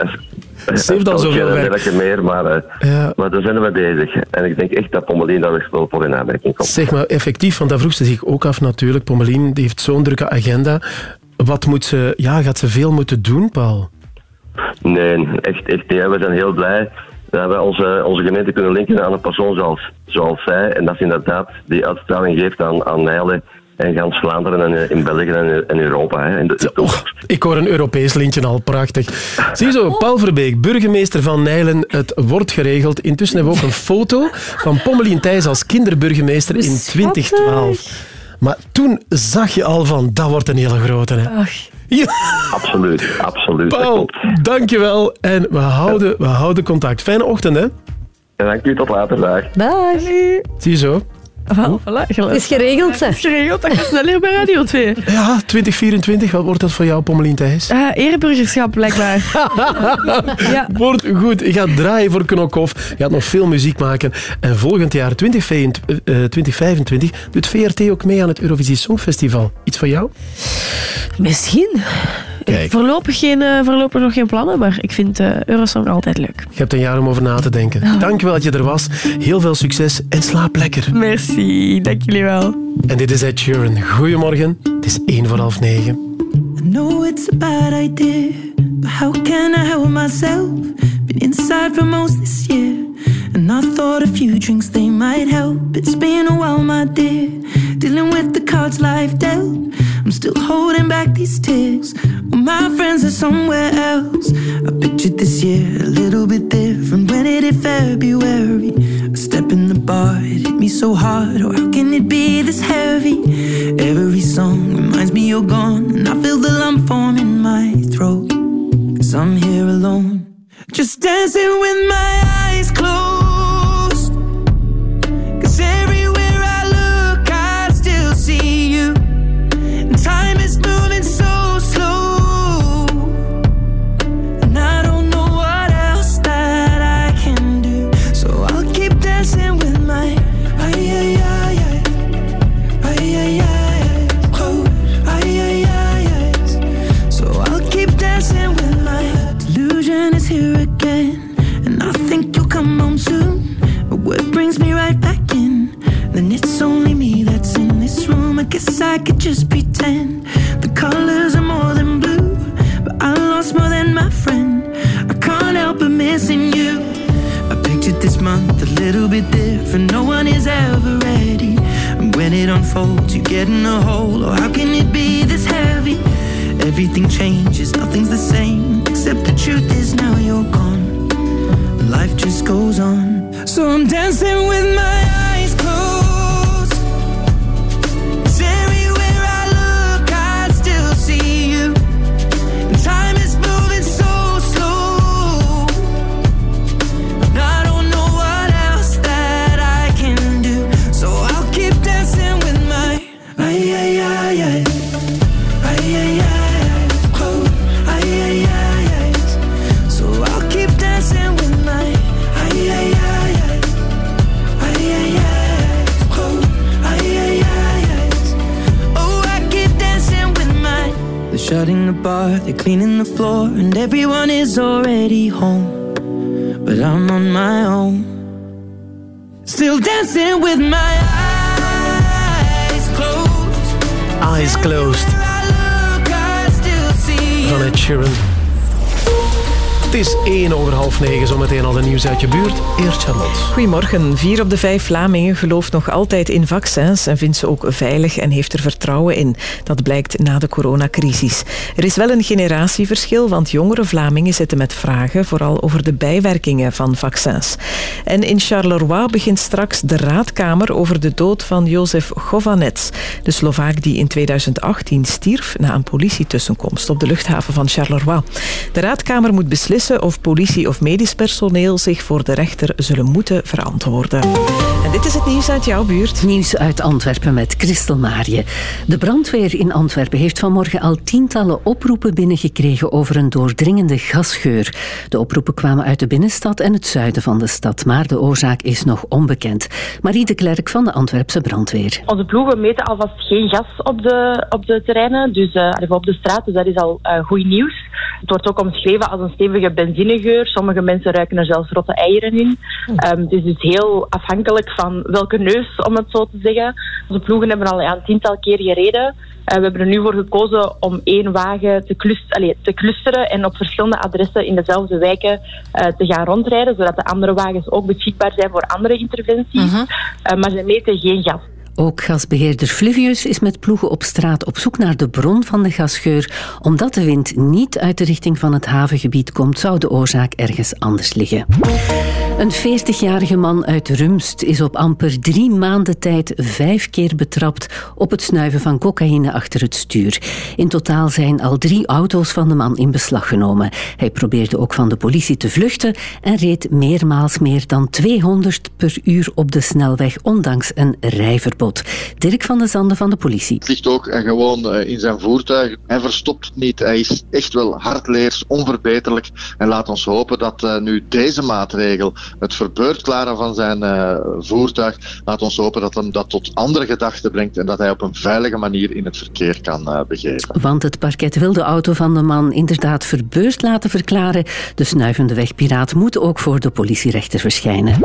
Ze heeft al zoveel werk. meer, maar, eh, maar daar zijn we bezig. En ik denk echt dat Pommelien daar echt wel voor in aanmerking komt. Zeg maar effectief, want dat vroeg ze zich ook af natuurlijk. Pommelien die heeft zo'n drukke agenda. Wat moet ze... Ja, gaat ze veel moeten doen, Paul? Nee, echt, echt niet. We zijn heel blij dat we onze, onze gemeente kunnen linken aan een persoon zoals, zoals zij. En dat ze inderdaad die uitstraling geeft aan, aan Nijlen en gans Vlaanderen en eh, in België en in Europa. Hè. In de. Ik hoor een Europees lintje al, prachtig. Ziezo, Paul Verbeek, burgemeester van Nijlen. Het wordt geregeld. Intussen hebben we ook een foto van Pommelien Thijs als kinderburgemeester in 2012. Maar toen zag je al van, dat wordt een hele grote. Hè? Ja. Absoluut, absoluut. Paul, dankjewel. En we houden, we houden contact. Fijne ochtend, hè? En dank u, tot later. Dag. Dag. Ziezo. Het is geregeld, zeg. Het is geregeld, dat gaat sneller bij Radio 2. Ja, 2024, wat wordt dat voor jou, Pommelien Thijs? Ah, ereburgerschap, blijkbaar. ja. Wordt goed. Je gaat draaien voor Knokhoff. Je gaat nog veel muziek maken. En volgend jaar, 2025, eh, 2025, doet VRT ook mee aan het Eurovisie Songfestival. Iets van jou? Misschien. Kijk. Voorlopig, geen, eh, voorlopig nog geen plannen, maar ik vind eh, Eurosong altijd leuk. Je hebt een jaar om over na te denken. Dank wel dat je er was. Heel veel succes en slaap lekker. Merci, dank jullie wel. En dit is Ed Sheeran. Goedemorgen. Het is één voor half negen. I know it's a bad idea, but how can I help myself? Been inside for most this year, and I thought a few drinks they might help. It's been a while, my dear, dealing with the cards life dealt. I'm still holding back these tears. Well, my friends are somewhere else. I pictured this year a little bit different when it hit February. A step in the bar, it hit me so hard. Oh, how can it be this heavy? Every song reminds me you're gone, Vier op de vijf Vlamingen gelooft nog altijd in vaccins en vindt ze ook veilig en heeft er vertrouwen in. Dat blijkt na de coronacrisis. Er is wel een generatieverschil, want jongere Vlamingen zitten met vragen, vooral over de bijwerkingen van vaccins. En in Charleroi begint straks de raadkamer over de dood van Jozef Govanec, de Slovaak die in 2018 stierf na een politietussenkomst op de luchthaven van Charleroi. De raadkamer moet beslissen of politie of medisch personeel zich voor de rechter zullen moeten verantwoorden. Dit is het nieuws uit jouw buurt. Nieuws uit Antwerpen met Christel Marië. De brandweer in Antwerpen heeft vanmorgen al tientallen oproepen binnengekregen over een doordringende gasgeur. De oproepen kwamen uit de binnenstad en het zuiden van de stad, maar de oorzaak is nog onbekend. Marie de Klerk van de Antwerpse brandweer. Onze ploegen meten alvast geen gas op de, op de terreinen, dus uh, op de straat, dus dat is al uh, goed nieuws. Het wordt ook omschreven als een stevige benzinegeur. Sommige mensen ruiken er zelfs rotte eieren in. Um, het is dus heel afhankelijk van welke neus, om het zo te zeggen. Onze ploegen hebben al ja, een tiental keer gereden. Uh, we hebben er nu voor gekozen om één wagen te, allez, te clusteren en op verschillende adressen in dezelfde wijken uh, te gaan rondrijden, zodat de andere wagens ook beschikbaar zijn voor andere interventies. Uh-huh. Uh, maar ze meten geen gas. Ook gasbeheerder Fluvius is met ploegen op straat op zoek naar de bron van de gasgeur. Omdat de wind niet uit de richting van het havengebied komt, zou de oorzaak ergens anders liggen. Een 40-jarige man uit Rumst is op amper drie maanden tijd vijf keer betrapt op het snuiven van cocaïne achter het stuur. In totaal zijn al drie auto's van de man in beslag genomen. Hij probeerde ook van de politie te vluchten en reed meermaals meer dan 200 per uur op de snelweg, ondanks een rijverbod. Dirk van de Zanden van de politie. Het ligt ook gewoon in zijn voertuig. Hij verstopt het niet. Hij is echt wel hardleers, onverbeterlijk. En laat ons hopen dat nu deze maatregel het verbeurdklaren van zijn voertuig, laat ons hopen dat hem dat tot andere gedachten brengt en dat hij op een veilige manier in het verkeer kan begeven. Want het parket wil de auto van de man inderdaad verbeurd laten verklaren. De snuivende wegpiraat moet ook voor de politierechter verschijnen.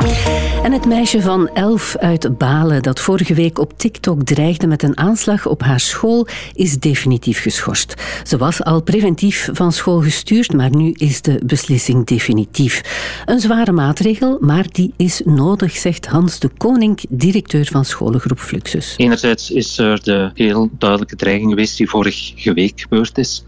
En het meisje van elf uit Balen dat vorige week op TikTok dreigde met een aanslag op haar school, is definitief geschorst. Ze was al preventief van school gestuurd, maar nu is de beslissing definitief. Een zware maatregel, maar die is nodig, zegt Hans de Koning, directeur van scholengroep Fluxus. Enerzijds is er de heel duidelijke dreiging geweest die vorige week gebeurd is.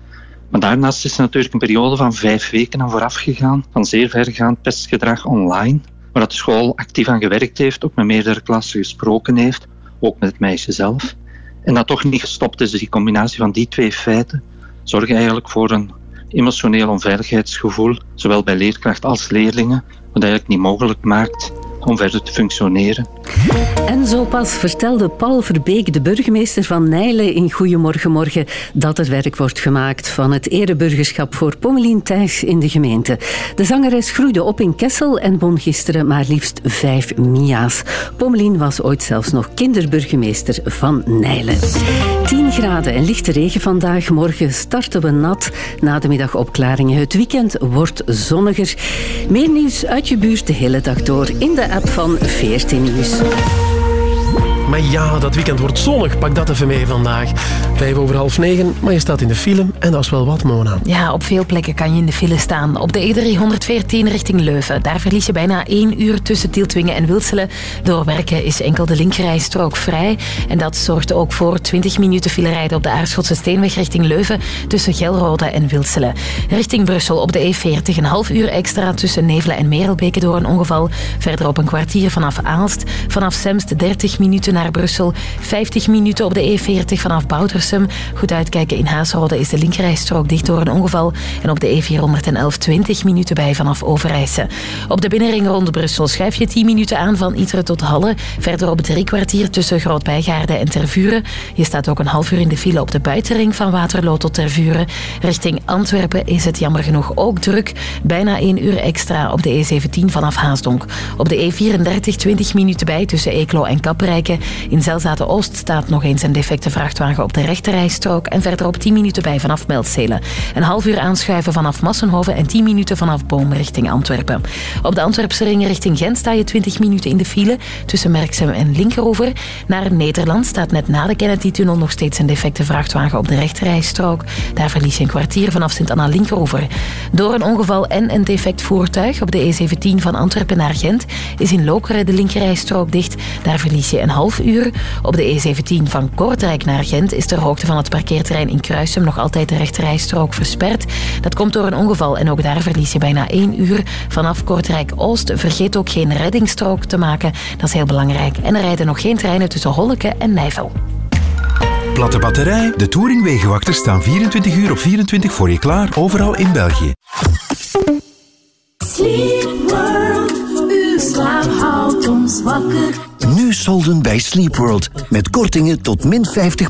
Maar daarnaast is natuurlijk een periode van vijf weken aan vooraf gegaan, van zeer vergaand pestgedrag online, waar de school actief aan gewerkt heeft, ook met meerdere klassen gesproken heeft, ook met het meisje zelf. En dat toch niet gestopt is. Dus die combinatie van die twee feiten zorgt eigenlijk voor een emotioneel onveiligheidsgevoel, zowel bij leerkracht als leerlingen, wat eigenlijk niet mogelijk maakt om verder te functioneren. En zo pas vertelde Paul Verbeek, de burgemeester van Nijlen in Goedemorgen Morgen, dat er werk wordt gemaakt van het ereburgerschap voor Pommelien Thijs in de gemeente. De zangeres groeide op in Kessel en won gisteren maar liefst vijf Mia's. Pommelien was ooit zelfs nog kinderburgemeester van Nijlen. 10 graden en lichte regen vandaag. Morgen starten we nat. Na de middag opklaringen. Het weekend wordt zonniger. Meer nieuws uit je buurt de hele dag door in de app van 14 Nieuws. Maar ja, dat weekend wordt zonnig. Pak dat even mee vandaag. Vijf over half negen, maar je staat in de file en dat is wel wat, Mona. Ja, op veel plekken kan je in de file staan. Op de E314 richting Leuven. Daar verlies je bijna één uur tussen Tieltwingen en Wilselen. Door werken is enkel de linkerrijstrook vrij. En dat zorgt ook voor 20 minuten file rijden op de Aarschotse Steenweg richting Leuven tussen Gelrode en Wilselen. Richting Brussel op de E40 een half uur extra tussen Nevelen en Merelbeke door een ongeval. Verder op een kwartier vanaf Aalst. Vanaf Semst 30 minuten naar Brussel. 50 minuten op de E40 vanaf Boutersum. Goed uitkijken in Haasrode is de linkerrijstrook dicht door een ongeval. En op de E411 20 minuten bij vanaf Overijse. Op de binnenring rond Brussel schuif je 10 minuten aan van Iteren tot Halle. Verder op drie kwartier tussen Groot-Bijgaarden en Tervuren. Je staat ook een half uur in de file op de buitenring van Waterloo tot Tervuren. Richting Antwerpen is het jammer genoeg ook druk. Bijna 1 uur extra op de E17 vanaf Haasdonk. Op de E34 20 minuten bij tussen Eeklo en Kaprijke. In Zelzaten-Oost staat nog eens een defecte vrachtwagen op de rechterrijstrook. En verder op 10 minuten bij vanaf Meldzelen. Een half uur aanschuiven vanaf Massenhoven en 10 minuten vanaf Boom richting Antwerpen. Op de Antwerpse ring richting Gent sta je 20 minuten in de file tussen Merksem en Linkeroever. Naar Nederland staat net na de Kennedy-tunnel nog steeds een defecte vrachtwagen op de rechterrijstrook. Daar verlies je een kwartier vanaf Sint-Anna Linkeroever. Door een ongeval en een defect voertuig op de E17 van Antwerpen naar Gent is in Lokeren de linkerrijstrook dicht. Daar verlies je een half uur. Op de E17 van Kortrijk naar Gent is ter hoogte van het parkeerterrein in Kruisum nog altijd de rechterrijstrook versperd. Dat komt door een ongeval en ook daar verlies je bijna één uur. Vanaf Kortrijk-Oost vergeet ook geen reddingsstrook te maken. Dat is heel belangrijk. En er rijden nog geen treinen tussen Holleke en Nijvel. Platte batterij. De Touringwegenwachters staan 24 uur op 24 voor je klaar, overal in België. Sleep World, slaap houdt ons wakker. Nu solden bij Sleepworld. Met kortingen tot min 50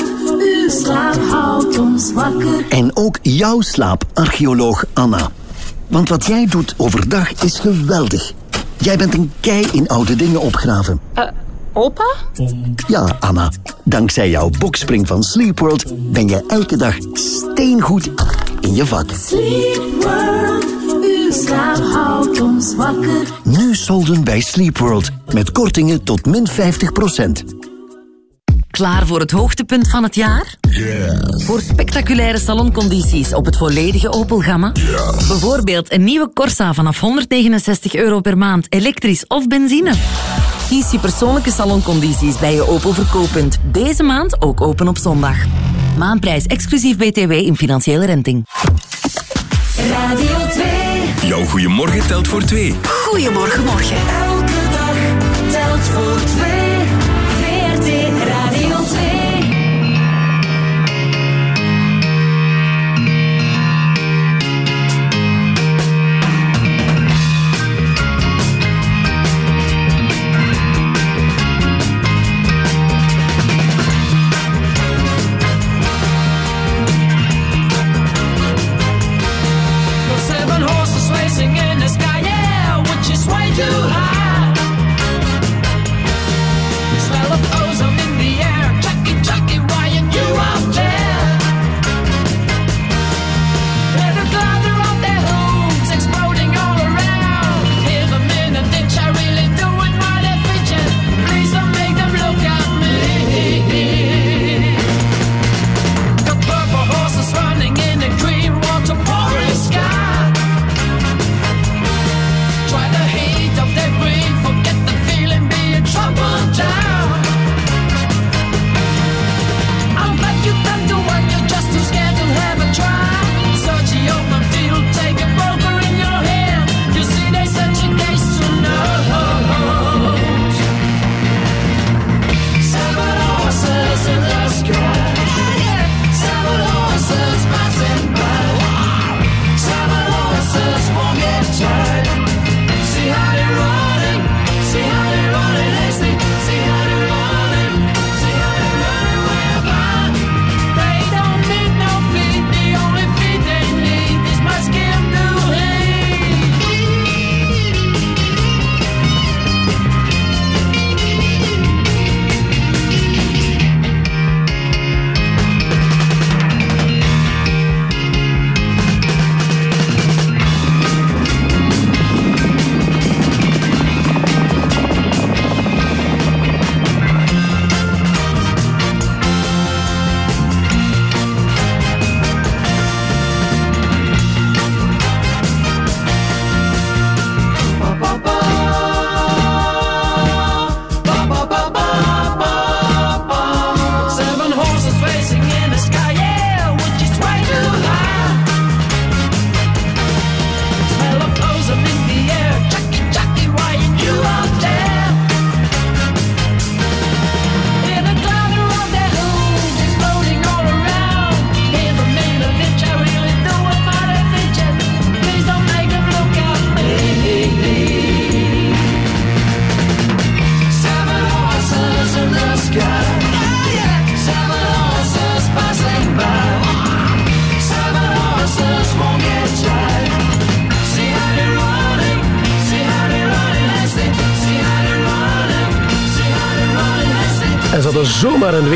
uw slaap houdt ons wakker. En ook jouw slaap, archeoloog Anna. Want wat jij doet overdag is geweldig. Jij bent een kei in oude dingen opgraven. Eh, opa? Ja, Anna. Dankzij jouw bokspring van Sleepworld ben je elke dag steengoed in je vak. Sleep World, uw slaap houdt ons wakker. Nu solden bij Sleepworld. Met kortingen tot min 50 Klaar voor het hoogtepunt van het jaar? Voor spectaculaire saloncondities op het volledige Opel-gamma? Bijvoorbeeld een nieuwe Corsa vanaf 169 euro per maand, elektrisch of benzine? Kies je persoonlijke saloncondities bij je Opel verkooppunt. Deze maand ook open op zondag. Maandprijs exclusief BTW in financiële renting. Radio 2. Jouw goeiemorgen telt voor twee. Goedemorgen, morgen. Elke dag telt voor twee.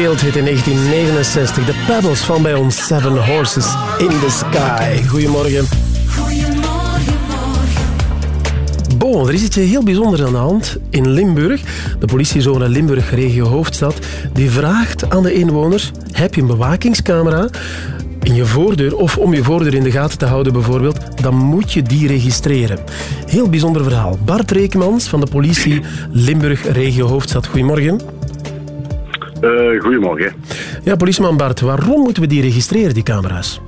Wereldhit in 1969. De Pebbles van bij ons Seven Horses in the Sky. Goedemorgen. Bon, er is iets heel bijzonders aan de hand in Limburg. De politiezone Limburg, regio Hoofdstad, die vraagt aan de inwoners: heb je een bewakingscamera in je voordeur of om je voordeur in de gaten te houden bijvoorbeeld, dan moet je die registreren. Heel bijzonder verhaal. Bart Reekmans van de politie Limburg, regio Hoofdstad. Goedemorgen. Eh, goedemorgen. Ja, politieman Bart, waarom moeten we die registreren, die camera's?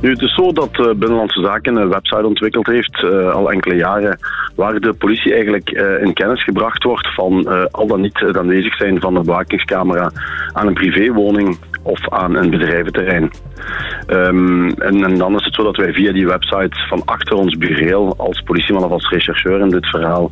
Nu, het is zo dat eh, Binnenlandse Zaken een website ontwikkeld heeft, eh, al enkele jaren, waar de politie eigenlijk in kennis gebracht wordt van al dan niet het aanwezig zijn van een bewakingscamera aan een privéwoning of aan een bedrijventerrein. Ehm, en, en dan is het zo dat wij via die website van achter ons bureel als politieman of als rechercheur in dit verhaal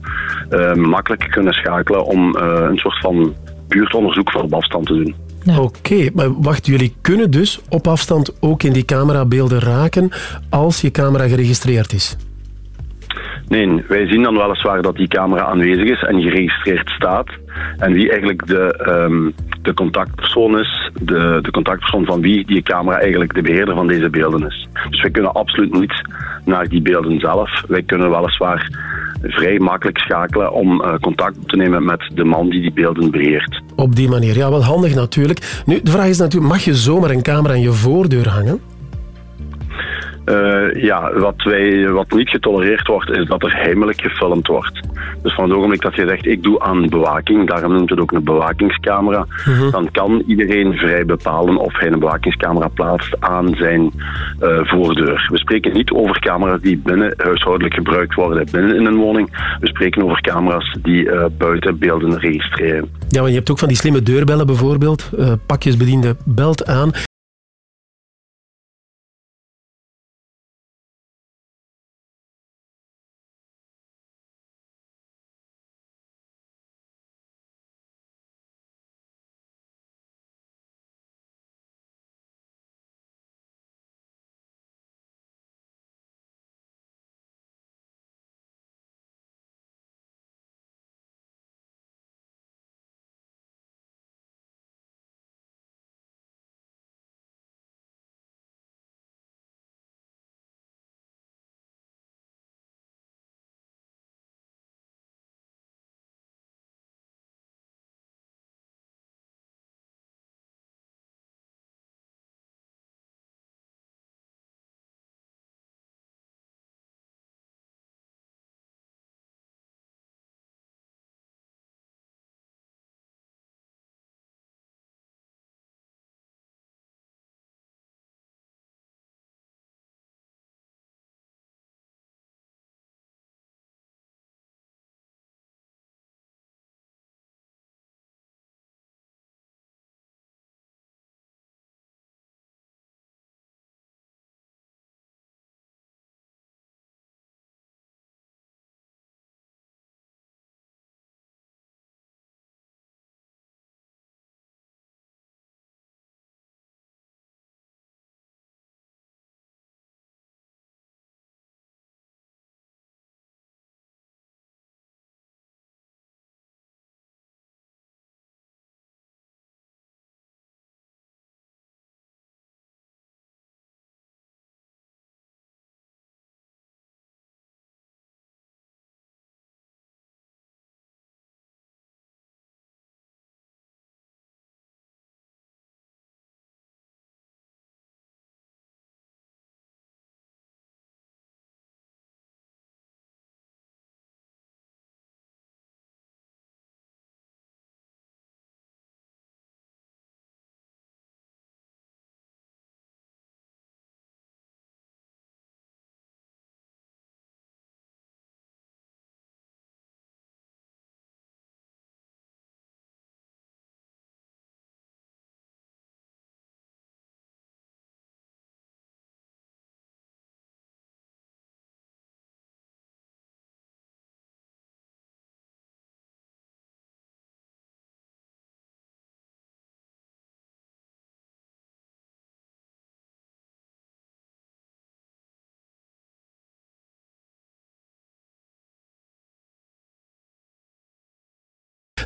makkelijk kunnen schakelen om een soort van buurtonderzoek van op afstand te doen. Oké, maar wacht, jullie kunnen dus op afstand ook in die camerabeelden raken als je camera geregistreerd is? Nee, wij zien dan weliswaar dat die camera aanwezig is en geregistreerd staat. En wie eigenlijk de, ehm, de contactpersoon is, de, de contactpersoon van wie die camera eigenlijk de beheerder van deze beelden is. Dus wij kunnen absoluut niet naar die beelden zelf. Wij kunnen weliswaar vrij makkelijk schakelen om eh, contact op te nemen met de man die die beelden beheert. Op die manier. Ja, wel handig natuurlijk. Nu, de vraag is natuurlijk, mag je zomaar een camera aan je voordeur hangen? Eh, ja, wat, wij, wat niet getolereerd wordt, is dat er heimelijk gefilmd wordt. Dus van het ogenblik dat je zegt, ik doe aan bewaking, daarom noemt het ook een bewakingscamera, dan kan iedereen vrij bepalen of hij een bewakingscamera plaatst aan zijn eh, voordeur. We spreken niet over camera's die binnen huishoudelijk gebruikt worden binnen in een woning. We spreken over camera's die eh, buiten beelden registreren. Ja, want je hebt ook van die slimme deurbellen bijvoorbeeld. Pakjesbediende belt aan.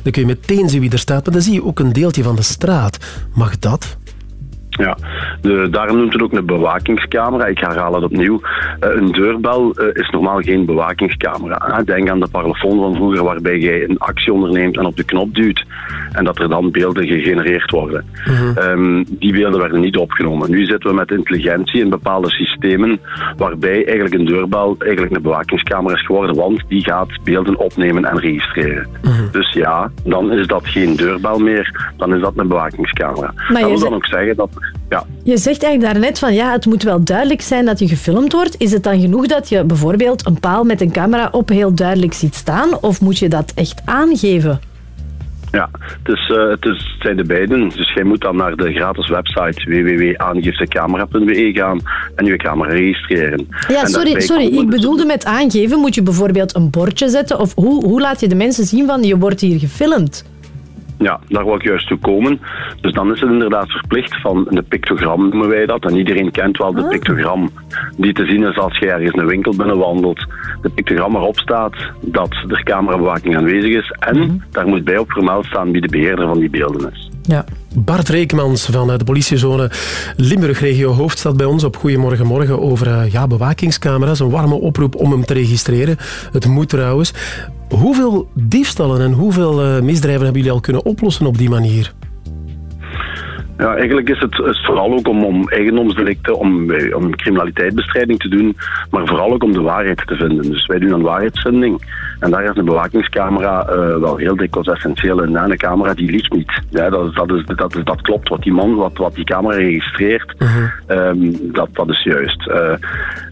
Dan kun je meteen zien wie er staat, maar dan zie je ook een deeltje van de straat. Mag dat? Ja, de, daarom noemt het ook een bewakingscamera. Ik herhaal het opnieuw. Eh, een deurbel eh, is normaal geen bewakingscamera. hè. Denk aan de parlofoon van vroeger, waarbij jij een actie onderneemt en op de knop duwt. En dat er dan beelden gegenereerd worden. Ehm, die beelden werden niet opgenomen. Nu zitten we met intelligentie in bepaalde systemen, waarbij eigenlijk een deurbel eigenlijk een bewakingscamera is geworden, want die gaat beelden opnemen en registreren. Dus ja, dan is dat geen deurbel meer, dan is dat een bewakingscamera. Maar dat wil dan ook zeggen dat... Ja, Je zegt eigenlijk daarnet van ja, het moet wel duidelijk zijn dat je gefilmd wordt. Is het dan genoeg dat je bijvoorbeeld een paal met een camera op heel duidelijk ziet staan? Of moet je dat echt aangeven? Ja, het, is, eh, het, is, het zijn de beiden. Dus jij moet dan naar de gratis website www.aangiftegecamera.be gaan en je camera registreren. Ja, En sorry, sorry. Ik dus- bedoelde met aangeven, moet je bijvoorbeeld een bordje zetten? Of hoe, hoe laat je de mensen zien van je wordt hier gefilmd? Ja, daar wil ik juist toe komen. Dus dan is het inderdaad verplicht van een pictogram noemen wij dat. En iedereen kent wel de pictogram die te zien is als je ergens een winkel binnenwandelt. De pictogram waarop staat dat er camerabewaking aanwezig is. En daar moet bij op vermeld staan wie de beheerder van die beelden is. Ja. Bart Reekmans van eh, de politiezone Limburg, regio Hoofdstad, bij ons op Goedemorgen Morgen over eh, ja, bewakingscamera's. Een warme oproep om hem te registreren. Het moet trouwens. Hoeveel diefstallen en hoeveel eh, misdrijven hebben jullie al kunnen oplossen op die manier? Ja, eigenlijk is het, is het vooral ook om, om eigendomsdelicten, om, om criminaliteitsbestrijding te doen, maar vooral ook om de waarheid te vinden. Dus wij doen een waarheidsvinding. En daar is een bewakingscamera eh, wel heel dikwijls essentieel in. En een camera die liegt niet. Ja, dat, is, dat, is, dat, is, dat klopt. Wat die man, wat, wat die camera registreert, ehm, dat, dat is juist. Eh,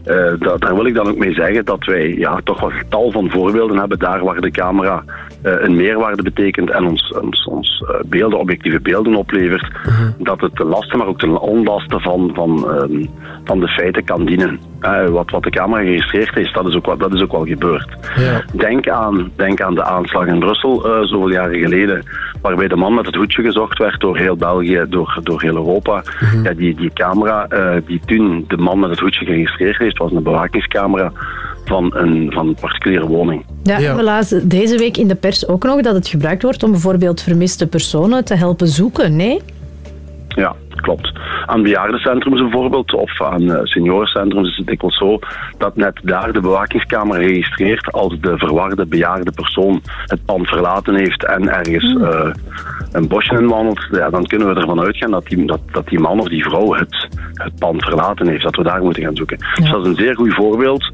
eh, dat, daar wil ik dan ook mee zeggen dat wij ja, toch wel tal van voorbeelden hebben daar waar de camera een meerwaarde betekent en ons, ons, ons beelden, objectieve beelden oplevert, dat het de lasten, maar ook de onlasten van, van, ehm, van de feiten kan dienen. Eh, wat, wat de camera geregistreerd heeft, dat is ook, wel- dat is ook wel gebeurd. Denk, aan, denk aan de aanslag in Brussel eh, zoveel jaren geleden, waarbij de man met het hoedje gezocht werd door heel België, door, door heel Europa. ja, die, die camera eh, die toen de man met het hoedje geregistreerd heeft, was een bewakingscamera van een, van een particuliere woning. Ja, We lazen deze week in de pers ook nog dat het gebruikt wordt om bijvoorbeeld vermiste personen te helpen zoeken. Nee? Ja, klopt. Aan bejaardencentrums bijvoorbeeld, of aan eh, seniorencentrums is het dikwijls zo dat net daar de bewakingscamera registreert als de verwarde bejaarde persoon het pand verlaten heeft en ergens eh, een bosje in wandelt. Ja, dan kunnen we ervan uitgaan dat die, dat, dat die man of die vrouw het, het pand verlaten heeft, dat we daar moeten gaan zoeken. Dus dat is een zeer goed voorbeeld.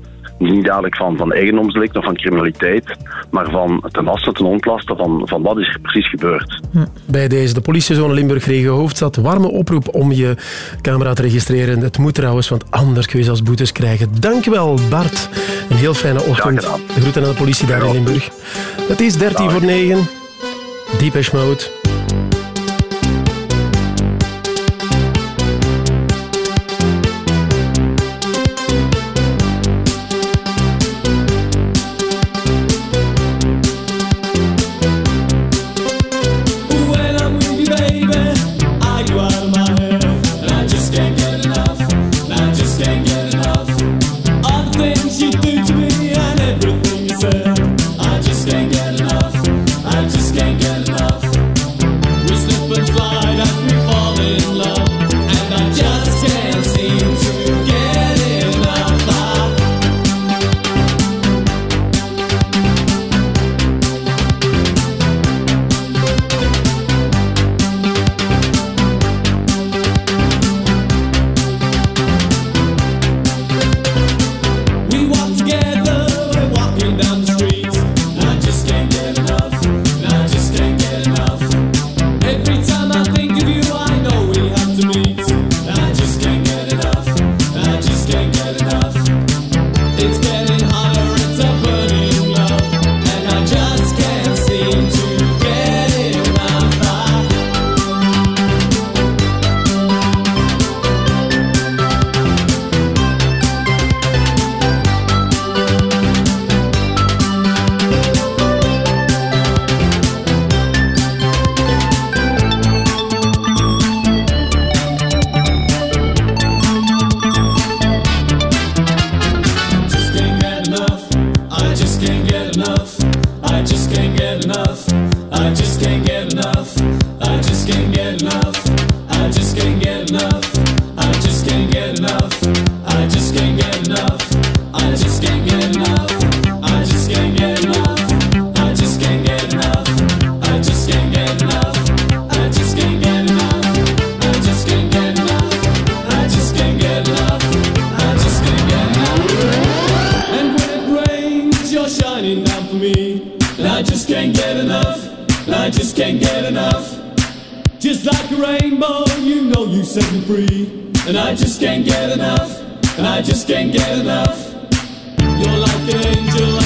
Niet dadelijk van, van eigendomsdelict of van criminaliteit, maar van ten laste, ten ontlasten van, van wat is er precies gebeurd. Bij deze, de politiezone Limburg, regio Hoofdstad. Warme oproep om je camera te registreren. Het moet trouwens, want anders kun je zelfs boetes krijgen. Dankjewel, Bart. Een heel fijne ochtend. Groeten aan de politie daar in Limburg. Het is 13 voor 9. Deepesh Mode. You set me free. And I just can't get enough, and I just can't get enough. You're like an angel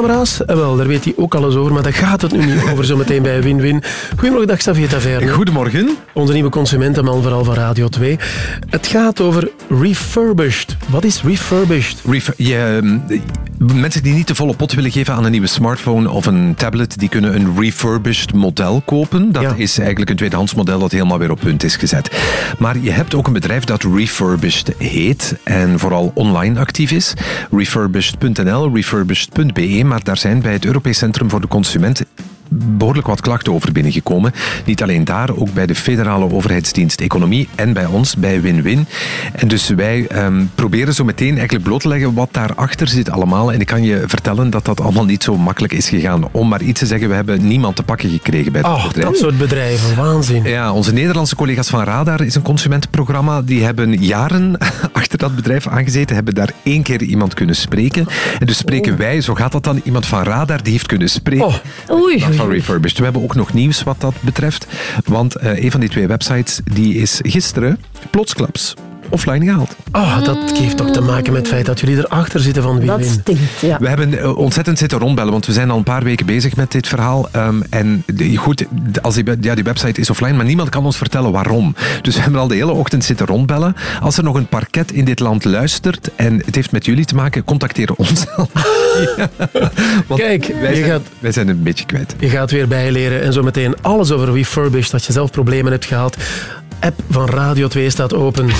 bewakingscamera's, eh, wel, daar weet hij ook alles over, maar daar gaat het nu niet over zometeen bij Win-Win. Goedemorgen, dag Xavier Taverne. Goedemorgen. Onze nieuwe consumentenman, vooral van Radio 2. Het gaat over refurbished. Wat is refurbished? Ref- je, ehm, mensen die niet de volle pot willen geven aan een nieuwe smartphone of een tablet, die kunnen een refurbished model kopen. Dat is eigenlijk een tweedehands model dat helemaal weer op punt is gezet. Maar je hebt ook een bedrijf dat refurbished heet en vooral online actief is. Refurbished.nl, refurbished.be, maar daar zijn bij het Europees Centrum voor de Consument behoorlijk wat klachten over binnengekomen. Niet alleen daar, ook bij de federale overheidsdienst Economie en bij ons, bij Win-Win. En dus wij ehm, proberen zo meteen eigenlijk bloot te leggen wat daarachter zit allemaal. En ik kan je vertellen dat dat allemaal niet zo makkelijk is gegaan. Om maar iets te zeggen, we hebben niemand te pakken gekregen bij dat Oh, bedrijf. dat soort bedrijven, waanzin. Ja, onze Nederlandse collega's van Radar is een consumentenprogramma. Die hebben jaren dat bedrijf aangezeten, hebben daar één keer iemand kunnen spreken. En dus spreken wij, zo gaat dat dan, iemand van Radar die heeft kunnen spreken. Oei, Van oei, Refurbished. We hebben ook nog nieuws wat dat betreft. Want eh, een van die twee websites die is gisteren plotsklaps offline gehaald. Oh, dat heeft toch te maken met het feit dat jullie erachter zitten van Win-Win. Dat stinkt, ja. We hebben eh, ontzettend zitten rondbellen, want we zijn al een paar weken bezig met dit verhaal. Ehm, en de- goed, als die, ja, die website is offline, maar niemand kan ons vertellen waarom. Dus we hebben al de hele ochtend zitten rondbellen. Als er nog een parket in dit land luistert en het heeft met jullie te maken, contacteer ons. Ja. Kijk, wij je zijn, gaat- wij zijn een beetje kwijt. Je gaat weer bijleren en zometeen alles over refurbished, als je zelf problemen hebt gehad. App van Radio 2 staat open.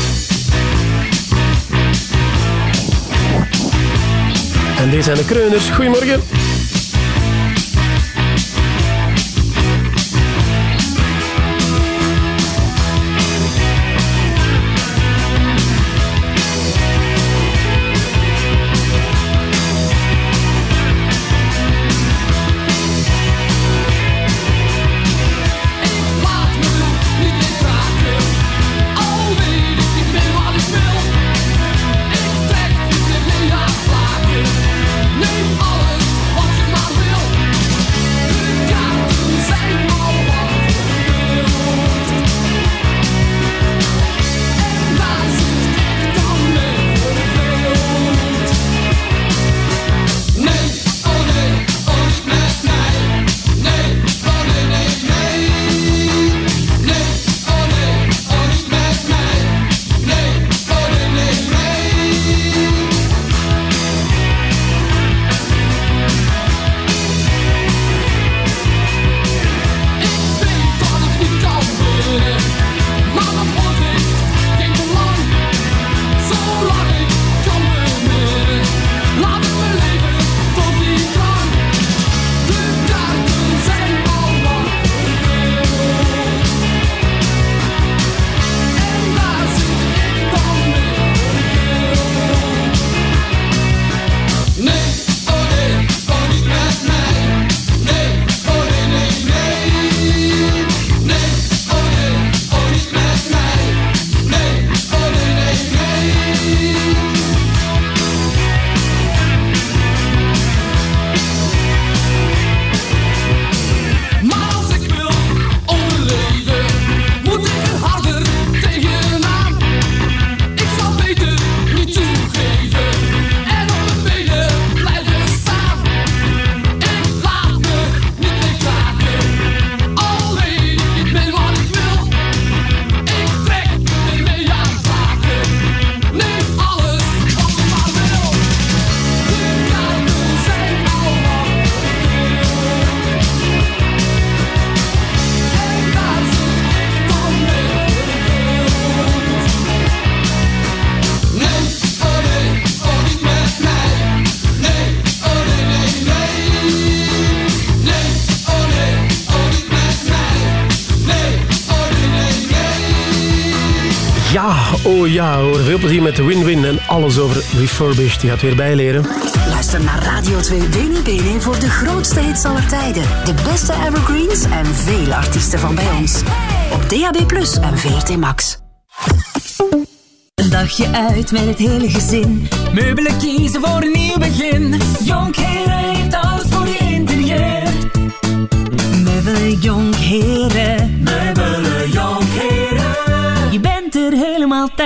En deze zijn de kreuners. Goedemorgen. Veel plezier met de win-win en alles over refurbished. Die gaat weer bijleren. Luister naar Radio 2 BNB voor de grootste hits aller tijden. De beste evergreens en vele artiesten van bij ons. Op DAB Plus en VRT Max. Een dagje uit met het hele gezin. Meubelen kiezen voor een nieuw begin. Jonkheren heeft alles voor je interieur. Meubelen Jonkheren.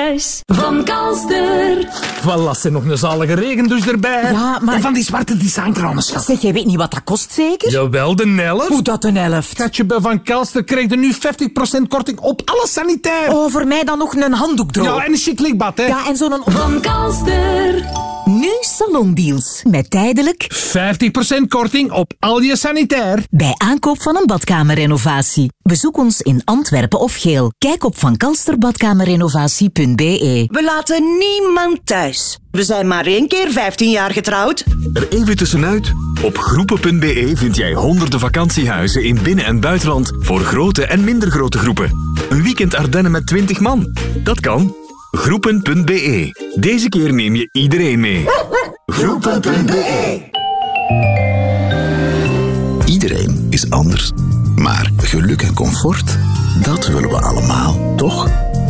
Thuis. Van Kalster. Voilà, er nog een zalige regendouche erbij. Ja, maar- En van die zwarte designkranen, schat. Zeg, jij weet niet wat dat kost, zeker? Jawel, de helft. Hoe dat een helft? Schatje, bij Van Kelster krijg je nu 50% korting op alles sanitair. Oh, voor mij dan nog een handdoek droog. Ja, en een chic likbad, hè. Ja, en zo'n... Van Kalster. Nu salondeals. Met tijdelijk... 50% korting op al je sanitair. Bij aankoop van een badkamerrenovatie. Bezoek ons in Antwerpen of Geel. Kijk op vankalsterbadkamerrenovatie.be. We laten niemand thuis. We zijn maar één keer 15 jaar getrouwd. Er even tussenuit. Op groepen.be vind jij honderden vakantiehuizen in binnen- en buitenland voor grote en minder grote groepen. Een weekend Ardennen met 20 man. Dat kan. Groepen.be. Deze keer neem je iedereen mee. Groepen.be. Iedereen is anders. Maar geluk en comfort, dat willen we allemaal, toch?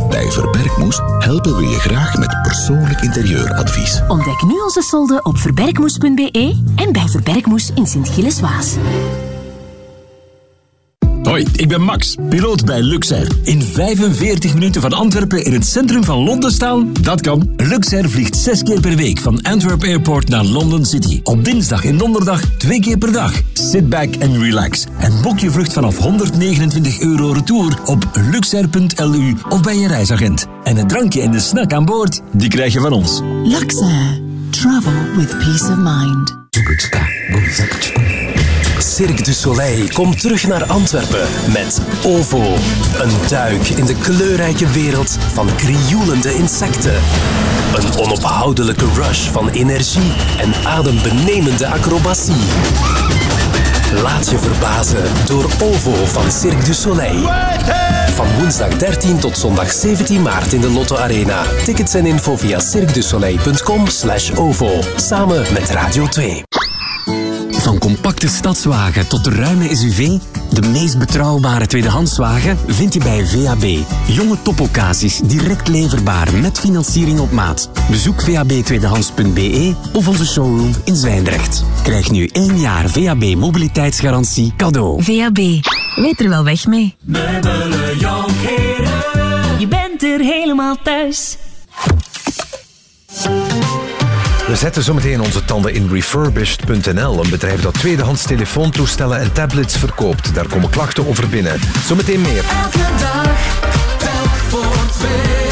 Bij Verbergmoes helpen we je graag met persoonlijk interieuradvies. Ontdek nu onze solden op verbergmoes.be en bij Verbergmoes in Sint-Gilles-Waas. Hoi, ik ben Max, piloot bij Luxair. In 45 minuten van Antwerpen in het centrum van Londen staan? Dat kan. Luxair vliegt zes keer per week van Antwerp Airport naar London City. Op dinsdag en donderdag twee keer per dag. Sit back and relax. En boek je vlucht vanaf 129 euro retour op luxair.lu of bij je reisagent. En het drankje en de snack aan boord, die krijg je van ons. Luxair. Travel with peace of mind. Cirque du Soleil komt terug naar Antwerpen met OVO. Een duik in de kleurrijke wereld van krioelende insecten. Een onophoudelijke rush van energie en adembenemende acrobatie. Laat je verbazen door OVO van Cirque du Soleil. Van woensdag 13 tot zondag 17 maart in de Lotto Arena. Tickets en info via cirquedusoleil.com slash OVO. Samen met Radio 2. Van compacte stadswagen tot de ruime SUV, de meest betrouwbare tweedehandswagen vind je bij VAB. Jonge topoccasies, direct leverbaar met financiering op maat. Bezoek vabtweedehands.be of onze showroom in Zwijndrecht. Krijg nu één jaar VAB mobiliteitsgarantie cadeau. VAB. Weet er wel weg mee. Meubelen Jonkheren. Je bent er helemaal thuis. We zetten zometeen onze tanden in refurbished.nl, een bedrijf dat tweedehands telefoontoestellen en tablets verkoopt. Daar komen klachten over binnen. Zometeen meer. Elke dag, voor.